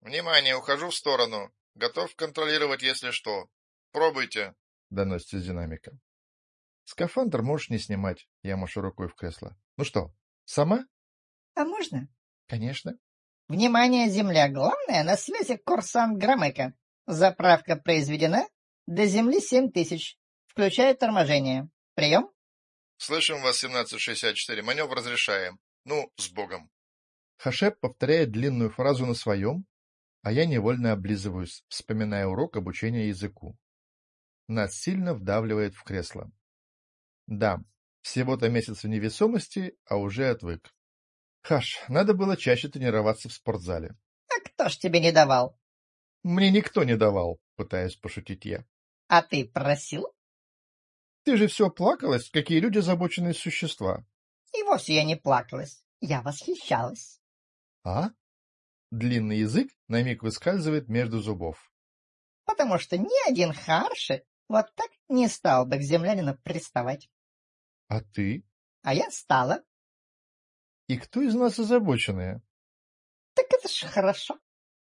Внимание, ухожу в сторону. Готов контролировать, если что. Пробуйте. Доносится с динамика. Скафандр можешь не снимать. Я машу рукой в кресло. Ну что, сама? А можно? Конечно. Внимание, Земля! Главное, на связи курсант Громыко. Заправка произведена. До земли семь тысяч, включая торможение. Прием? Слышим вас, 1764. Маневр разрешаем. Ну, с Богом. Хашеп повторяет длинную фразу на своем, а я невольно облизываюсь, вспоминая урок обучения языку. Нас сильно вдавливает в кресло. Да, всего-то месяц в невесомости, а уже отвык. Хаш, надо было чаще тренироваться в спортзале. А кто ж тебе не давал? Мне никто не давал, пытаясь пошутить я. А ты просил? Ты же все плакалась, какие люди озабоченные существа. И вовсе я не плакалась. Я восхищалась. А? Длинный язык на миг выскальзывает между зубов. Потому что ни один харши вот так не стал бы к землянину приставать. — А ты? — А я стала. — И кто из нас озабоченная? — Так это ж хорошо.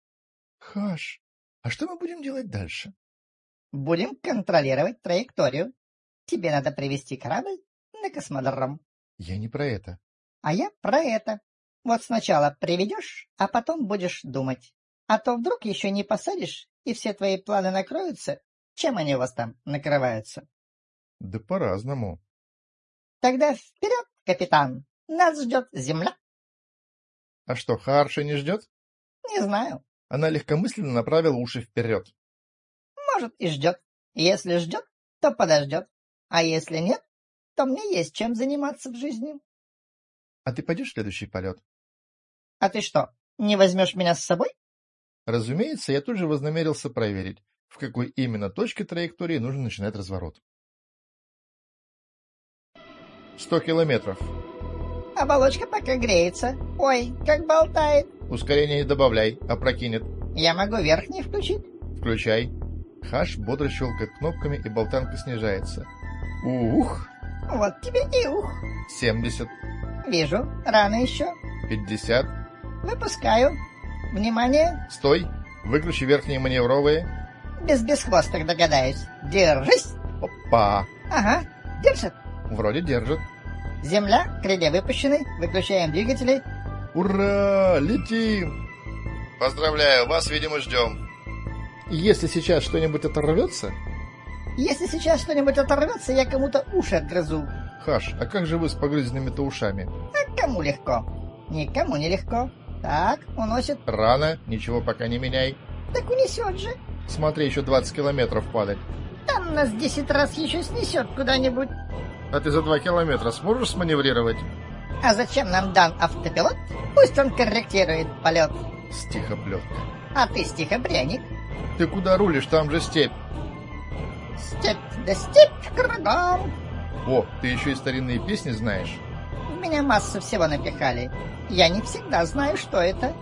— Хаш, а что мы будем делать дальше? — Будем контролировать траекторию. Тебе надо привести корабль на космодром. — Я не про это. — А я про это. Вот сначала приведешь, а потом будешь думать. А то вдруг еще не посадишь, и все твои планы накроются, чем они у вас там накрываются? — Да по-разному. — Тогда вперед, капитан! Нас ждет земля. — А что, Харша не ждет? — Не знаю. Она легкомысленно направила уши вперед. — Может, и ждет. Если ждет, то подождет. А если нет, то мне есть чем заниматься в жизни. — А ты пойдешь в следующий полет? — А ты что, не возьмешь меня с собой? Разумеется, я тут же вознамерился проверить, в какой именно точке траектории нужно начинать разворот. Сто километров. Оболочка пока греется. Ой, как болтает. Ускорение не добавляй, опрокинет. Я могу верхний включить? Включай. Хаш бодро щелкает кнопками, и болтанка снижается. Ух! Вот тебе и ух. Семьдесят. Вижу, рано еще. Пятьдесят. Выпускаю. Внимание. Стой. Выключи верхние маневровые. Без бесхвосток догадаюсь. Держись. Опа. Ага, держит. Вроде держит. Земля, крылья выпущены. Выключаем двигатели. Ура! Летим! Поздравляю, вас, видимо, ждем. Если сейчас что-нибудь оторвется... Если сейчас что-нибудь оторвется, я кому-то уши отгрызу. Хаш, а как же вы с погрызенными-то ушами? А кому легко? Никому не легко. Так, уносит. Рано, ничего пока не меняй. Так унесет же. Смотри, еще 20 километров падать. Там нас 10 раз еще снесет куда-нибудь. А ты за 2 километра сможешь сманеврировать? А зачем нам дан автопилот? Пусть он корректирует полет. Стихоплетка. А ты стихопряник. Ты куда рулишь? Там же степь. Степь да степь кругом. О, ты еще и старинные песни знаешь? В меня массу всего напихали. Я не всегда знаю, что это.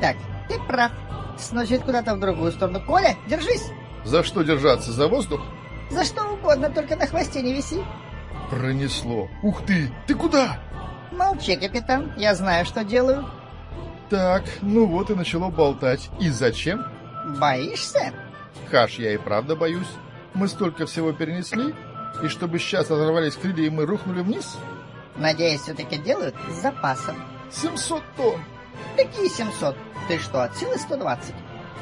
Так, ты прав. Сносит куда-то в другую сторону. Коля, держись. За что держаться? За воздух? За что угодно, только на хвосте не виси. Пронесло. Ух ты! Ты куда? Молчи, капитан. Я знаю, что делаю. Так, ну вот и начало болтать. И зачем? Боишься? Хаш, я и правда боюсь. Мы столько всего перенесли, и чтобы сейчас оторвались крылья и мы рухнули вниз? Надеюсь, все-таки делают с запасом. 700 тонн! Какие 700? Ты что, от силы 120?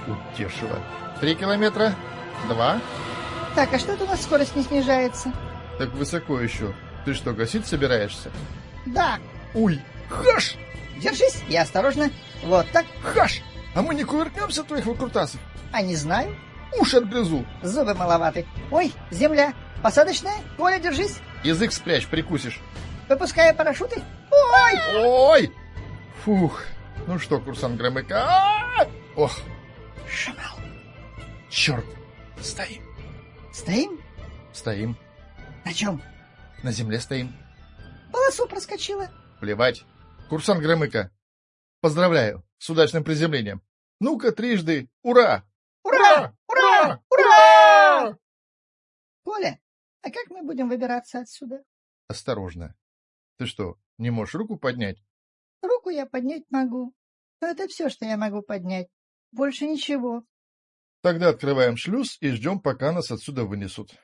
Утешило. Три километра? Два? Так, а что это у нас скорость не снижается? Так высоко еще. Ты что, гасить собираешься? Да. Уй! Хаш! Держись и осторожно. Вот так. Хаш! А мы не кувыркнемся от твоих выкрутасов? А не знаю. Уши отгрызу. Зубы маловаты. Ой, земля. Посадочная? Коля, держись. Язык спрячь, прикусишь. Выпуская парашюты. Ой! Ой! Фух. Ну что, курсант Громыка? Ох! Шамал. Черт! Стоим. Стоим? Стоим. На чем? На земле стоим. Полосу проскочила. Плевать. Курсант Громыка. Поздравляю с удачным приземлением. Ну-ка, трижды. Ура! Ура! Ура! Ура! Коля, а как мы будем выбираться отсюда? Осторожно. Ты что, не можешь руку поднять? Руку я поднять могу. Но это все, что я могу поднять. Больше ничего. Тогда открываем шлюз и ждем, пока нас отсюда вынесут.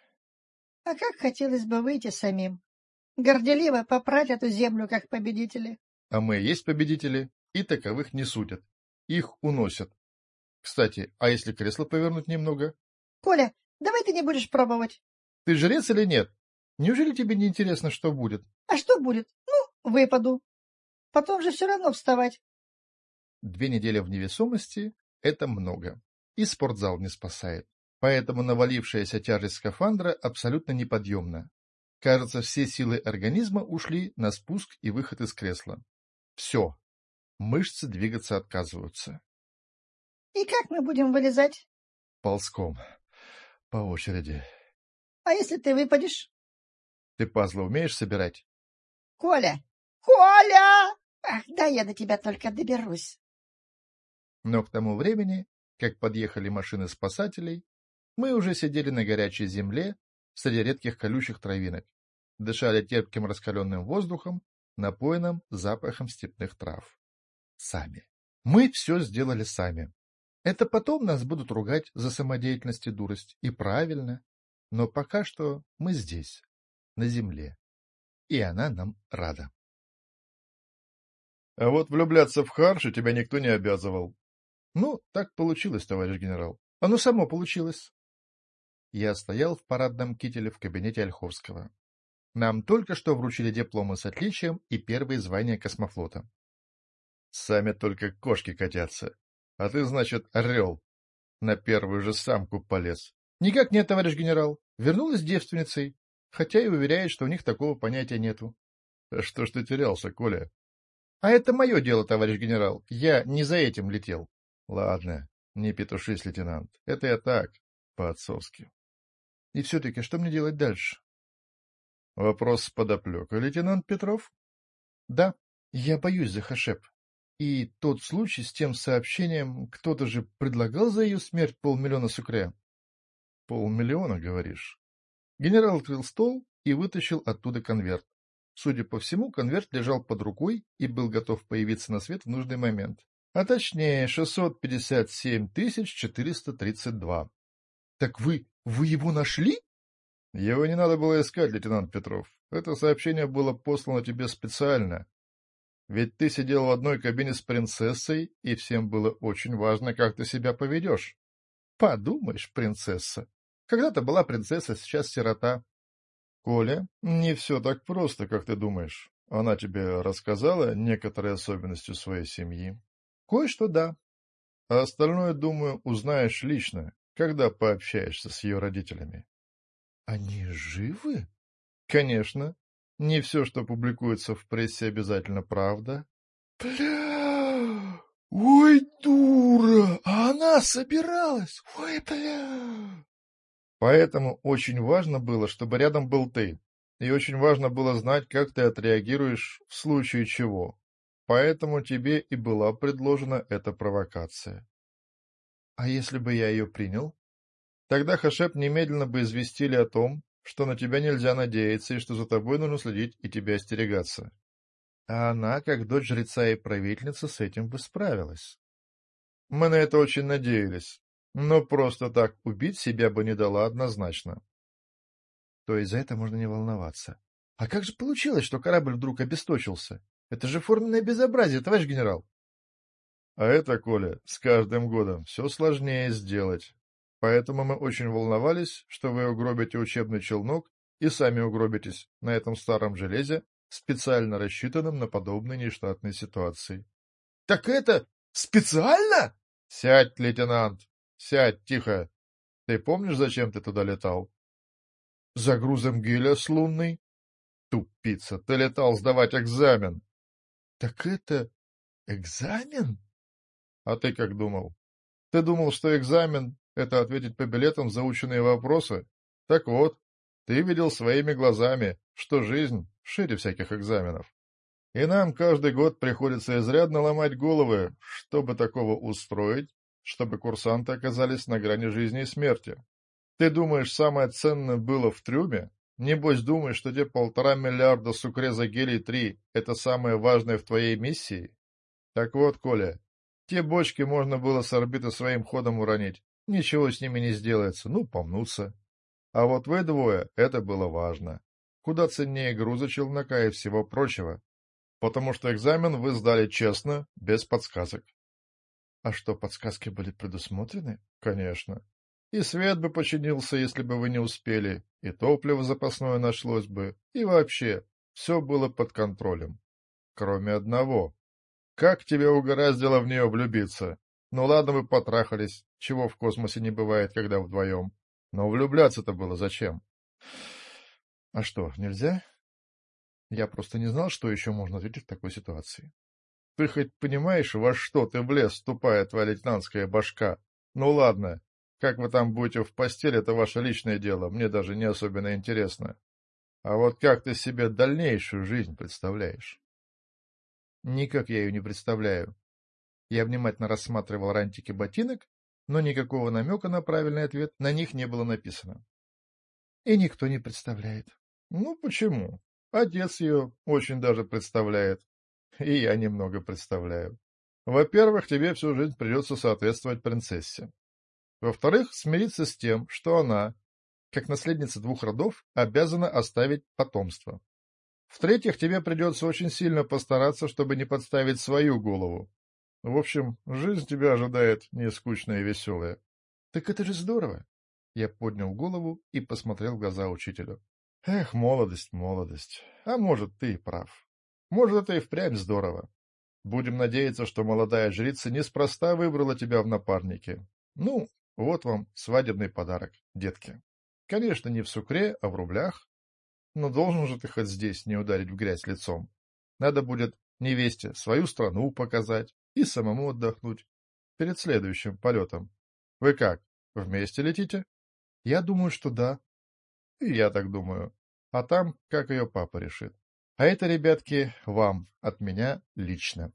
А как хотелось бы выйти самим. Горделиво попрать эту землю, как победители. А мы есть победители, и таковых не судят. Их уносят. Кстати, а если кресло повернуть немного? Коля, давай ты не будешь пробовать. Ты жрец или нет? Неужели тебе не интересно, что будет? А что будет? Ну, выпаду. Потом же все равно вставать. Две недели в невесомости — это много. И спортзал не спасает. Поэтому навалившаяся тяжесть скафандра абсолютно неподъемна. Кажется, все силы организма ушли на спуск и выход из кресла. Все. Мышцы двигаться отказываются. И как мы будем вылезать? Ползком. По очереди. А если ты выпадешь? Ты пазлы умеешь собирать? Коля! Коля! Ах, да я до тебя только доберусь. Но к тому времени, как подъехали машины спасателей, мы уже сидели на горячей земле среди редких колючих травинок, дышали терпким раскаленным воздухом, напоенным запахом степных трав. Сами. Мы все сделали сами. Это потом нас будут ругать за самодеятельность и дурость. И правильно. Но пока что мы здесь, на земле. И она нам рада. А вот влюбляться в Харши тебя никто не обязывал. Ну, так получилось, товарищ генерал. Оно само получилось. Я стоял в парадном кителе в кабинете Ольховского. Нам только что вручили дипломы с отличием и первые звания космофлота. Сами только кошки катятся. А ты, значит, орел. На первую же самку полез. Никак нет, товарищ генерал. Вернулась девственницей, хотя и уверяет, что у них такого понятия нету. А что ж ты терялся, Коля? А это мое дело, товарищ генерал. Я не за этим летел. Ладно, не петушись, лейтенант. Это я так, по-отцовски. И все-таки, что мне делать дальше? Вопрос с подоплекой, лейтенант Петров? Да, я боюсь за Хашеп. И тот случай с тем сообщением, кто-то же предлагал за ее смерть полмиллиона сукря. Полмиллиона, говоришь? Генерал открыл стол и вытащил оттуда конверт. Судя по всему, конверт лежал под рукой и был готов появиться на свет в нужный момент. А точнее, 657 432. Так вы, вы его нашли? Его не надо было искать, лейтенант Петров. Это сообщение было послано тебе специально. Ведь ты сидел в одной кабине с принцессой, и всем было очень важно, как ты себя поведешь. Подумаешь, принцесса. Когда-то была принцесса, сейчас сирота. Коля, не все так просто, как ты думаешь. Она тебе рассказала некоторые особенности своей семьи? Кое-что да. А остальное, думаю, узнаешь лично, когда пообщаешься с ее родителями. Они живы? Конечно. Не все, что публикуется в прессе, обязательно правда. Бля! Ой, дура! А она собиралась! Ой, бля! Поэтому очень важно было, чтобы рядом был ты. И очень важно было знать, как ты отреагируешь в случае чего. Поэтому тебе и была предложена эта провокация. А если бы я ее принял? Тогда Хашеп немедленно бы известили о том, что на тебя нельзя надеяться и что за тобой нужно следить и тебя остерегаться. А она, как дочь жреца и правительница, с этим бы справилась. Мы на это очень надеялись, но просто так убить себя бы не дала однозначно. То есть за это можно не волноваться. А как же получилось, что корабль вдруг обесточился? Это же форменное безобразие, товарищ генерал. А это, Коля, с каждым годом все сложнее сделать. Поэтому мы очень волновались, что вы угробите учебный челнок и сами угробитесь на этом старом железе, специально рассчитанном на подобные нештатные ситуации. — Так это специально? — Сядь, лейтенант, сядь, тихо. Ты помнишь, зачем ты туда летал? — За грузом геля с лунной. — Тупица, ты летал сдавать экзамен. — Так это экзамен? — А ты как думал? Ты думал, что экзамен это ответить по билетам заученные вопросы? Так вот, ты видел своими глазами, что жизнь шире всяких экзаменов. И нам каждый год приходится изрядно ломать головы, чтобы такого устроить, чтобы курсанты оказались на грани жизни и смерти. Ты думаешь, самое ценное было в трюме? Небось думаешь, что те полтора миллиарда сукреза гелий-3 — это самое важное в твоей миссии? Так вот, Коля, те бочки можно было с орбиты своим ходом уронить. Ничего с ними не сделается, ну, помнутся. А вот вы двое — это было важно. Куда ценнее груза челнока и всего прочего. Потому что экзамен вы сдали честно, без подсказок. А что, подсказки были предусмотрены? Конечно. И свет бы починился, если бы вы не успели, и топливо запасное нашлось бы, и вообще, все было под контролем. Кроме одного. Как тебе угораздило в нее влюбиться? Ну ладно, вы потрахались, чего в космосе не бывает, когда вдвоем. Но влюбляться-то было зачем? А что, нельзя? Я просто не знал, что еще можно ответить в такой ситуации. Ты хоть понимаешь, во что ты влез, тупая твоя лейтенантская башка? Ну ладно, как вы там будете в постели, это ваше личное дело, мне даже не особенно интересно. А вот как ты себе дальнейшую жизнь представляешь? Никак я ее не представляю. Я внимательно рассматривал рантики ботинок, но никакого намека на правильный ответ на них не было написано. И никто не представляет. Ну, почему? Отец ее очень даже представляет. И я немного представляю. Во-первых, тебе всю жизнь придется соответствовать принцессе. Во-вторых, смириться с тем, что она, как наследница двух родов, обязана оставить потомство. В-третьих, тебе придется очень сильно постараться, чтобы не подставить свою голову. В общем, жизнь тебя ожидает не скучная и веселая. — Так это же здорово! Я поднял голову и посмотрел в глаза учителю. — Эх, молодость, молодость. А может, ты и прав. Может, это и впрямь здорово. Будем надеяться, что молодая жрица неспроста выбрала тебя в напарнике. Ну, вот вам свадебный подарок, детки. Конечно, не в сукре, а в рублях. Но должен же ты хоть здесь не ударить в грязь лицом. Надо будет невесте свою страну показать и самому отдохнуть перед следующим полетом. Вы как, вместе летите? Я думаю, что да. И я так думаю. А там, как ее папа решит. А это, ребятки, вам от меня лично.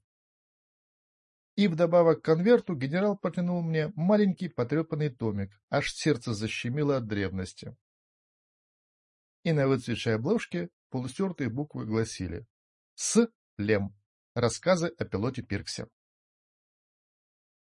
И вдобавок к конверту генерал протянул мне маленький потрепанный томик, аж сердце защемило от древности и на выцветшей обложке полустертые буквы гласили «С. Лем. Рассказы о пилоте Пирксе».